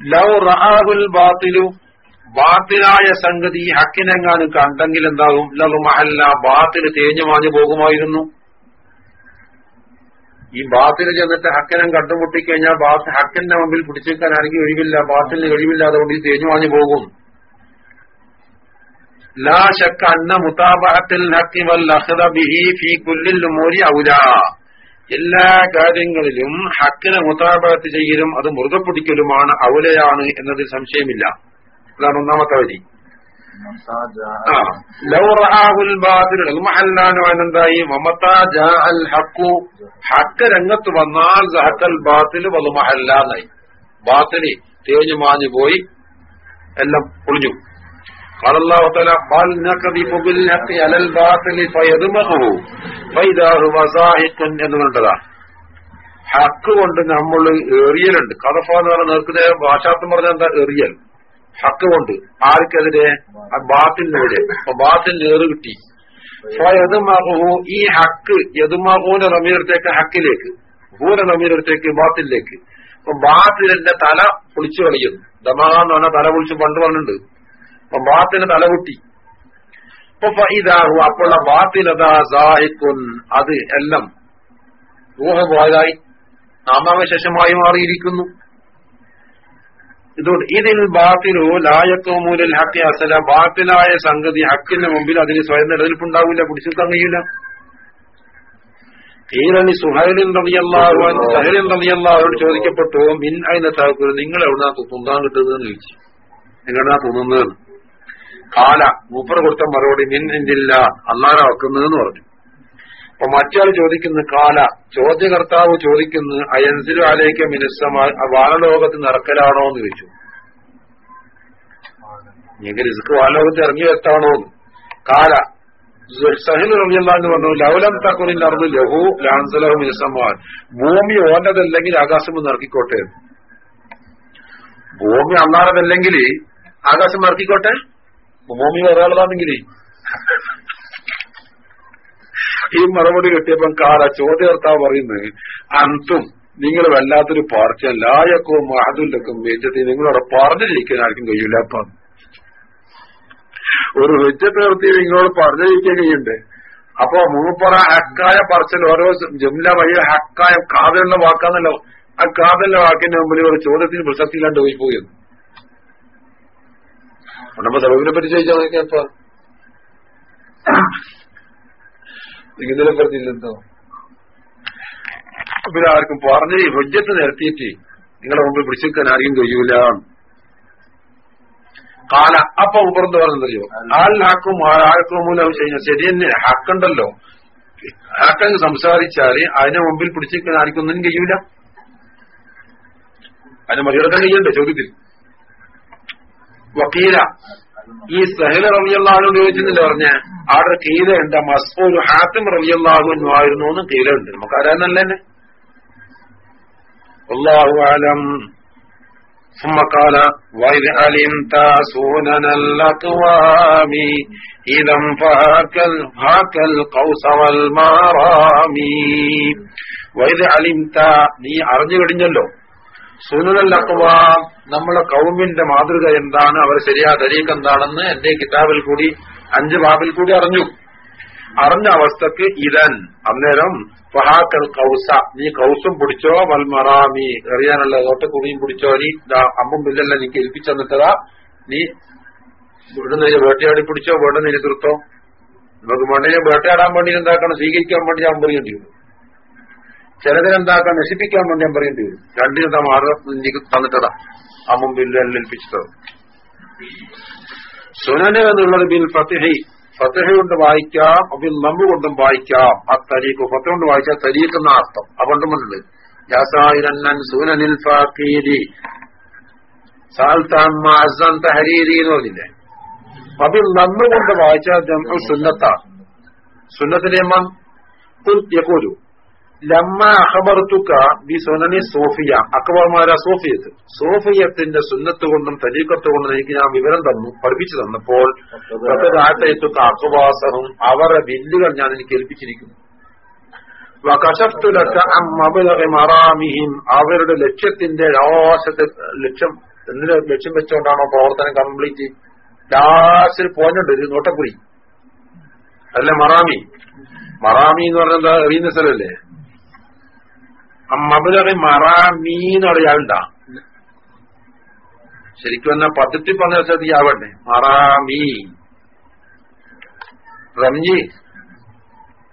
ലൗ റഹാഹുൽ ബാത്തിലു ബാത്തിലായ സംഗതി ഹക്കിനെങ്ങാനും കണ്ടെങ്കിൽ എന്താകും ലഹു മഹല്ല ബാത്തിൽ തേഞ്ഞു മാഞ്ഞു പോകുമായിരുന്നു. ഈ ബാത്തിൽ ചെന്നിട്ട് ഹക്കനം കണ്ടുമുട്ടിക്കഴിഞ്ഞാൽ ബാത്ത് ഹക്കിന്റെ മുമ്പിൽ പിടിച്ചേക്കാനാണെങ്കിൽ ഒഴിവില്ല. ബാത്തിന് കഴിവില്ലാതെ കൊണ്ട് ഈ തേഞ്ഞു മാഞ്ഞു പോകും. ലാ ശക്ക അന്ന മുതാബഹത്തിൽ ഹക്കി വൽ ബിഹി ഫീ കുല്ലിൽ മോരി ഔലാ. എല്ലാ കാര്യങ്ങളിലും ഹക്കിനെ മുതാബഹത്ത് ചെയ്യലും അത് മുറുകെ പിടിക്കലുമാണ് ഔലയാണ് എന്നതിൽ സംശയമില്ല. അതാണ് ഒന്നാമത്തെ വരി ആ ലൗ റആഹുൽ ബാതിൽ മഹല്ലാനു അനന്തായി മമതാ ജാ അൽ ഹഖു ഹക്ക് രംഗത്ത് വന്നാൽ സഹക്കൽ ബാത്തിൽ വലു മഹല്ലാന്നായി ബാത്തില് തേഞ്ഞു മാഞ്ഞു പോയി എല്ലാം പൊളിഞ്ഞു قال الله تعالى بل نكذب بالحق على الباطل فيدمغه فإذا هو زاهق എന്നുള്ളതാ ഹക്ക് കൊണ്ട് നമ്മൾ എറിയലുണ്ട് കഥഫ എന്ന് പറഞ്ഞാൽ നേർക്കുന്ന ഭാഷാർത്ഥം പറഞ്ഞാൽ എന്താ എറിയൽ ഹക്ക് കൊണ്ട് ആർക്കെതിരെ ബാത്തിനെതിരെ അപ്പൊ ബാത്തിന് ഏറ് കിട്ടി. ഫയതുമഹു ഈ ഹക്ക് യതുമാകൂന്റെ നമീരത്തേക്ക് ഹക്കിലേക്ക് ഭൂന നമീരത്തേക്ക് ബാത്തിലേക്ക്. അപ്പൊ ബാത്തിലിന്റെ തല പൊളിച്ചു കളയുന്നു. ദമാന്ന് പറഞ്ഞ തല പൊളിച്ച് പണ്ട് പറഞ്ഞിട്ടുണ്ട്. അപ്പൊ ബാത്തിന് തല പൊട്ടി. അപ്പൊ ഇതാകു അപ്പോൾ ബാത്തിലതാ സാഹിക്കുൻ അത് എല്ലാം. ഊഹ പോയതായി നാമാവശേഷമായി മാറിയിരിക്കുന്നു. ഇതുകൊണ്ട് ഇതിൽ ബാത്തിലു ലായക്കോമൂലൽ ഹക്കി അസല ബാത്തിലായ സംഗതി ഹക്കിന്റെ മുമ്പിൽ അതിന് സ്വയം നിലനിൽപ്പുണ്ടാവില്ല പിടിച്ചു തങ്ങിയില്ല ഈറണി സുഹൈലിൻ റളിയല്ലാഹു അൻഹു സഹലിൻ റളിയല്ലാഹുവോട് ചോദിക്കപ്പെട്ടു മിൻ അതിന്റെ താക്കൂർ നിങ്ങൾ എവിടുന്നാ തുന്താൻ കിട്ടുന്നതെന്ന് ചോദിച്ചു. എങ്ങടാ തുന്നുന്നത്? കാല മൂപ്പർ കൊടുത്ത മറുപടി മിൻ എന്തില്ല അള്ളാഹ വെക്കുന്നതെന്ന് പറഞ്ഞു. അപ്പൊ മറ്റാൾ ചോദിക്കുന്നു കാല. ചോദ്യകർത്താവ് ചോദിക്കുന്നു അയൻസിലു ആലേക്ക് മിനുസമ വാനലോകത്ത് നിറക്കലാണോ എന്ന് ചോദിച്ചു. നിങ്ങൾക്ക് റിസ്ക് വാനലോകത്ത് ഇറങ്ങി എന്ന്. കാല. സഹിൽ റളിയല്ലാഹു എന്ന് പറഞ്ഞു ലൗലം തക്കുറിൽ അറിഞ്ഞു ലഹു ലാൻസലഹു മിനുസമാൻ ഭൂമി ഓന്റതല്ലെങ്കിൽ ആകാശം ഒന്ന് ഇറക്കിക്കോട്ടെ ഭൂമി അന്നാറതല്ലെങ്കിൽ ആകാശം ഇറക്കിക്കോട്ടെ? ഭൂമി വേറെ ആളതാണെങ്കിൽ ഈ മറുപടി കിട്ടിയപ്പം കാല ചോദ്യകർത്താവ് പറയുന്നത് അന്തും നിങ്ങൾ വല്ലാത്തൊരു പാർച്ച ലായക്കോ മഹദുല്ലക്കും വെച്ചത്തി നിങ്ങളവിടെ പറഞ്ഞിരിക്കാൻ ആർക്കും കഴിയില്ല അപ്പം ഒരു വെച്ചത്തെ നിർത്തി നിങ്ങളോട് പറഞ്ഞിരിക്കാൻ കഴിയണ്ടേ. അപ്പൊ മൂപ്പറ ഹക്കായ പറച്ചൽ ഓരോ ജംല വഴി ഹക്കായ കാതലുള്ള വാക്കാന്നല്ലോ. ആ കാതലുള്ള വാക്കിന്റെ മുമ്പിൽ ഒരു ചോദ്യത്തിന് പ്രസക്തി ഇല്ലാണ്ട് പോയി. പോയി ഉണ്ടപ്പോ സബബിനെ പറ്റി ചോദിച്ചാൽ നോക്കിയപ്പോ ഇങ്ങനെ പറഞ്ഞില്ലെന്നോ പിന്നെ ആർക്കും പറഞ്ഞ് ഹുജ്ജത്ത് നിരത്തിയിട്ട് നിങ്ങളെ മുമ്പിൽ പിടിച്ചെടുക്കാൻ ആരെയും കഴിയൂല. കാല അപ്പൊ ഉപർന്ന് പറഞ്ഞതറിയോ ആൽ ഹാക്കും ആൾക്കും മൂലം ചെയ്യുന്ന ശരി തന്നെ ഹാക്കുണ്ടല്ലോ. ഹാക്കങ്ങ് സംസാരിച്ചാൽ അതിനെ മുമ്പിൽ പിടിച്ചെടുക്കാൻ ആർക്കും ഒന്നും കഴിയൂല. അതിനെ മറികടക്കാൻ കഴിയണ്ടേ ചോദ്യത്തിൽ? വക്കീല ഈ സഹല റബിയല്ലാഹു ചോദിച്ചെന്നില്ല പറഞ്ഞ അവിടെ കീല ഉണ്ട് മസ്ഫൂർ ഹാത്തിം റബിയല്ലാഹു ആയിരുന്നു എന്ന് കീല ഉണ്ട് നമുക്ക് അറിയാന്നല്ല തന്നെ والله أعلم ثم قال وإذ علمت سنن الأقوام إذا فهك هاك القوس والمرامي وإذ علمت നീ അറിഞ്ഞു കഴിഞ്ഞല്ലോ സുനൽ അക്വാം നമ്മളെ കൗമിന്റെ മാതൃക എന്താണ് അവർ ശരിയായ തരീക്ക് എന്താണെന്ന് എന്റെ കിതാബിൽ കൂടി അഞ്ച് ബാബിൽ കൂടി അറിഞ്ഞു. അറിഞ്ഞ അവസ്ഥക്ക് ഇതൻ അന്നേരം ഫഹാക്കൽ കൗസ നീ കൗസും പിടിച്ചോ വൽമറാമി എറിയാനുള്ള തോട്ടക്കുടിയും പിടിച്ചോ നീ ദാ അമ്പും ബില്ലല്ല നീ ഏൽപ്പിച്ചെന്നിട്ടതാ നീ ഇവിടുന്ന് വേട്ടയാടി പിടിച്ചോ വേണ്ടുന്നതിന് തീർത്തോ? നമുക്ക് മണ്ണിനെ വേട്ടയാടാൻ വേണ്ടി എന്താക്കണം? സ്വീകരിക്കാൻ വേണ്ടി ഞാൻ പറയേണ്ടി വരും. ചിലതിനെന്താക്കാൻ നശിപ്പിക്കാൻ വേണ്ടി ഞാൻ പറയേണ്ടി വരും. നീക്ക് തന്നിട്ടതാ. ആ മുമ്പിൽ എല്ലാം ഏൽപ്പിച്ചത്. സുനന് എന്നുള്ളത് ബിൽ ഫത്തിഹി. ഫത്തിഹ കൊണ്ട് വായിക്കാം അബിൽ നമ്മ കൊണ്ടും വായിക്കാം. ആ തരീഖ് ഫത്ത കൊണ്ട് വായിച്ചാൽ തരീഖ് എന്ന അർത്ഥം. അതുകൊണ്ടുമുണ്ട് യാസായിരന്നൻ സൂനനിൽ ഫാക്കീരി സാൽത്താൻ അസൻ തഹരീരി എന്ന് പറഞ്ഞില്ലേ? അബിൽ നമ്മ കൊണ്ട് വായിച്ചാൽ സുന്നത്താണ് സുന്നത്തിന്റെ അമ്മ യക്കൂലു ലമ്മ അഹബർത്തുക ബി സുനനി സോഫിയ. അക്ബർമാര സോഫിയത്ത് സോഫിയത്തിന്റെ സുന്നത്ത് കൊണ്ടും തരീക്കത്ത് കൊണ്ടും എനിക്ക് ഞാൻ വിവരം തന്നു പഠിപ്പിച്ചു തന്നപ്പോൾ ആട്ടയത്തുക്ക അക്വാസവും അവരുടെ ബില്ലുകൾ ഞാൻ എനിക്ക് ഏൽപ്പിച്ചിരിക്കുന്നു. മറാമിഹിം. അവരുടെ ലക്ഷ്യത്തിന്റെ ലാശത്തെ ലക്ഷ്യം എന്തിനു ലക്ഷ്യം വെച്ചുകൊണ്ടാണോ പ്രവർത്തനം കംപ്ലീറ്റ്? ലാസ്റ്റിൽ പോയിട്ടുണ്ട് ഒരു നോട്ടക്കുറി. അല്ല മറാമി. മറാമി എന്ന് പറഞ്ഞാൽ എന്താ? അറിയുന്ന സ്ഥലമല്ലേ മബുലറി മറാമീ എന്ന് പറയാറുണ്ടാ ശരിക്കും എന്നാ പദ്ധതി പറഞ്ഞ സ്ഥലത്ത് ആവട്ടെ. മറാമീ. റംജി.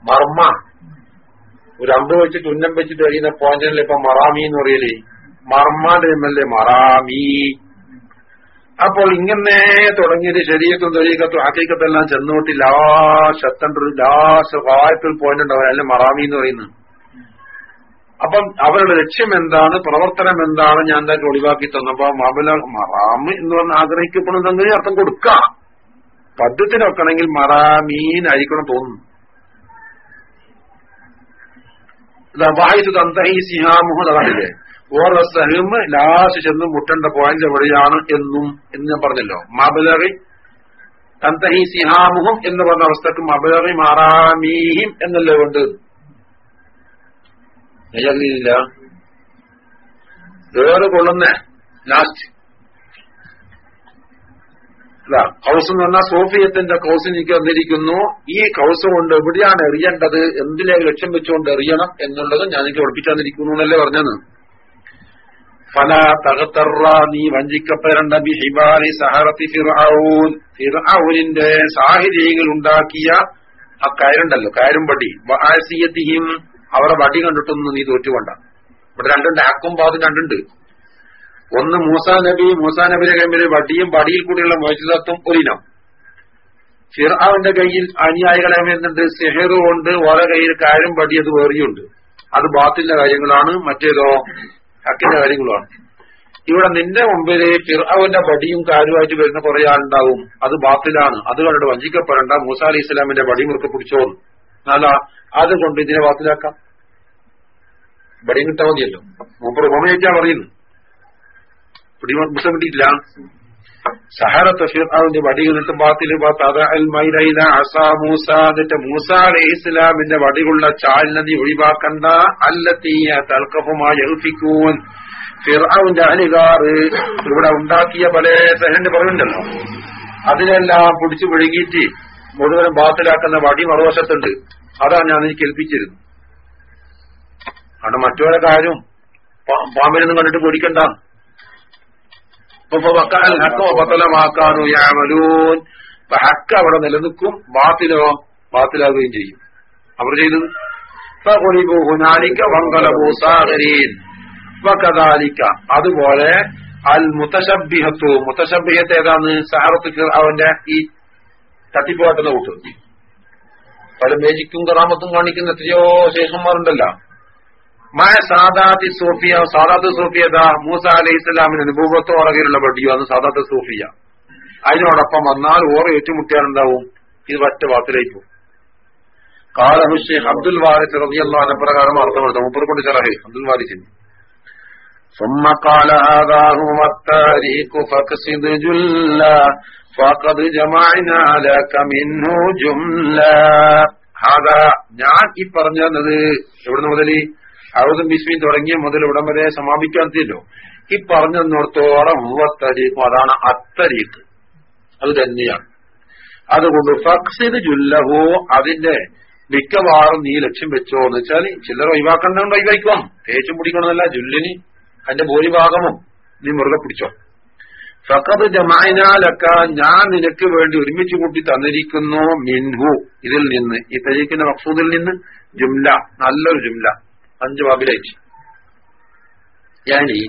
മർമ്മ. ഒരു അമ്പ് വെച്ചിട്ട് ഉന്നം വെച്ചിട്ട് കഴിയുന്ന പോയിന്റിൽ ഇപ്പൊ മറാമി എന്ന് പറയലേ മർമാന്റെ എമ്മല്ലേ മറാമി. അപ്പോൾ ഇങ്ങനെ തുടങ്ങിയത് ശരീരത്തും ദരീകത്തും ആക്കിക്കത്തെല്ലാം ചെന്നോട്ട് ലാസ്റ്റ് എത്തേണ്ട ഒരു ലാസ്റ്റ് വായ്പയിൽ പോയിന്റ് ഉണ്ടാവും അല്ലെ മറാമി എന്ന് പറയുന്നത്. അപ്പം അവരുടെ ലക്ഷ്യം എന്താണ്? പ്രവർത്തനം എന്താണ്? ഞാൻ എന്താ ഒഴിവാക്കി തന്നപ്പോ മബല മറാമ് എന്ന് പറഞ്ഞ് ആഗ്രഹിക്കപ്പെടുന്നെങ്കിൽ അർത്ഥം കൊടുക്ക. മറാമീനായിരിക്കണം മറാമീൻ ആയിരിക്കണം തോന്നുന്നു. വായിച്ചു തന്തഹി ലാസ്റ്റ് ചെന്ന് മുട്ടേണ്ട പോയിന്റ് എവിടെയാണ് എന്നും എന്ന് ഞാൻ പറഞ്ഞല്ലോ. മബലറി തന്തഹി സിഹാമുഹും എന്ന് പറഞ്ഞ അവസ്ഥക്ക് മബലറി മാറാമീഹിം എന്നല്ലേ ഉണ്ട് ശരിയാക്കിയില്ല വേറെ കൊള്ളുന്ന ലാസ്റ്റ് അല്ല കൗസ് എന്ന് പറഞ്ഞാൽ സോഫിയത്തിന്റെ കൗസ് എനിക്ക് വന്നിരിക്കുന്നു. ഈ കൗസ് കൊണ്ട് എവിടെയാണ് എറിയേണ്ടത്? എന്തിനെ ലക്ഷ്യം വെച്ചുകൊണ്ട് എറിയണം എന്നുള്ളത് ഞാൻ എനിക്ക് പഠിപ്പിച്ചു തന്നിരിക്കുന്നു എന്നല്ലേ പറഞ്ഞത്? ഫല തകത്തറ നീ വഞ്ചിക്കപ്പെടേണ്ട ബി ഹിബാലി സഹറത്തി ഫിർഔൻ ഫിർഔനിന്റെ സാഹചര്യങ്ങൾ ഉണ്ടാക്കിയ ആ കയറുണ്ടല്ലോ കയറും പടി വാസിയത്തിയും അവരുടെ വടി കണ്ടിട്ടൊന്നും നീ തോറ്റുകൊണ്ട ഇവിടെ രണ്ടുണ്ട് ആക്കും പാതും രണ്ടുണ്ട്. ഒന്ന് മൂസാ നബി മൂസാ നബിയുടെ കൈമിൽ വടിയും വടിയിൽ കൂടിയുള്ള മോചിതത്വം ഒരിനം. ഫിർഹാവിന്റെ കയ്യിൽ അനുയായികളെ വരുന്നുണ്ട് സെഹറും കൊണ്ട് ഓരോ കയ്യിൽ കാര്യം വടി അത് വേറിയുണ്ട്. അത് ബാത്തിന്റെ കാര്യങ്ങളാണ് മറ്റേതോ ഹക്കിന്റെ കാര്യങ്ങളാണ്. ഇവിടെ നിന്റെ മുമ്പിൽ ഫിർഹാവിന്റെ വടിയും കാര്യമായിട്ട് വരുന്ന കുറെ ആളുണ്ടാവും. അത് ബാത്തിലാണ്. അത് കണ്ടിട്ട് വഞ്ചിക്കപ്പെടേണ്ട. മൂസ അലി ഇസ്ലാമിന്റെ വടി മുറുക്കെ പിടിച്ചോന്ന്. അല്ല അതുകൊണ്ട് ഇതിനെ ബാത്തിലാക്കാം. ഇവിടെയും കിട്ടാൻ മതിയല്ലോ. മൂപ്പർ ഉപമയൊക്കെയാ പറയുന്നു. പുസ്തകം കിട്ടിയില്ല സഹറത്ത് ഫിർആവിന്റെ വടി എന്നിട്ട് ബാത്തിൽ. എന്നിട്ട് മൂസ അലൈഹി ഇസ്ലാമിന്റെ വടിയുള്ള ചാലിനെ നീ ഒഴിവാക്കണ്ട. അല്ലത്തീയ തൽക്കഫുമായി എൽപ്പിക്കൂൻ ഫിർആവിന്റെ അലികാറ് ഇവിടെ ഉണ്ടാക്കിയ പല സഹന്റെ പറയുന്നുണ്ടല്ലോ. അതിനെല്ലാം പിടിച്ചു വിഴുകിയിട്ട് മുഴുവനും ബാത്തിലാക്കുന്ന വടി മറുവശത്തുണ്ട്. അതാണ് ഞാൻ എനിക്ക് കേൾപ്പിച്ചിരുന്നു കാരണം മറ്റൊരു കാര്യം പാമ്പിനൊന്നും കണ്ടിട്ട് പൊടിക്കണ്ട. ബത്തലമാക്കാനു യാമലൂൻ. ഹക്ക് അവിടെ നിലനിൽക്കും ബാത്തിലോ ബാത്തിലാകുകയും ചെയ്യും. അവർ ചെയ്തത്? അതുപോലെ അൽ മുത്തശബിഹത്തു മുത്തശബിഹത്ത് ഏതാന്ന് സഹറത്ത് അവന്റെ ഈ തട്ടിപ്പാട്ടുന്ന കൂട്ട് പല മേജിക്കും കറാമത്തും കാണിക്കുന്ന എത്രയോ ശേഷന്മാരുണ്ടല്ലോ മായ സാദാത്തി സോഫിയ സാദാത്ത് സോഫിയത മൂസ അലൈഹി ഇസ്ലാമിന് അനുഭവത്തോ ഉറകിലുള്ള വടിയോ അന്ന് സാദാത്ത് സോഫിയ അതിനോടൊപ്പം വന്നാൽ ഓറ ഏറ്റുമുട്ടിയാലുണ്ടാവും ഇത് ഒറ്റ വാക്കിലേക്ക് പോകും കാലഹു ഷെയ്ഖ് അബ്ദുൽ വാരിസ് റളിയല്ലാഹു അൻഹു പ്രകാരം അർത്ഥമെടുത്തു മുപ്പത് കൊണ്ട് ചെറഹി അബ്ദുൽ വാരിസിന് ثم قال هذا هو التاريخ فاقصد جلا ഫഖദ് ജമാഅനാലക മിൻഹു ജുംല. ഹാദ ഞാൻ ഈ പറഞ്ഞു തന്നത് എവിടുന്ന് മുതൽ അറുപതും ബിസ്മിയും തുടങ്ങിയ മുതൽ ഇവിടം വരെ സമാപിക്കാൻ തീരോ ഈ പറഞ്ഞു തന്നിടത്തോളം മൂവത്തരീക്കും അതാണ് അത്തരീക്ക് അത് തന്നെയാണ്. അതുകൊണ്ട് ഫക്സിദ് ജുല്ലഹോ അതിന്റെ മിക്കവാറും നീ ലക്ഷ്യം വെച്ചോ എന്ന് വെച്ചാൽ ചില്ലറ ഒഴിവാക്കണ്ടോണ്ട് വൈവായിക്കോ തേച്ചും പിടിക്കണമെന്നല്ല ജുല്ലിന് അതിന്റെ ഭൂരിഭാഗവും നീ മുറുകെ പിടിച്ചോ. ഫഖദ് ജമാനാലക്ക ഞാൻ നിനക്ക് വേണ്ടി ഒരുമിച്ച് കൂട്ടി തന്നിരിക്കുന്നു മിൻഹു. ഇതിൽ നിന്ന് ഈ തരീഖിന്റെ മക്സൂദിൽ നിന്ന് ജുംല നല്ലൊരു ജുംല. അഞ്ചു ബാബിലേക്ക് ഞാനീ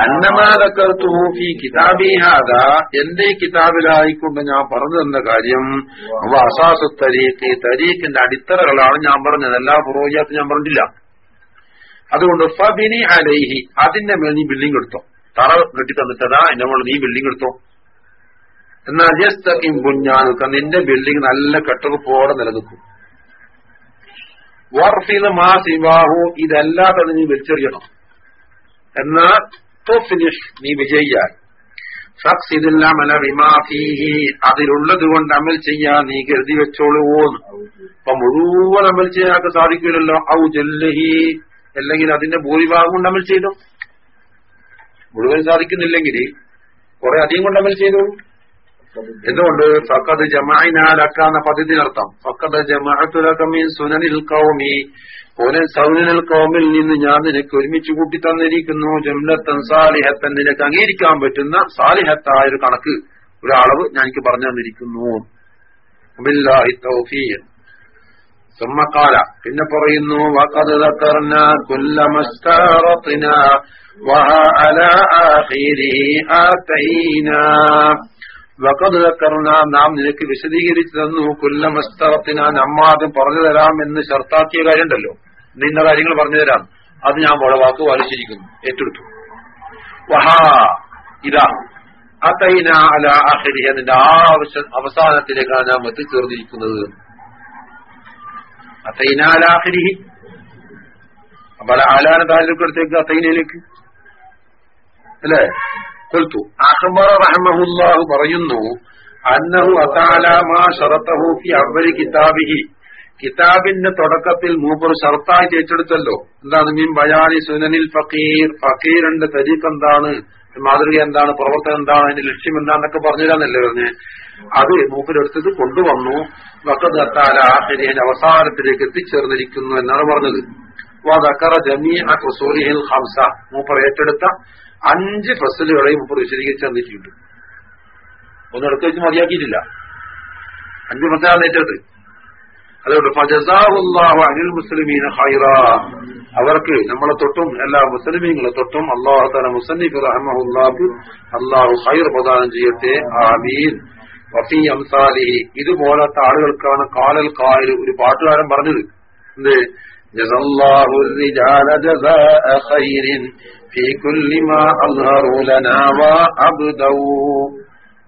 അന്നമാലക്കർത്തുഹൂഫി കിതാബി ഹാദ എന്റെ കിതാബിലായിക്കൊണ്ട് ഞാൻ പറഞ്ഞു തന്ന കാര്യം അസാസു തരീഖ് തരീഖിന്റെ അടിത്തറകളാണ് ഞാൻ പറഞ്ഞത്. എല്ലാ പുറോജാത്തും ഞാൻ പറഞ്ഞില്ല അതുകൊണ്ട് ഫബിനി അലൈഹി അതിന്റെ മേൽ നീ ബിൽഡിംഗ് എടുത്തോ. തറ കെട്ടി തന്നിട്ടതാ എന്നെ മോളെ നീ ബിൽഡിംഗ് എടുത്തോ. എന്നാൽ ജസ്തീം കുഞ്ഞാനുക്ക നിന്റെ ബിൽഡിംഗ് നല്ല കെട്ടുറപ്പോടെ നിലനിൽക്കും. വർഫിൽ മാ സിവാഹു ഇതല്ലാത്തത് നീ വലിച്ചെറിയണം. എന്നാ ഫിനിഷ് നീ വിജയിയായി. ഫക്സിതെല്ലാം അല വിമാഫീഹി അതിലുള്ളത് കൊണ്ട് അമൽ ചെയ്യാൻ നീ കരുതി വെച്ചോളൂ അപ്പൊ മുഴുവൻ അമൽ ചെയ്യാനൊക്കെ സാധിക്കില്ലല്ലോ. ഔ ജല്ലഹി അല്ലെങ്കിൽ അതിന്റെ ഭൂരിഭാഗം കൊണ്ട് അമൽ ചെയ്തു. മുഴുവൻ സാധിക്കുന്നില്ലെങ്കിൽ കുറെ അധികം കൊണ്ട് അമൽ ചെയ്തു? എന്തുകൊണ്ട്? ഫക്കത് ജമാനാലക്കാന്ന പദ്ധതിനർത്ഥം. ഫക്കത് ജമാഅത്തുലക്കമീൻ സുനനിൽ കൗമി പോലെ സൗനൽ കൗമിൽ നിന്ന് ഞാൻ നിനക്ക് ഒരുമിച്ച് കൂട്ടി തന്നിരിക്കുന്നു. ജംലത്തൻ സാലിഹത്തൻ നിനക്ക് അംഗീകരിക്കാൻ പറ്റുന്ന സാലിഹത്തായ ഒരു കണക്ക് ഒരു അളവ് ഞാൻ എനിക്ക് പറഞ്ഞു തന്നിരിക്കുന്നു. തൗഫീഖ്. ثم قال പിന്നെ പറയുന്നു وقد ذكرنا كل ما اشترطنا وها على آخره آتينا وقد ذكرنا നാം നിനക്ക് വിശദീകരിച്ചു തന്നു കുല്ലമസ്തറത്തിന നമ്മാദ്യം പറഞ്ഞു തരാം എന്ന് ഷർത്താക്കിയ കാര്യമുണ്ടല്ലോ നിന്ന കാര്യങ്ങൾ പറഞ്ഞു തരാം അത് ഞാൻ വാക്ക് വലിച്ചിരിക്കുന്നു ഏറ്റെടുത്തു വഹാ ഇതാ അതൈന അല ആഖിരി അതിന്റെ ആവശ്യം അവസാനത്തിലേക്കാണ് നാം എത്തിച്ചേർന്നിരിക്കുന്നത് അതൈന അപ്പൊ ആലാന താലൂക്കടുത്തേക്ക് അതൈനയിലേക്ക് അല്ലേ? കൊൽത്തു അഹ്ബർ റഹ്മഹുല്ലാഹു പറയുന്നു അന്നഹു അതാല മാ ഷറത്തഹു ഫി അവരി കിതാബിഹി. കിതാബിന്റെ തുടക്കത്തിൽ മൂപ്പർ ഷർത്തായി ചേച്ചെടുത്തല്ലോ. എന്താണ്? മീൻ ബയാനി സുനനിൽ ഫക്കീർ ഫക്കീറിന്റെ തരീഖ് എന്താണ്? മാതൃക എന്താണ് പ്രവർത്തനം എന്താണ് അതിന്റെ ലക്ഷ്യം എന്താണെന്നൊക്കെ പറഞ്ഞില്ലാന്നല്ലേ പറഞ്ഞ്? അത് മൂപ്പരെടുത്തത് കൊണ്ടുവന്നു. വക്കത്താല ആഹരിയൻ അവസാനത്തിലേക്ക് എത്തിച്ചേർന്നിരിക്കുന്നു എന്നാണ് പറഞ്ഞത്. വക്കറ ജമീ റസൂലിഹിൽ ഹംസ മൂപ്പർ ഏറ്റെടുത്ത അഞ്ച് ഫസലുകളെയും മൂപ്പർ വിശദീകരിച്ച് തന്നിട്ടുണ്ട്. ഒന്ന് എടുത്തു വെച്ച് മതിയാക്കിയിട്ടില്ല. അഞ്ച് ഫസലാണ് ഏറ്റെടുത്ത് അതുകൊണ്ട് ഫജസാഹുല്ലാഹു അനിൽ മുസ്ലിമീന ഹൈറ അവർക്ക് നമ്മളെ തൊട്ടും എല്ലാ മുസ്ലിമീങ്ങളെ തൊട്ടും അള്ളാഹു തല മുസന്നിഫ് റഹ്മഹുല്ലാഹു അള്ളാഹു ഹൈർ പ്രദാനം ചെയ്യട്ടെ ആമീൻ വഫി അംസാലിഹി ഇതുപോലത്തെ ആളുകൾക്കാണ് കാലൽ കായൽ ഒരു പാട്ടുകാരൻ പറഞ്ഞത് എന്ത് ജസല്ലാഹു الرجال جزاء خير في كل ما أظهروا لنا وأبدوا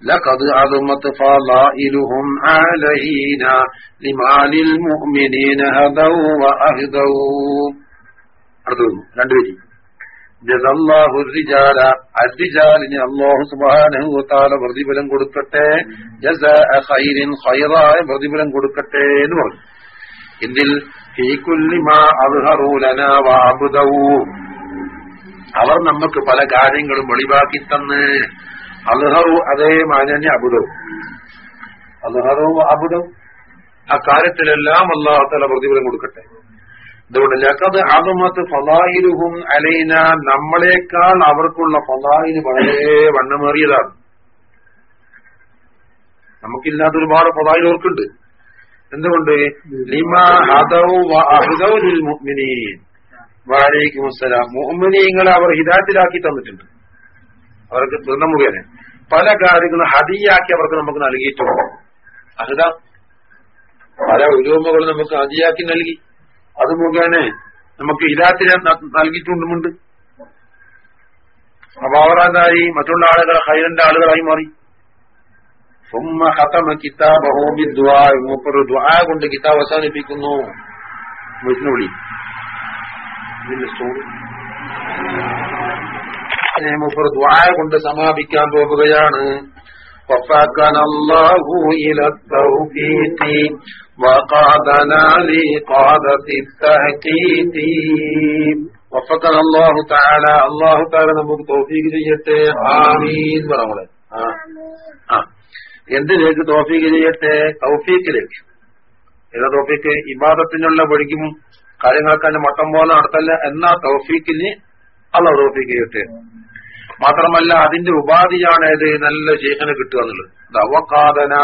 لقد عظمت فضائلهم علينا لما للمؤمنين هدوا وأهدوا അള്ളാഹു വതആല പ്രതിഫലം കൊടുക്കട്ടെ. പ്രതിഫലം കൊടുക്കട്ടെ എന്ന് പറഞ്ഞു. വഅബ്ദൂ അവർ നമുക്ക് പല കാര്യങ്ങളും വെളിവാക്കി തന്ന്. അൽഹറു അതേ മാനന്യ അബുദവും അൽഹറു അബുദവും ആ കാര്യത്തിലെല്ലാം അള്ളാഹുത്തല പ്രതിഫലം കൊടുക്കട്ടെ. അതുകൊണ്ട് ലക്കത് അതുമത്ത് ഫലായിലുഹും അലൈന. നമ്മളെക്കാൾ അവർക്കുള്ള ഫലായിന് വളരെ വണ്ണമേറിയതാണ്. നമുക്കില്ലാത്ത ഒരുപാട് ഫലാഹിൽ ഓർക്കുണ്ട് എന്തുകൊണ്ട്? ലിമാ അവർ ഹിദായത്തിലാക്കി തന്നിട്ടുണ്ട്. അവർക്ക് തന്ന മുഖേന. പല കാര്യങ്ങളും ഹതിയാക്കി അവർക്ക് നമുക്ക് നൽകിയിട്ടുണ്ട്. അഹിത പല ഉലൂമകളും നമുക്ക് ഹതിയാക്കി നൽകി. അത് മുഖേന നമുക്ക് ഹിദായത്തിനെ നൽകിയിട്ടുണ്ടുമുണ്ട്. എന്തായി മറ്റുള്ള ആളുകൾ ഹൈറിന്റെ ആളുകളായി മാറി. സുമ്മ കിതാബഹു ബിദ്ദുആ മൂപ്പർ ദുആ കൊണ്ട് കിതാബ് അവസാനിപ്പിക്കുന്നു. വിഷ്ണുവിളി ഇതിന്റെ സ്റ്റോറി കൊണ്ട് സമാപിക്കാൻ പോകുകയാണ്. وفاكنا الله إلى التوفيق وقادنا لقادة التحقيق وفقنا الله تعالى الله تعالى നമുക്ക് തോഫീക്ക് ചെയ്യട്ടെ ആമീൻ പറഞ്ഞോളെ ആ ആ എന്തിലേക്ക് തോഫീക്ക് ചെയ്യട്ടെ തൗഫീക്കിലേക്ക് ഏതാ തോഫീക്ക് ഇബാദത്തിനുള്ള വഴിക്കും കാര്യങ്ങൾക്ക് അതിന്റെ മട്ടം പോലെ നടത്തല്ല എന്നാ തൗഫീക്കിന് അല്ല തോഫീക്ക് ചെയ്യട്ടെ മാത്രമല്ല അതിന്റെ ഉപാധിയാണ് ഏത്? നല്ല ശേഖന കിട്ടുക എന്നുള്ളത്. ദവക്കാതന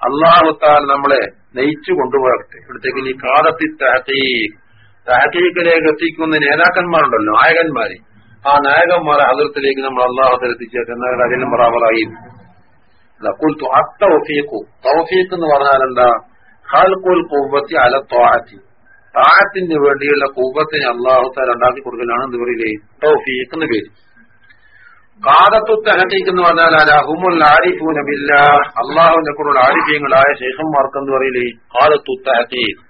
അള്ളാഹുത്താൽ നമ്മളെ നയിച്ചു കൊണ്ടുപോകട്ടെ ഇവിടത്തേക്ക് ഈ കാതത്തി തഹീഖ് തഹീഖിലേക്ക് എത്തിക്കുന്ന നേതാക്കന്മാരുണ്ടല്ലോ നായകന്മാര്. ആ നായകന്മാരെ അതിർത്തിലേക്ക് നമ്മൾ അള്ളാഹു എത്തിച്ചേക്കുന്നവരുടെ അതിലും ബറാബറായി കുൽത്തു അത്തൗഫീഖു തൗഫീഖ്. എന്ന് പറഞ്ഞാൽ എന്താ? ഖൽഖുൽ ഖുവ്വത്തി അല ത്വാഅത്തി. താഴത്തിന് വേണ്ടിയുള്ള കൂവത്തിനെ അള്ളാഹുത്താൽ ഉണ്ടാക്കി കൊടുക്കലാണ് എന്ത് പറയില്ലേ തൗഫീഖ് എന്ന് പേര്. കാതത്തു തഹത്തീഖ് എന്ന് പറഞ്ഞാൽ അലഹുമുൽ ആരിഫൂന ബില്ല. അള്ളാഹുവിന്റെ കൂടെ ആരിഫ്യങ്ങളായ ശേഖന്മാർക്ക് എന്ന് പറയില്ലേ കാതത്തു തഹത്തീഖ്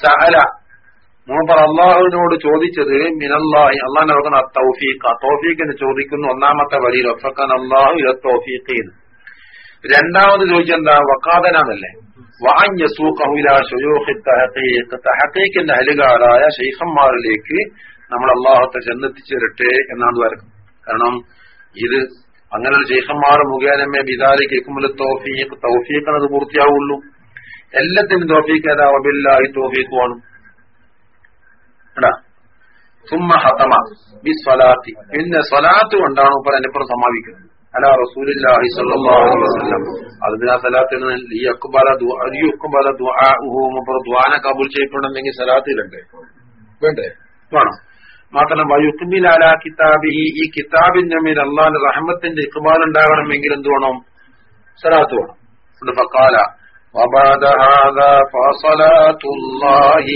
സഹല മൂപ്പർ അള്ളാഹുവിനോട് ചോദിച്ചത് മിനല്ലാഹി അള്ളാഹിനെ നോക്കുന്ന തൗഫീഖ് തൗഫീഖിന് ചോദിക്കുന്നു ഒന്നാമത്തെ വരിയിൽ ഒഫക്കാൻ അള്ളാഹു ഇല തൗഫീഖ് രണ്ടാമത് ചോദിച്ചെന്താ? വക്കാതനാന്നല്ലേ തഹത്തീഖിന്റെ അലുകാരായ ഷെയ്ഖന്മാരിലേക്ക് നമ്മൾ അള്ളാഹത്തെ ചെന്നെത്തിച്ചേരട്ടെ എന്നാണ് വരുന്നത് കാരണം ഇത് അങ്ങനെ ഒരു ഷെയ്ഖന്മാർ മുഖേനമേ ബിദാലി തൗഫീഖ് തൗഫീഖ് എന്നത് പൂർത്തിയാവുള്ളൂ. എല്ലാത്തിനും തോഫീക്ക് ഏതാ? ബി സ്വലാത്തി പിന്നെ സ്വലാത്ത് കൊണ്ടാണ് ഇപ്പോൾ അതിനപ്പുറം സമാപിക്കുന്നത്. അല റസൂലില്ലാഹി സ്വല്ലല്ലാഹു അലൈഹി വസല്ലം. അതിനാ സലാത്തിന് ഈ അക്കുബാല ഈ അക്കുബാല ദുആന കബൂൽ ചെയ്യപ്പെടണമെങ്കിൽ സലാത്തിലുണ്ട് വേണ്ടേ? വേണം. മാത്രം വയുക്കുമിൽ അല കിതാബിഹി ഈ കിതാബിന്റെ മേൽ അള്ളാന്റെ റഹ്മത്തിന്റെ ഇക്ബാൽ ഉണ്ടാകണമെങ്കിൽ എന്ത് വേണം സലാത്ത് വേണം ഫക്കാല وبعد هذا فصلاة الله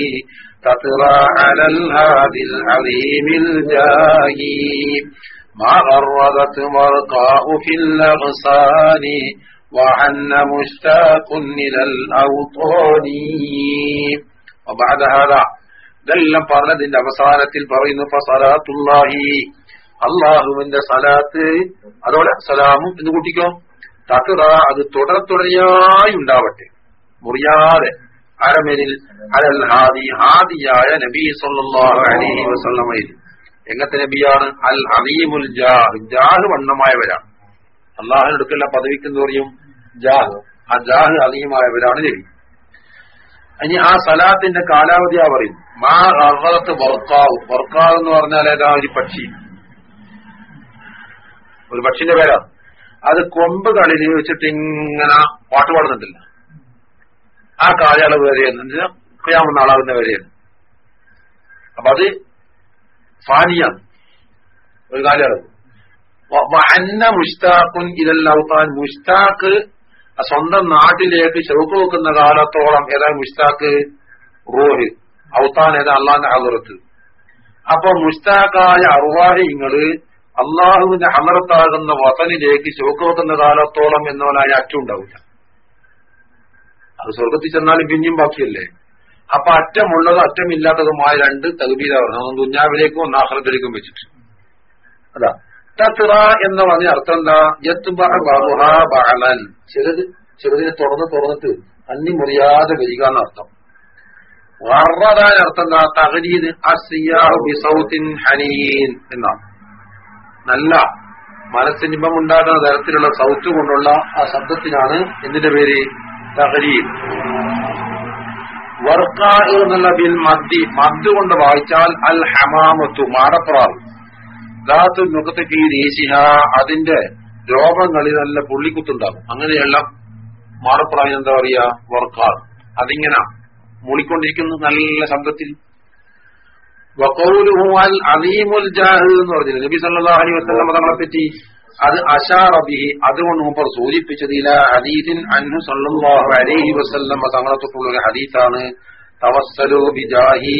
تطرى على الهادي العظيم الجاهي ما غردت مرقاه في الأغصان وحن مشتاق إلى الأوطان وبعد هذا ഇതെല്ലാം പറഞ്ഞതിന്റെ അവസാനത്തിൽ പറയുന്നു ഫസലാത്തുല്ലാഹി. അള്ളാഹുവിന്റെ സലാത്ത് അതോടെ സലാമും എന്ന് കൂട്ടിക്കോ. തക്കറ അത് തുടർ തുടരെയായി ഉണ്ടാവട്ടെ. മുറിയാതെ. അരമേനിൽ അലൽ ഹാദി. ഹാദിയായ നബി സല്ലല്ലാഹു അലൈഹി വസല്ലമയിൽ. എങ്ങനത്തെ നബിയാണ്? അൽ അലീമുൽ ജാഹ്. ജാഹ് വണ്ണമായവരാണ്. അള്ളാഹിനെടുക്കുള്ള പദവിക്ക് എന്ന് പറയും? ജാഹ്. ആ ജാഹ് അലീമായവരാണ് നബി. ഇനി ആ സലാത്തിന്റെ കാലാവധിയാ പറയും മാ അറത്ത് വർക്കാവ് വർക്കാവ് എന്ന് പറഞ്ഞാൽ ഏതാ ഒരു പക്ഷി? ഒരു പക്ഷിന്റെ പേരാ. അത് കൊമ്പ് കളിയിൽ വെച്ചിട്ട് ഇങ്ങനെ പാട്ട് പാടുന്നുണ്ടല്ല. ആ കാലയളവ് വരെയെന്ന് ക്രിയാമെന്ന ആളാകുന്ന വരെയാണ് അപ്പൊ അത് ഫാനിയാണ്. ഒരു കാലയളവ്. അന്ന മുഷ്താഖുൻ മുഷ്താഖ് സ്വന്തം നാട്ടിലേക്ക് ചെറുക്ക് വെക്കുന്ന കാലത്തോളം ഏതാ മുഷ്താഖ് റോഹ് ഔത്താൻ ഏതാ അള്ളാന്റെ ഹദറത്ത് അപ്പൊ മുഷ്താഖായ അറുവാഹിങ്ങൾ അള്ളാഹുവിന്റെ ഹമറത്താകുന്ന വസനിലേക്ക് ചോക്ക് വെക്കുന്ന കാലത്തോളം എന്നവനായ അറ്റുണ്ടാവില്ല അത് സ്വർഗത്തിൽ ചെന്നാലും പിന്നെയും ബാക്കിയല്ലേ? അപ്പൊ അറ്റമുള്ളതും അറ്റമില്ലാത്തതുമായ രണ്ട് തകുബീത പറഞ്ഞു ദുഞ്ഞാവിലേക്കും ഒന്ന് ആഹ്റത്തിലേക്കും വെച്ചിട്ട്. അതാ. തത്ര എന്ന് പറഞ്ഞ അർത്ഥം എന്താ? യത്തുബാലൻ ചിലത് ചെറുതിനെ തുറന്ന് തുറന്നിട്ട് അന്നി മുറിയാതെ വരിക എന്നർത്ഥം വർവതാൻ അർത്ഥം എന്താ? തകരീത് ബിസൗത്തിൻ ഹനീൻ എന്നാണ്. നല്ല മനസ്സിനിമ്പം ഉണ്ടാകുന്ന തരത്തിലുള്ള സൗത്ത് കൊണ്ടുള്ള ആ ശബ്ദത്തിനാണ് എന്തിന്റെ പേര്? തകരീദ് വർക്കാ എന്നുള്ള ബിൽ മദ്ദി മദ് കൊണ്ട് വായിച്ചാൽ അൽ ഹമാമത്തു മാടപ്രാവ്. ധാതു നുഖത്തേക്ക് രേശിഹ അതിന്റെ രോമങ്ങളിൽ നല്ല പുള്ളിക്കുത്തുണ്ടാകും. അങ്ങനെയുള്ള മാറപ്രായം എന്താ പറയാ? വർക്കാർ അതിങ്ങനെ മുളിക്കൊണ്ടിരിക്കുന്നു നല്ല ശബ്ദത്തിൽ. വക്കൗലുഹു അലീമുൽ ജാഹ് എന്ന് പറഞ്ഞില്ല? നബി സല്ലല്ലാഹു അലൈഹി വസല്ലം തങ്ങളെ പറ്റി അത് അഷാറബിഹി അതുകൊണ്ട് മുമ്പർ സൂചിപ്പിച്ചത് ഇല അൻഹു സല്ലല്ലാഹു അലൈഹി വസല്ലം തങ്ങളെ തൊട്ടുള്ള ഒരു ഹദീസാണ്. തവസ്സലു ബിജാഹി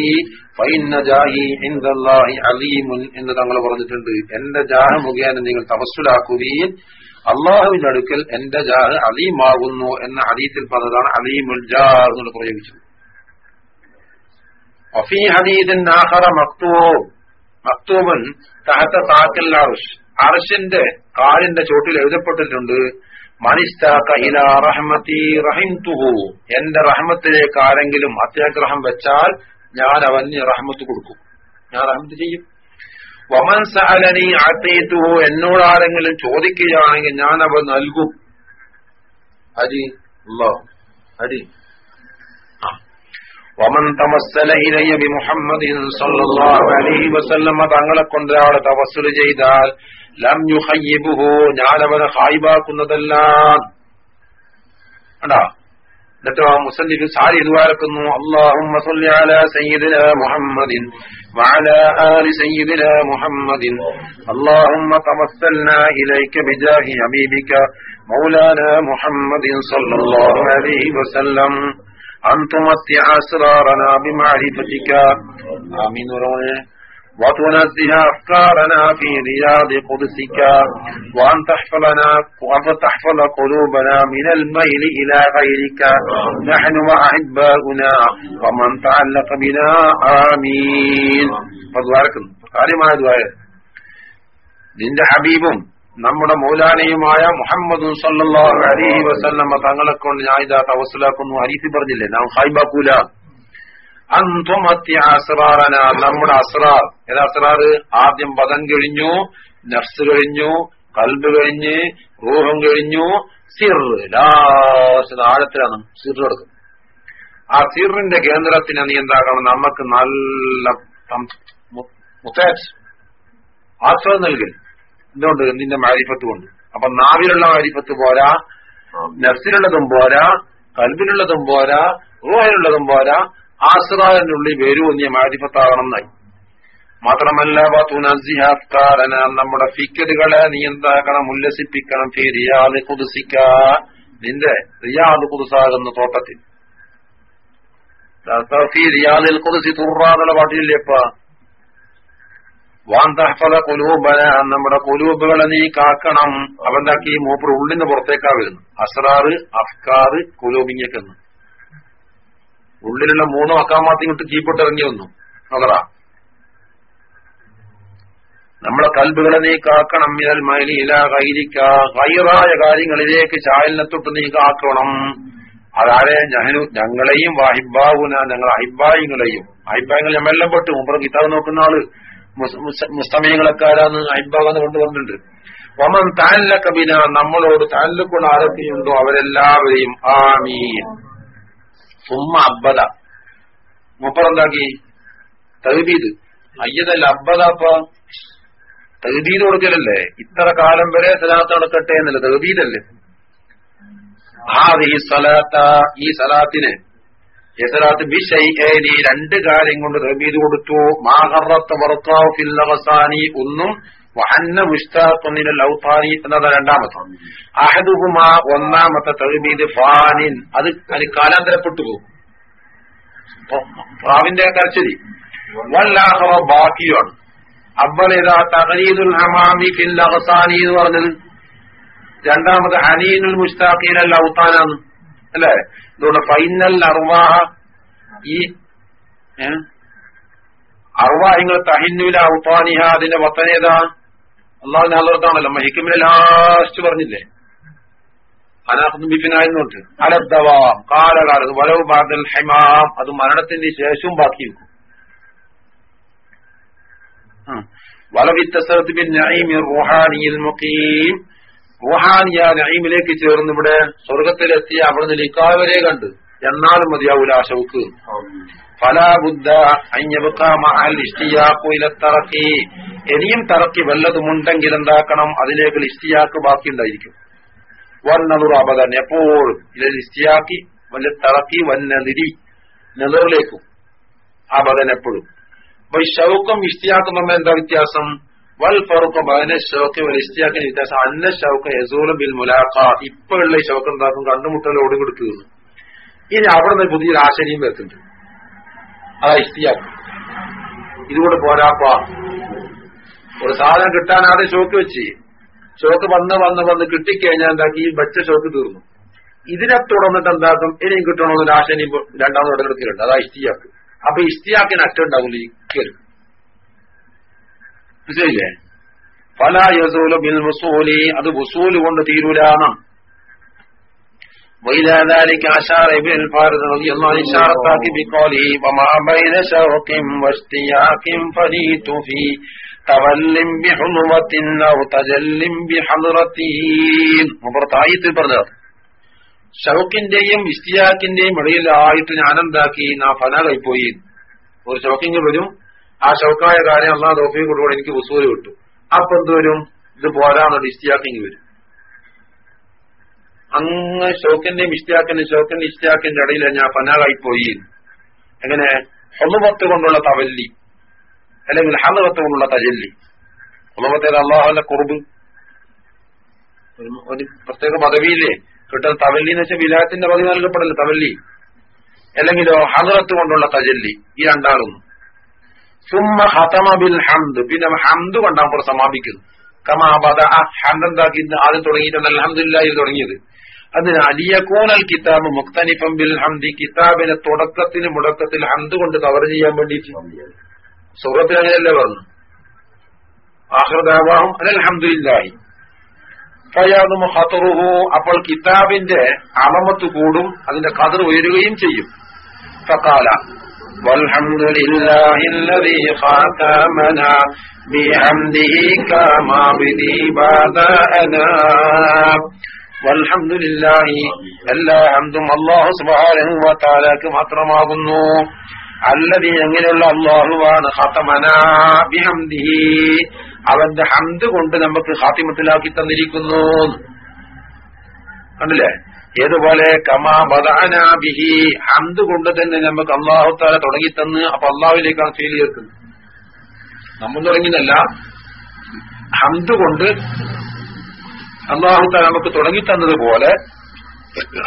ഫൈന്ന ജാഹി ഇൻദല്ലാഹി അലീമുൻ എന്ന് തങ്ങൾ പറഞ്ഞിട്ടുണ്ട് എന്റെ ജാഹ് മുഖേന നിങ്ങൾ തവസ്സുലാക്കുകയും അള്ളാഹുവിന്റെ അടുക്കൽ എന്റെ ജാഹ് അലീമാകുന്നു എന്ന ഹദീസിൽ പറഞ്ഞതാണ് അലീമുൽ ജാഹ് എന്ന് പ്രയോഗിച്ചത് وفي حديث آخر مكتوب مكتوب تحت ساق العرش അർഷിന്റെ കാലിന്റെ ചോട്ടിൽ എഴുതപ്പെട്ടിട്ടുണ്ട് എന്റെ റഹ്മത്തിലേക്ക് ആരെങ്കിലും അത്യാഗ്രഹം വെച്ചാൽ ഞാൻ അവന് റഹ്മത്ത് കൊടുക്കും. ഞാൻ റഹ്മത്ത് ചെയ്യും. വമൻ സഅലനി അത്തീതുഹു. എന്നോട് ആരെങ്കിലും ചോദിക്കുകയാണെങ്കിൽ ഞാൻ അവ നൽകും. അരി അരി. വമൻ തമസ്സല ബി മുഹമ്മദ് തങ്ങളെ കൊണ്ടൊരാൾ തവസ്സുൽ ചെയ്താൽ ലം യുഹയ്യിബുഹു ഞാൻ അവനെ ഹായിബാക്കുന്നതല്ല കണ്ടാ എന്നിട്ട് ആ മുസല്ലിഫ് സാരി ഇതുവാരക്കുന്നു അള്ളാഹുമ്മ സല്ലി അലാ സയ്യിദിന മുഹമ്മദിൻ وعلى آل سيدنا محمد اللهم توسلنا إليك بجاه حبيبك مولانا محمد صلى الله عليه وسلم أن تمتع أسرارنا بمعرفتك آمين ورونه وتنزه أفكارنا في رياض قدسك وأن تحفظنا وأن تحفظ قلوبنا من الميل إلى غيرك نحن وأحباؤنا ومن تعلق بنا آمين فضلاركم കാര്യമായ ദ്വായ നിന്റെ ഹബീബും നമ്മുടെ മൗലാനയുമായ മുഹമ്മദും സല്ലല്ലാഹു അലൈഹി വസല്ലമ തങ്ങളെ കൊണ്ട് ഞാൻ ഇതാ തവസ്സലാക്കുന്നു ഹരീഫ് പറഞ്ഞില്ലേ നാം ഹൈബാക്കൂല അന്തുമത്യ അസ്റാറന. നമ്മുടെ അസ്റാർ. ഏതാ അസ്റാറ് ആദ്യം പദം കഴിഞ്ഞു നഫ്സ് കഴിഞ്ഞു കൽബ് കഴിഞ്ഞ് റൂഹം കഴിഞ്ഞു. സിർ. ലാസ്റ്റ് ആഴത്തിലാണ്. സിർ ആ സിറിന്റെ കേന്ദ്രത്തിന് നീ എന്താക്കണം? നമുക്ക് നല്ല മുത്തേച്ച് ആശ്രയം നൽകൽ. എന്തുകൊണ്ട്? നിന്റെ മാരിഫത്ത് കൊണ്ട്. അപ്പൊ നാവിലുള്ള മാരിഫത്ത് പോരാ നഫ്സിലുള്ളതും പോരാ കൽബിലുള്ളതും പോരാ റൂഹയിലുള്ളതും പോരാ ആശ്രാവിന്റെ ഉള്ളിൽ വേരൂന്നിയ മാരിഫത്താകണം എന്നായി മാത്രമല്ല തുനസിഹാസ്കാരന നമ്മുടെ ഫിക്കറുകളെ നീ എന്താക്കണം ഉല്ലസിപ്പിക്കണം ഫി കുതിസിക്ക നിന്റെ റിയാദ് കുതിസാകുന്ന തോട്ടത്തിൽ. ഫി കുതിസി തുറാന്നുള്ള പാട്ടില്ലേപ്പ വാന്തഹഫല കൊലൂബന നമ്മുടെ കൊലൂബുകളെ നീ കാക്കണം. അവന്താക്കി മൂപ്പർ ഉള്ളിന്ന് പുറത്തേക്കാ വരുന്നു അസ്രാറ് അഫ്കാറ് കൊലൂബിങ്ങക്കെന്ന് ഉള്ളിലുള്ള മൂന്ന് അക്കാമാത്തി വിട്ട് കീപ്പോട്ട് ഇറങ്ങി വന്നു. അതറ നമ്മളെ കൽബുകളെ നീ കാക്കണം മിനൽ മൈലിയില കൈരിക്ക കൈറായ കാര്യങ്ങളിലേക്ക് ചായലിനെ തൊട്ട് നീ കാക്കണം അതാരെ? ഞാനും ഞങ്ങളെയും വാഹിബാവുന ഞങ്ങൾ അഹിബായിങ്ങളെയും. അഹിബായങ്ങൾ ഞമ്മെല്ലാം പെട്ടു. മുമ്പ് കിതാബ് നോക്കുന്ന ആൾ മുസ്തമയങ്ങളൊക്കെ ആരാന്ന് അഹിബാവെന്ന് കൊണ്ടുവന്നിട്ടുണ്ട് വമൻ കബിന നമ്മളോട് താല്ലുക്കുള്ള ആരൊക്കെയുണ്ടോ അവരെല്ലാവരെയും. ആമീൻ. സുമ്മ അബ്ബദ മുപ്പറെന്താക്കി തഹബീദ് അയ്യതല്ല അബ്ബദാപ്പ തഹബീദ് കൊടുക്കലല്ലേ? ഇത്ര കാലം വരെ സലാത്ത് നടക്കട്ടെ എന്നല്ല? തഹബീദല്ലേ ഈ സലാത്ത ഈ സലാത്തിന് യസലാത്ത് ബിഷൈനി രണ്ട് കാര്യം കൊണ്ട് തഹബീദ് കൊടുത്തു. മാഹറത്ത് വർക്കാവ് ഫില്ലവസാനി ഒന്നും വഹന്ന മുഷ്താഖുനിൽ ഔത്താനി എന്നത് രണ്ടാമത്തെ. അഹദുഹുമ ഒന്നാമത്തെ തഹബീദ് ഫാനിൻ. അത് അത് കാലാന്തരപ്പെട്ടു പോകും. പ്രാവിന്റെ കരച്ചരി ബാക്കിയാണ്. അബ്ബലേതാ തഹരീദുൽ ഹമാമി ഫിൽ അഹസാനി എന്ന് പറഞ്ഞത്. രണ്ടാമത് ഹനീനുൽ മുസ്താഖീൻ അൽ ഔത്താനാണ് അല്ലേ? ഇതുകൊണ്ട് ഫൈനൽ അർവാഹ ഈ അർവാഹിങ്ങൾ തഹിന്നുല ഔത്താനിഹ അതിന്റെ വത്തനേതാ? അള്ളാഹുവിനെ അള്ളർത്താണല്ലോ മഹിക്കുമിനെ ലാസ്റ്റ് പറഞ്ഞില്ലേ? അനാഹും ബിഫിനായിരുന്നോട്ട് അലദ്ദവാം കാലകാലത്ത് വലവ് ബാദൽ ഹൈമാം. അത് മരണത്തിന്റെ ശേഷവും ബാക്കി വെക്കും നഈമിലേക്ക് ചേർന്ന് ഇവിടെ സ്വർഗത്തിലെത്തി അവിടുന്ന് ലിക്കാവരെ കണ്ട്. എന്നാലും മതിയാവൂല ആ ഷൗക്ക് ഫലാബുദ്ധ തറക്കി ഇനിയും തറക്കി വല്ലതുമുണ്ടെങ്കിൽ എന്താക്കണം? അതിലേക്ക് ഇഷ്ടിയാക്ക് ബാക്കി ഉണ്ടായിരിക്കും. വന്നതുർ അബദൻ എപ്പോഴും ഇതിൽ ഇഷ്ടിയാക്കി വല്ല തറക്കി വന്നതിരി നെതറിലേക്കും. അബദൻ എപ്പോഴും. അപ്പൊ ഈ ഷൗക്കും ഇഷ്ടിയാക്കും തമ്മിൽ എന്താ വ്യത്യാസം? വൽ ഫറുഖ് ബൈന ഷൗക്ക് വൽ ഇഷ്ടിയാക്കിന് വ്യത്യാസം. അന്ന ഷൗക്ക് യസൂല ബിൽ മുലാഖ. ഇപ്പൊ ഉള്ള ഈ ഷൗക്ക് എന്താക്കും? കണ്ടുമുട്ടൽ ഇനി അവിടെ നിന്ന് പുതിയൊരു ആശയം വരുത്തുന്നുണ്ട് അതാ ഇഷ്ടിയാക്ക്. ഇതുകൊണ്ട് പോരാപ്പാ. ഒരു സാധനം കിട്ടാൻ ഷോക്ക് വെച്ച്. ഷോക്ക് വന്ന് വന്ന് വന്ന് കിട്ടിക്കഴിഞ്ഞാൽ എന്താക്കി? ഈ വെച്ച ഷോക്ക് തീർന്നു. ഇതിനെ തുടർന്നിട്ട് എന്താക്കും? ഇനിയും കിട്ടണമെന്നൊരു ആശ രണ്ടാമത് ഉടലെടുക്കലുണ്ട് അതാ ഇഷ്ടിയാക്ക്. അപ്പൊ ഇഷ്ടിയാക്കിന് അറ്റം ഉണ്ടാവില്ല ഈ കേൾക്കും മനസ്സിലായില്ലേ? പല യസൂലും അത് വസൂൽ കൊണ്ട് തീരൂലാന്നാണ് وإلى ذلك أشار ابن الفارض رضي الله عنه إشارة بقوله وما بين شوق واشتياق فليت في تول بحلوة أو تجل بحضرة മുപ്പത്തായത്തിൽ പറഞ്ഞത് ഷൗക്കിന്റെയും ഇസ്തിയാക്കിന്റെയും ഇടയിലായിട്ട് ഞാൻ എന്താക്കി നാ ഫന കൈപ്പോയി ഒരു ഷൗക്കിങ് വരും ആ ഷൗക്കായ കാര്യം അള്ളാഹ് തോഫി കൊടുക്കുമ്പോൾ എനിക്ക് ഉസൂല് കിട്ടും അപ്പൊ എന്ത് വരും ഇത് പോരാന്നൊരു ഇസ്തിയാക്കിങ് വരും അങ്ങ് ഷോക്കിന്റെയും ഇഷ്ടയാക്കിന്റെ ഷോക്കിന്റെ ഇഷ്ടയാക്കിന്റെ ഇടയിൽ ഞാൻ ഫന കൈപ്പോയി എങ്ങനെ? ഹൊന്നുപത്ത് കൊണ്ടുള്ള തവല്ലി. അല്ലെങ്കിൽ ഹലവത്ത് കൊണ്ടുള്ള തജല്ലി. ഹൊന്നുപത്തേത് അള്ളാഹുന്റെ കുറുബ്. ഒരു- പ്രത്യേക പദവിയില്ലേ? കിട്ടുന്ന തവല്ലി എന്ന് വെച്ചാൽ വിലായത്തിന്റെ പദവി നൽകപ്പെടല്ല തവല്ലി. അല്ലെങ്കിലോ ഹദറത്ത് കൊണ്ടുള്ള തജല്ലി. ഈ രണ്ടാളൊന്നും സുമ ഹതമ ബിൽ ഹംദ്. പിന്നെ ഹംദ് കൊണ്ടാണ് സമാപിക്കുന്നു. കമാ ബദ ഹംദ് എന്താക്കി? ആദ്യം തുടങ്ങിയിട്ടുണ്ട്. അലഹമില്ല തുടങ്ങിയത്. അതിന് അലിയക്കൂനൽ കിതാബ് മുക്തനിഫം ബിൽ ഹംദി കിതാബിനെ തുടക്കത്തിന് മുടക്കത്തിൽ ഹംദ് കൊണ്ട് കവർ ചെയ്യാൻ വേണ്ടിയിട്ട് സുഹൃത്തിൽ അങ്ങനെയല്ലേ പറഞ്ഞു ആഹ്റദാവാഹും അലൽഹംദുലില്ലാഹി ഫയാദും ഖത്തറുഹു അപ്പോൾ കിതാബിന്റെ അളമത്ത് കൂടും അതിന്റെ കതിർ ഉയരുകയും ചെയ്യും ഫഖാല والحمد لله الذي خاتمنا بحمده كما بذي بدأنا والحمد വൽഹംദുലില്ലാഹി എല്ലാ ഹംദും അള്ളാഹു സുബാനഹു വാലാക്ക് മാത്രമാകുന്നു. അല്ലതി എങ്ങനെയുള്ള അള്ളാഹുവാണ് ഹതമനാഭിഹംദിഹി അവന്റെ ഹംദ് കൊണ്ട് നമുക്ക് ഖാതിമത്തുൽ ഹാത്തിമത്തിലാക്കി തന്നിരിക്കുന്നു. കണ്ടില്ലേ? ഏതുപോലെ? കമാ ബദാനാബിഹി ഹംദ് കൊണ്ട് തന്നെ നമുക്ക് അല്ലാഹു താല തുടങ്ങി തന്ന് അപ്പോൾ അല്ലാഹുവിലേക്കാണ് ഫീൽ ചേർക്കുന്നത്. നമ്മൾ തുടങ്ങിയതല്ല. ഹംദ് കൊണ്ട് അള്ളാഹു താല നമുക്ക് തുടങ്ങി തന്നതുപോലെ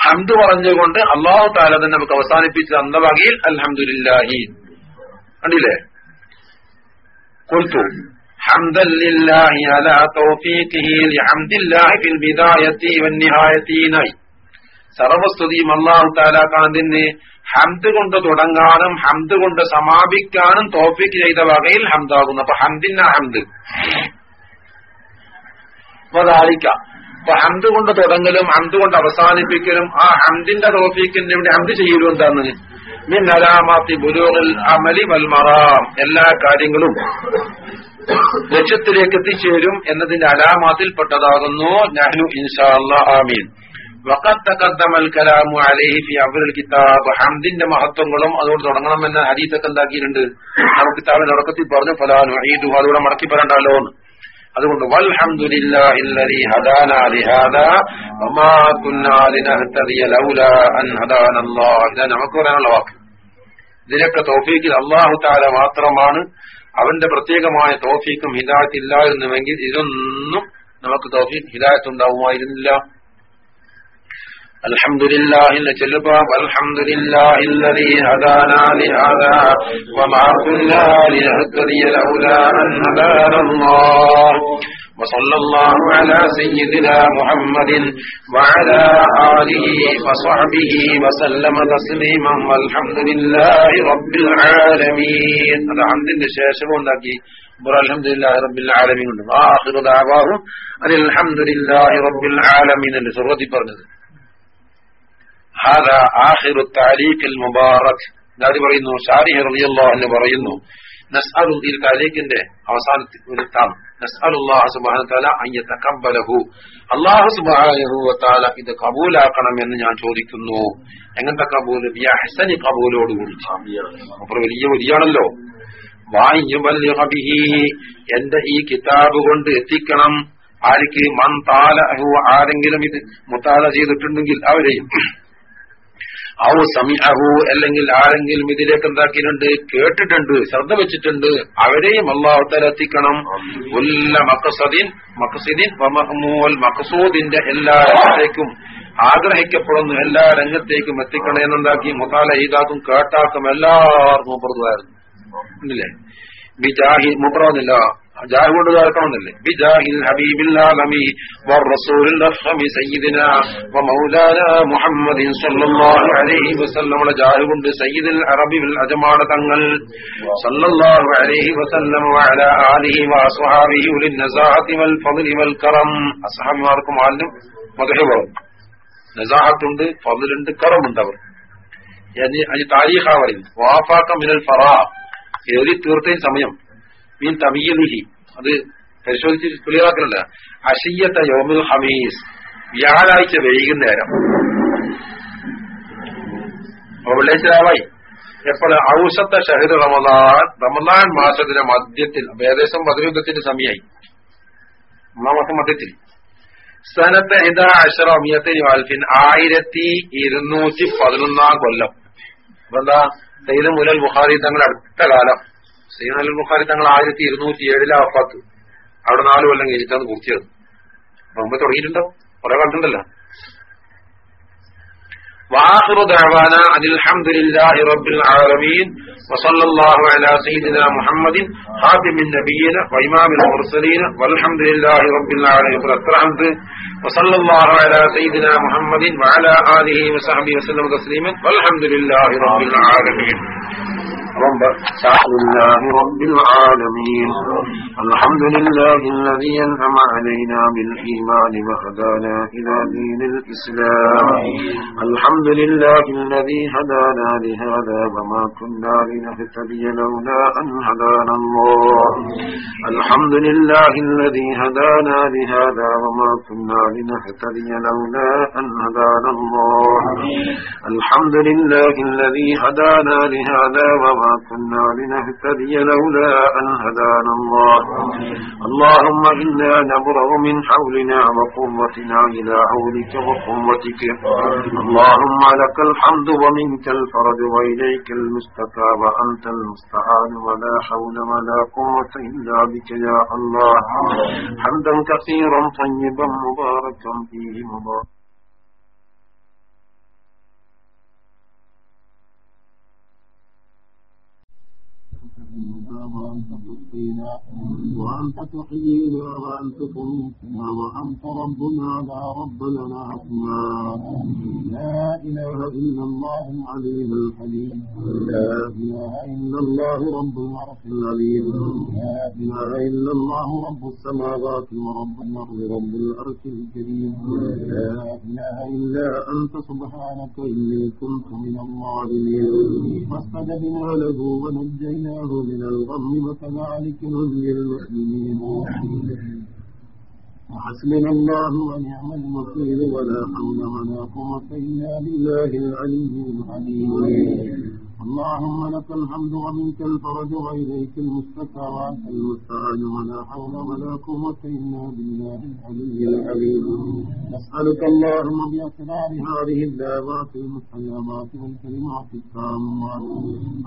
ഹംദ് പറഞ്ഞുകൊണ്ട് അള്ളാഹു താല തന്നെ നമുക്ക് അവസാനിപ്പിച്ചത് അന്ന വകയിൽ അൽഹംദുലില്ലാഹി കണ്ടില്ലേ قلت حمدا لله على توفيقه لحمد الله في البداية والنهاية നായി സർവസ്തുതിയും അള്ളാഹു താലാക്കാതിന് ഹംദ് കൊണ്ട് തുടങ്ങാനും ഹംദ് കൊണ്ട് സമാപിക്കാനും തോഫിക്ക് ചെയ്ത വകയിൽ ഹംദാകുന്നു അപ്പൊ ഹംദിന്ന ഹംദ് വതാലിക്ക അപ്പൊ ഹംദ് കൊണ്ട് തുടങ്ങലും ഹംദ് കൊണ്ട് അവസാനിപ്പിക്കലും ആ ഹംദിന്റെ തോഫീക്കിന്റെ വേണ്ടി ഹംദ് ചെയ്യലും എന്താണ് മിൻ അലാമാത്തി അമലി വൽമറാം എല്ലാ കാര്യങ്ങളും ലക്ഷ്യത്തിലേക്ക് എത്തിച്ചേരും എന്നതിന്റെ അലാമാത്തിൽപ്പെട്ടതാകുന്നു. നഹ്നു ഇൻഷാ അല്ലാഹ് ആമീൻ. അൽ കലാമു അലൈഹി ഫി അവ്വൽ കിതാബ്. ഹംദിന്റെ മഹത്വങ്ങളും അതുകൊണ്ട് തുടങ്ങണമെന്ന ഹദീസൊക്കെ എന്താക്കിയിട്ടുണ്ട്. ആ കിതാബിന്റെ തുടക്കത്തിൽ പറഞ്ഞു ഫലാനു ഈദു അതുകൂടെ മടക്കി പറയണ്ടല്ലോ എന്ന്. അതുകൊണ്ട് വൽഹംദുലില്ലാഹില്ലദീ ഹദാനാ ലിഹാദാ വമാ കുന്നാ ലിനഹ്തദിയ ലൗലാ അൻ ഹദാനല്ലാഹ്. ഇതാ നമുക്ക് പറയാനുള്ള വാക്ക്. ഇതിനൊക്കെ തൗഫീഖിൽ അള്ളാഹു താല മാത്രമാണ് അവന്റെ പ്രത്യേകമായ തൗഫീഖും ഹിദായത്ത് ഇല്ലായിരുന്നുവെങ്കിൽ ഇതൊന്നും നമുക്ക് തൗഫീഖ് ഹിദായത്ത് ഉണ്ടാവുമായിരുന്നില്ല الحمد لله لجلبا والحمد لله الذي هدانا لهذا وما كنا لنهتدي لولا أن هدانا الله. وصلى الله على سيدنا محمد وعلى آله وصحبه وسلم تسليما والحمد لله رب العالمين. هذا حمد الشاشة ونكي الحمد لله رب العالمين. آخر دعواهم أن الحمد لله رب العالمين اللي سرتي ഹാദ ആഹിറു മുബാറക്. ദാദി പറയുന്നു ഷാരിഹ് റളിയല്ലാഹു അൻഹു പറയുന്നു നസ്അലു ദിൽ താലീഖിന്റെ അവസാനത്തിൽ ഒരു നസ്അലുല്ലാഹു സുബ്ഹാനഹു തആല അൻ യതഖബ്ബലഹു അല്ലാഹു സുബ്ഹാനഹു വ തആല ഇത് ഞാൻ ചോദിക്കുന്നു. എങ്ങനത്തെ കബൂൽ ബി അഹ്സനി കബൂലോട് കൂടി. വലിയ വലിയാണല്ലോ. ബിഹി എന്റെ ഈ കിതാബ് കൊണ്ട് എത്തിക്കണം. ആർക്ക് മൻ താല ആരെങ്കിലും ഇത് മുത്താല ചെയ്തിട്ടുണ്ടെങ്കിൽ അവരെയും ഔ സമിഅഹു അല്ലെങ്കിൽ ആരെങ്കിലും ഇതിലേക്ക് എന്താക്കിയിട്ടുണ്ട് കേട്ടിട്ടുണ്ട് ശ്രദ്ധ വെച്ചിട്ടുണ്ട് അവരെയും അള്ളാഹുത്തല തല എത്തിക്കണം. ഉല്ല മക്കസദിൻ മക്കസിദിൻ വമഹ്മൂൽ മക്കസൂദിന്റെ എല്ലാ രംഗത്തേക്കും ആഗ്രഹിക്കപ്പെടുന്ന. എല്ലാ രംഗത്തേക്കും എത്തിക്കണം എന്നുണ്ടാക്കി മുതാല ഈദാക്കും കേട്ടാക്കും. എല്ലാവർക്കും പുറത്തുമായിരുന്നു ഇല്ലേ? ബിജാഹി മുപ്പറന്നില്ല ജാഹ് കൊണ്ട് ചേർക്കണമെന്നില്ലേ ജാഹ് കൊണ്ട് സയ്യിദിൽ അറബിൽ അജമാന തങ്ങൾ. സല്ലല്ലാഹു അലൈഹി വസല്ലം നസാഹത്തുണ്ട് ഫദ്ലുണ്ട് കറമുണ്ട് അവർ. അതിന് താരീഖാ പറയുന്നു. വാഫാക്ക മിനൽ ഫറാ. എഴുതി തീർത്തയും സമയം. മീൻ തമീലിഹി അത് പരിശോധിച്ച് ക്ലിയറാക്കലല്ല അഷിയത്ത യോമുൽ ഹമീസ്. വ്യാഴാഴ്ച വൈകുന്നേരം. അപ്പൊ വെള്ളിയാഴ്ച രാവായി. എപ്പോൾ ഔസത്ത ഷഹിദ് റമദാൻ. റമദാൻ മാസത്തിന്റെ മധ്യത്തിൽ ഏകദേശം പതിനുദ്ധത്തിന്റെ സമയമായി. ഒന്നാം മാസം മധ്യത്തിൽ. സനത്ത് ഹിദ അഷറമിയത്തിന് വാൽഫിൻ. ആയിരത്തി ഇരുന്നൂറ്റി പതിനൊന്നാം കൊല്ലം. എന്താ? സയ്യിദ് മുലൽ ബുഖാരി തങ്ങളുടെ അടുത്ത കാലം. സയ്യിദ് മുലൽ ബുഖാരി തങ്ങൾ ആയിരത്തി ഇരുന്നൂറ്റി ഏഴിലെ അഫാത്ത് അവിടെ നാല് കൊല്ലം കഴിഞ്ഞിട്ടാണ് പൂർത്തിയത് അപ്പൊ മുമ്പ് തുടങ്ങിയിട്ടുണ്ടോ കുറെ കണ്ടിട്ടുണ്ടല്ലോ واخر دعوانا ان الحمد لله رب العالمين وصلى الله على سيدنا محمد خاتم النبيين وامام المرسلين والحمد لله رب العالمين الحمد وصلى الله على سيدنا محمد وعلى اله وصحبه وسلم تسليما والحمد لله رب العالمين رب الحمد لله رب العالمين. الحمد لله الذي أنعم علينا بالإيمان وهدانا إلى دين الإسلام. الحمد لله الذي هدانا لهذا وما كنا لنهتدي لولا أن هدانا الله. الحمد لله الذي هدانا لهذا وما كنا لنهتدي لولا أن هدانا الله. الحمد لله الذي هدانا لهذا وما كنا لنهتدي لولا أن هدانا الله. اللهم إنا نبرأ من حولنا وقوتنا إلى حولك وقوتك. اللهم لك الحمد ومنك الفرج وإليك المستكى وأنت المستعان. ولا حول ولا قوة إلا بك يا الله. حمدا كثيرا طيبا مباركا فيه مبارك you وأنت تسقينا وأنت تحيينا وأنت تميتنا وأنت ربنا لا رب لنا أسماء لا إله إلا الله العلي الحليم. لا إله إلا الله رب العرش العليم. لا إله إلا الله رب السماوات ورب الأرض رب العرش الكريم. لا إله إلا أنت سبحانك إني كنت من الظالمين. فاستجبنا له ونجيناه من الغم وكذلك نجزي المسلمين وحسبنا الله ونعم الوكيل. ولا حول ولا قوة إلا بالله العلي العليم اللهم لك الحمد ومنك الفرج وإليك المشتكى وأنت المستعان ولا حول ولا قوة إلا بالله العلي العليم نسألك اللهم بأسرار هذه الدعوات المستجابات والكلمات التامات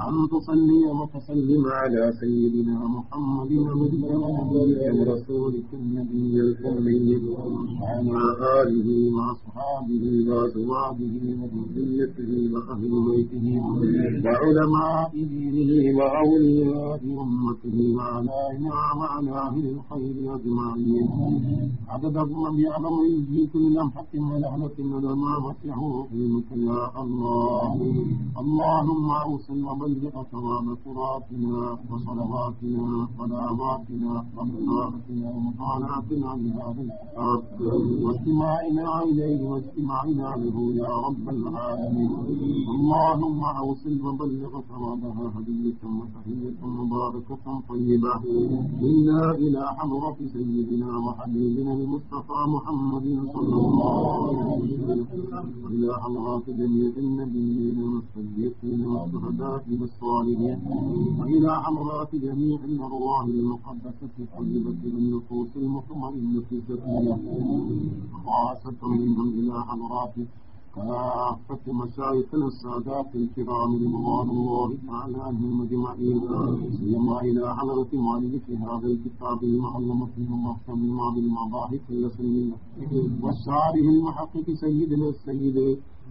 أن تصلي وتسلم على سيدنا محمد نبيك ورسولك النبي الأمي وعلى آله وأصحابه وأزواجه وذريته وأهل بيته. وعلماء دينه وأولياء أمته وعلى أهل الخير أجمعين. عدد من يعلم من لمحة ولعنة ولما مسحه علمك يا الله. اللهم أوصل وبلغ ثواب صلاتنا وصلواتنا ودعواتنا وقراءتنا ومطالعتنا بهذا الكتاب واستماعنا إليه واستماعنا له يا رب العالمين. اللهم أوصل وبلغ ثوابها هدية وتحية مباركة طيبة إنا إلى حضرة سيدنا وحبيبنا المصطفى محمد صلى الله عليه وسلم وإلى حضرات جميع النبيين والصديقين والشهداء والصالحين وإلى حضرات جميع الأرواح المقدسة الطيبة والنفوس المطمئنة الزكية خاصة منهم إلى حضرات كافة مشايخنا السادات الكرام رضوان الله تعالى عنهم أجمعين سيما إلى حضرة مالك هذا الكتاب المعلم فيه المحكم ما بالمباحث الأصلية والشارح المحقق سيدنا السيد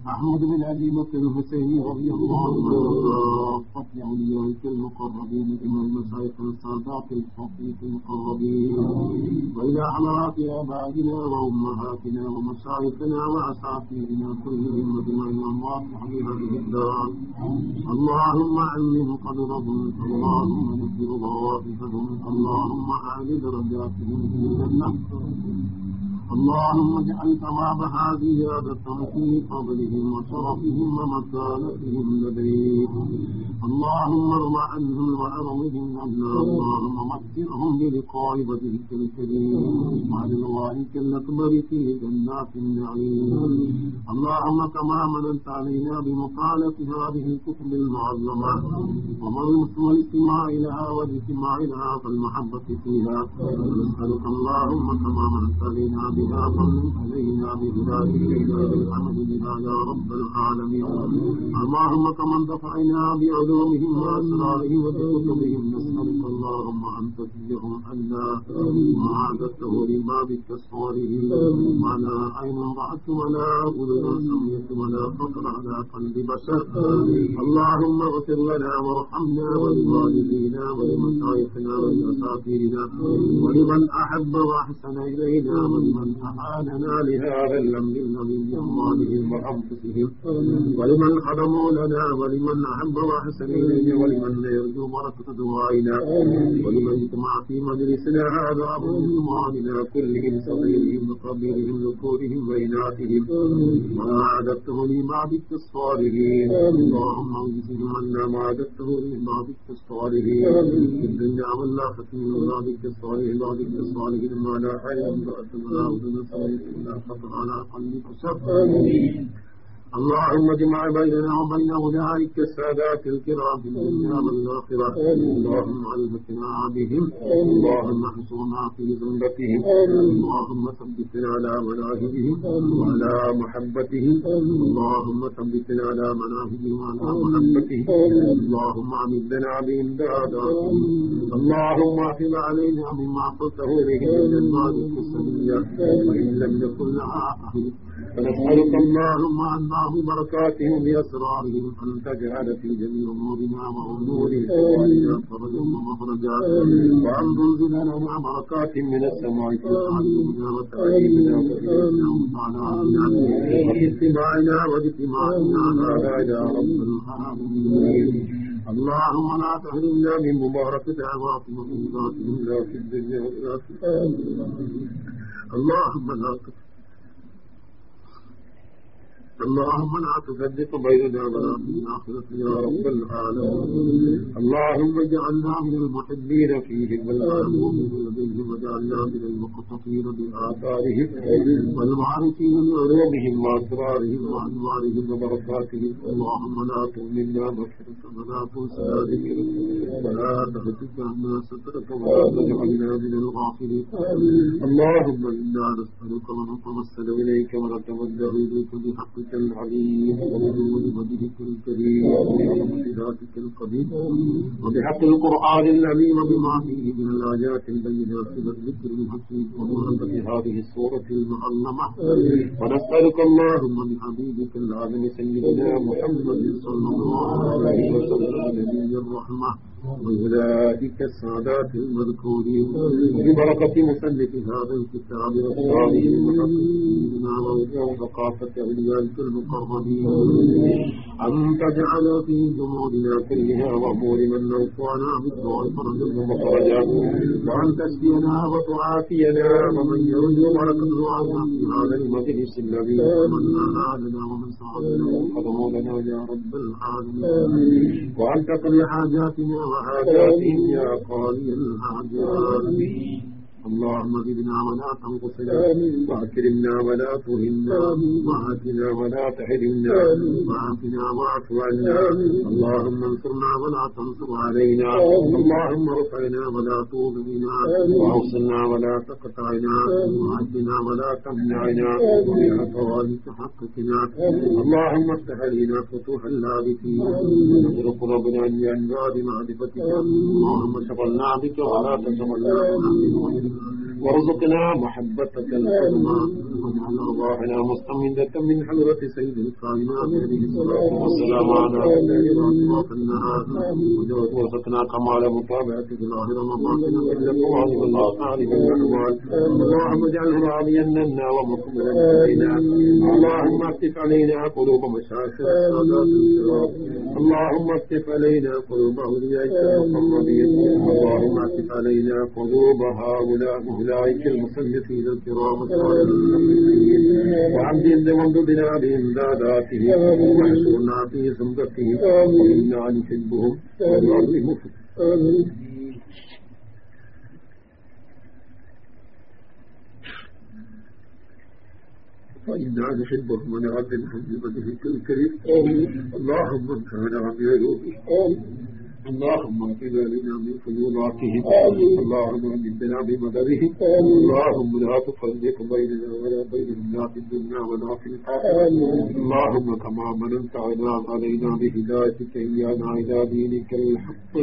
أحمد بن أبي بكر الحسيني رضي الله عنه. كافة أوليائك المقربين إلى المشايخ السادات الحقيق المقربين. وإلى حضرات آبائنا وأمهاتنا ومشايخنا وأساتذتنا كلهم أجمعين الله في هذه الدار اللهم علم قدرهم اللهم نذر ضوابطهم اللهم أعل درجاتهم في الجنة. اللهم اجعل ثوابها زيادة في فضلهم وشرفهم ومكانتهم لديك. اللهم ارض عنهم وارضهم عنا. اللهم مكرهم بلقاء وجهك الكريم. ورضوانك الأكبر في جنات النعيم. اللهم كما مننت علينا بمقالة هذه الكتب المعظمة. والاستماع لها والاستماع لها والمحبة فيها. نسألك اللهم كما مننت علينا علينا بها يا رب العالمين اللهم كما انتفعنا بعلومهم وأسرارهم وبكتبهم نسألك اللهم أن تجزهم عنا. ما عددته لبابك الصالحين ولا عين رأت ولا أذن سمعت ولا خطر على قلب بشر. اللهم اغفر لنا وارحمنا ولوالدينا ولمشايخنا ولأساتذتنا ولمن أحب وأحسن إلينا ولمن أعاننا لهذا الأمر الذي بأموالهم وأنفسهم. ولمن خدموا لنا ولمن أحب وأحسن إلينا ولمن يرجو بركة دعائنا. ولمن اجتمع في مجلسنا هذا من إخواننا كلهم صغيرهم وكبيرهم ذكورهم وإناثهم. ما أعددته لعبادك الصالحين. اللهم اجزهم عنا ما أعددته لعبادك الصالحين. في الدنيا والآخرة من عبادك الصالحين عبادك الصالحين. ما لا حياة ولا داود نصر يسكن فضل على قلبك سفر اللهم اجمع بيننا وبين أولئك السادات الكرام في الدنيا والآخرة. اللهم علمتنا بهم. اللهم احشرنا في زمرتهم اللهم ثبتنا على مناهجهم. وعلى محبتهم. اللهم ثبتنا على مناهجهم وعلى محبتهم. اللهم عمدنا بإمداداتهم اللهم احفظ علينا مما قلته به من المالك السمية. وإن لم يكن لها أهل فنسألك اللهم الله بركاتهم بأسرارهم أن تجعل في جميع أمورنا وأمورهم وإلى فرجهم ومخرجا وأن تنزل لنا بركات من السماء في حالنا واجتماعنا واجتماعنا لا إله إلا العالمين. اللهم لا تحرمنا من مباركة عواطمهم ذاتهم لا في الدنيا ولا في الآخرة اللهم لا تحرمنا اللهم لا تفرق بيننا ولا في الآخرة يا رب العالمين. اللهم اجعلنا من المحبين فيهم والآمنين بهم واجعلنا من المقتطين بآثارهم والمعرفين بعلومهم وأسرارهم وأنوارهم وبركاتهم. اللهم لا تؤمنا مغفرة ولا تنسنا ذكرك ولا تهتك عنا سترك ولا تجعلنا من الغافلين. اللهم إنا نسألك ونتوسل إليك ونتوجه إليك بحقك العليم وبنور وجهك الكريم وبرحمة ذاتك القديم وبحق القرآن العظيم بما فيه من الآيات البينات والذكر الحكيم وبركة هذه السورة المعلمة. ونسألك اللهم بحبيبك العظيم سيدنا محمد صلى الله عليه وسلم نبي الرحمة وأولئك السادات المذكورين وببركة مسلف هذا الكتاب والصالحين وحقنا وثقافة أوليائك المقربين. أن تجعل في جمودنا كلها وأمور من نوفعنا بالدعاء فرجا ومخرجا وأن تشفينا وتعافينا ومن يرجو دعائنا في هذا المجلس الذي من أهالنا ومن سعدنا وقدم لنا يا رب العالمين. وأن تقضي حاجاتنا وحاجاتهم يا قاضي الحاجات اللهم زدنا ولا تنقصنا وأكرمنا ولا تهنا وآتنا ولا تحرمنا وعافنا واعف عنا اللهم انصرنا ولا تنصر علينا اللهم ارفعنا ولا تؤذنا واوصلنا ولا تقطعنا وعدنا ولا تمنعنا بأفوالك حقتنا اللهم افتح علينا فتوح اللابثين واغرق ربنا عن باب معرفتك اللهم شغلنا بك ولا بنا. وارزقنا محبتك العظمى واجعل ارواحنا مستمدة من حضرة سيد الكائنات عليه الصلاة والسلام على أطراف النهار. وارزقنا كمال متابعتك ظاهرا وباطنا إلا قوانين الآثار والأحوال. اللهم اجعله راضيا منا ومقبلا علينا اللهم افتح علينا قلوب مشايخ السادات اللهم افتح علينا قلوب أوليائك المقربين. اللهم افتح علينا قلوب هؤلاء أولئك المصنفين الكرام الكرامة وعن جند وانضدنا بهم ذاتهم في صندقهم وإنا نحبهم ونعظمهم فإنا نحبهم ونعظمهم بمدهك الكريم. اللهم انت على عمي روحي اللهم اغفر لنا من فيوضاتهم اللهم امدنا بمددهم اللهم لا تفرق بيننا ولا بين الناس الدنيا ولا في اللهم كما مننت علينا بهدايتك ايانا إلى دينك الحق.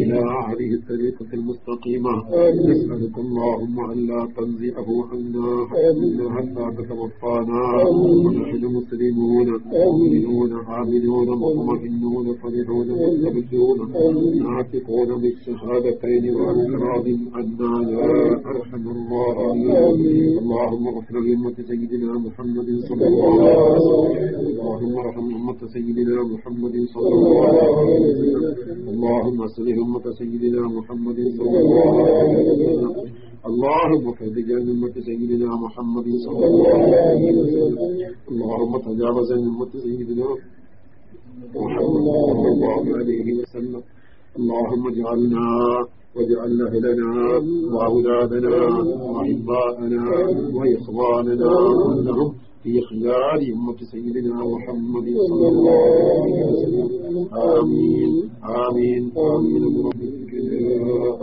إلى هذه الطريقة المستقيمه نسألك اللهم الا تنزعه عنا حتى تتوفانا. ونحن مسلمون مؤمنون عاملون مطمئنون فرحون مستبدون ناطقون بالشهادتين والإعراض عنا يا أرحم الراحمين. اللهم اغفر لأمة سيدنا محمد صلى الله عليه وسلم. اللهم ارحم أمة سيدنا محمد صلى الله عليه وسلم. اللهم اصلح أمة سيدنا محمد صلى الله عليه وسلم. اللهم فرج عن أمة سيدنا محمد صلى الله عليه وسلم. اللهم تجاوز عن أمة سيدنا محمد صلى الله عليه وسلم. اللهم اجعلنا واجعل أهلنا وأولادنا وأحباءنا وإخواننا كلهم في خيار أمة سيدنا محمد صلى الله عليه وسلم. آمين. آمين. آمين.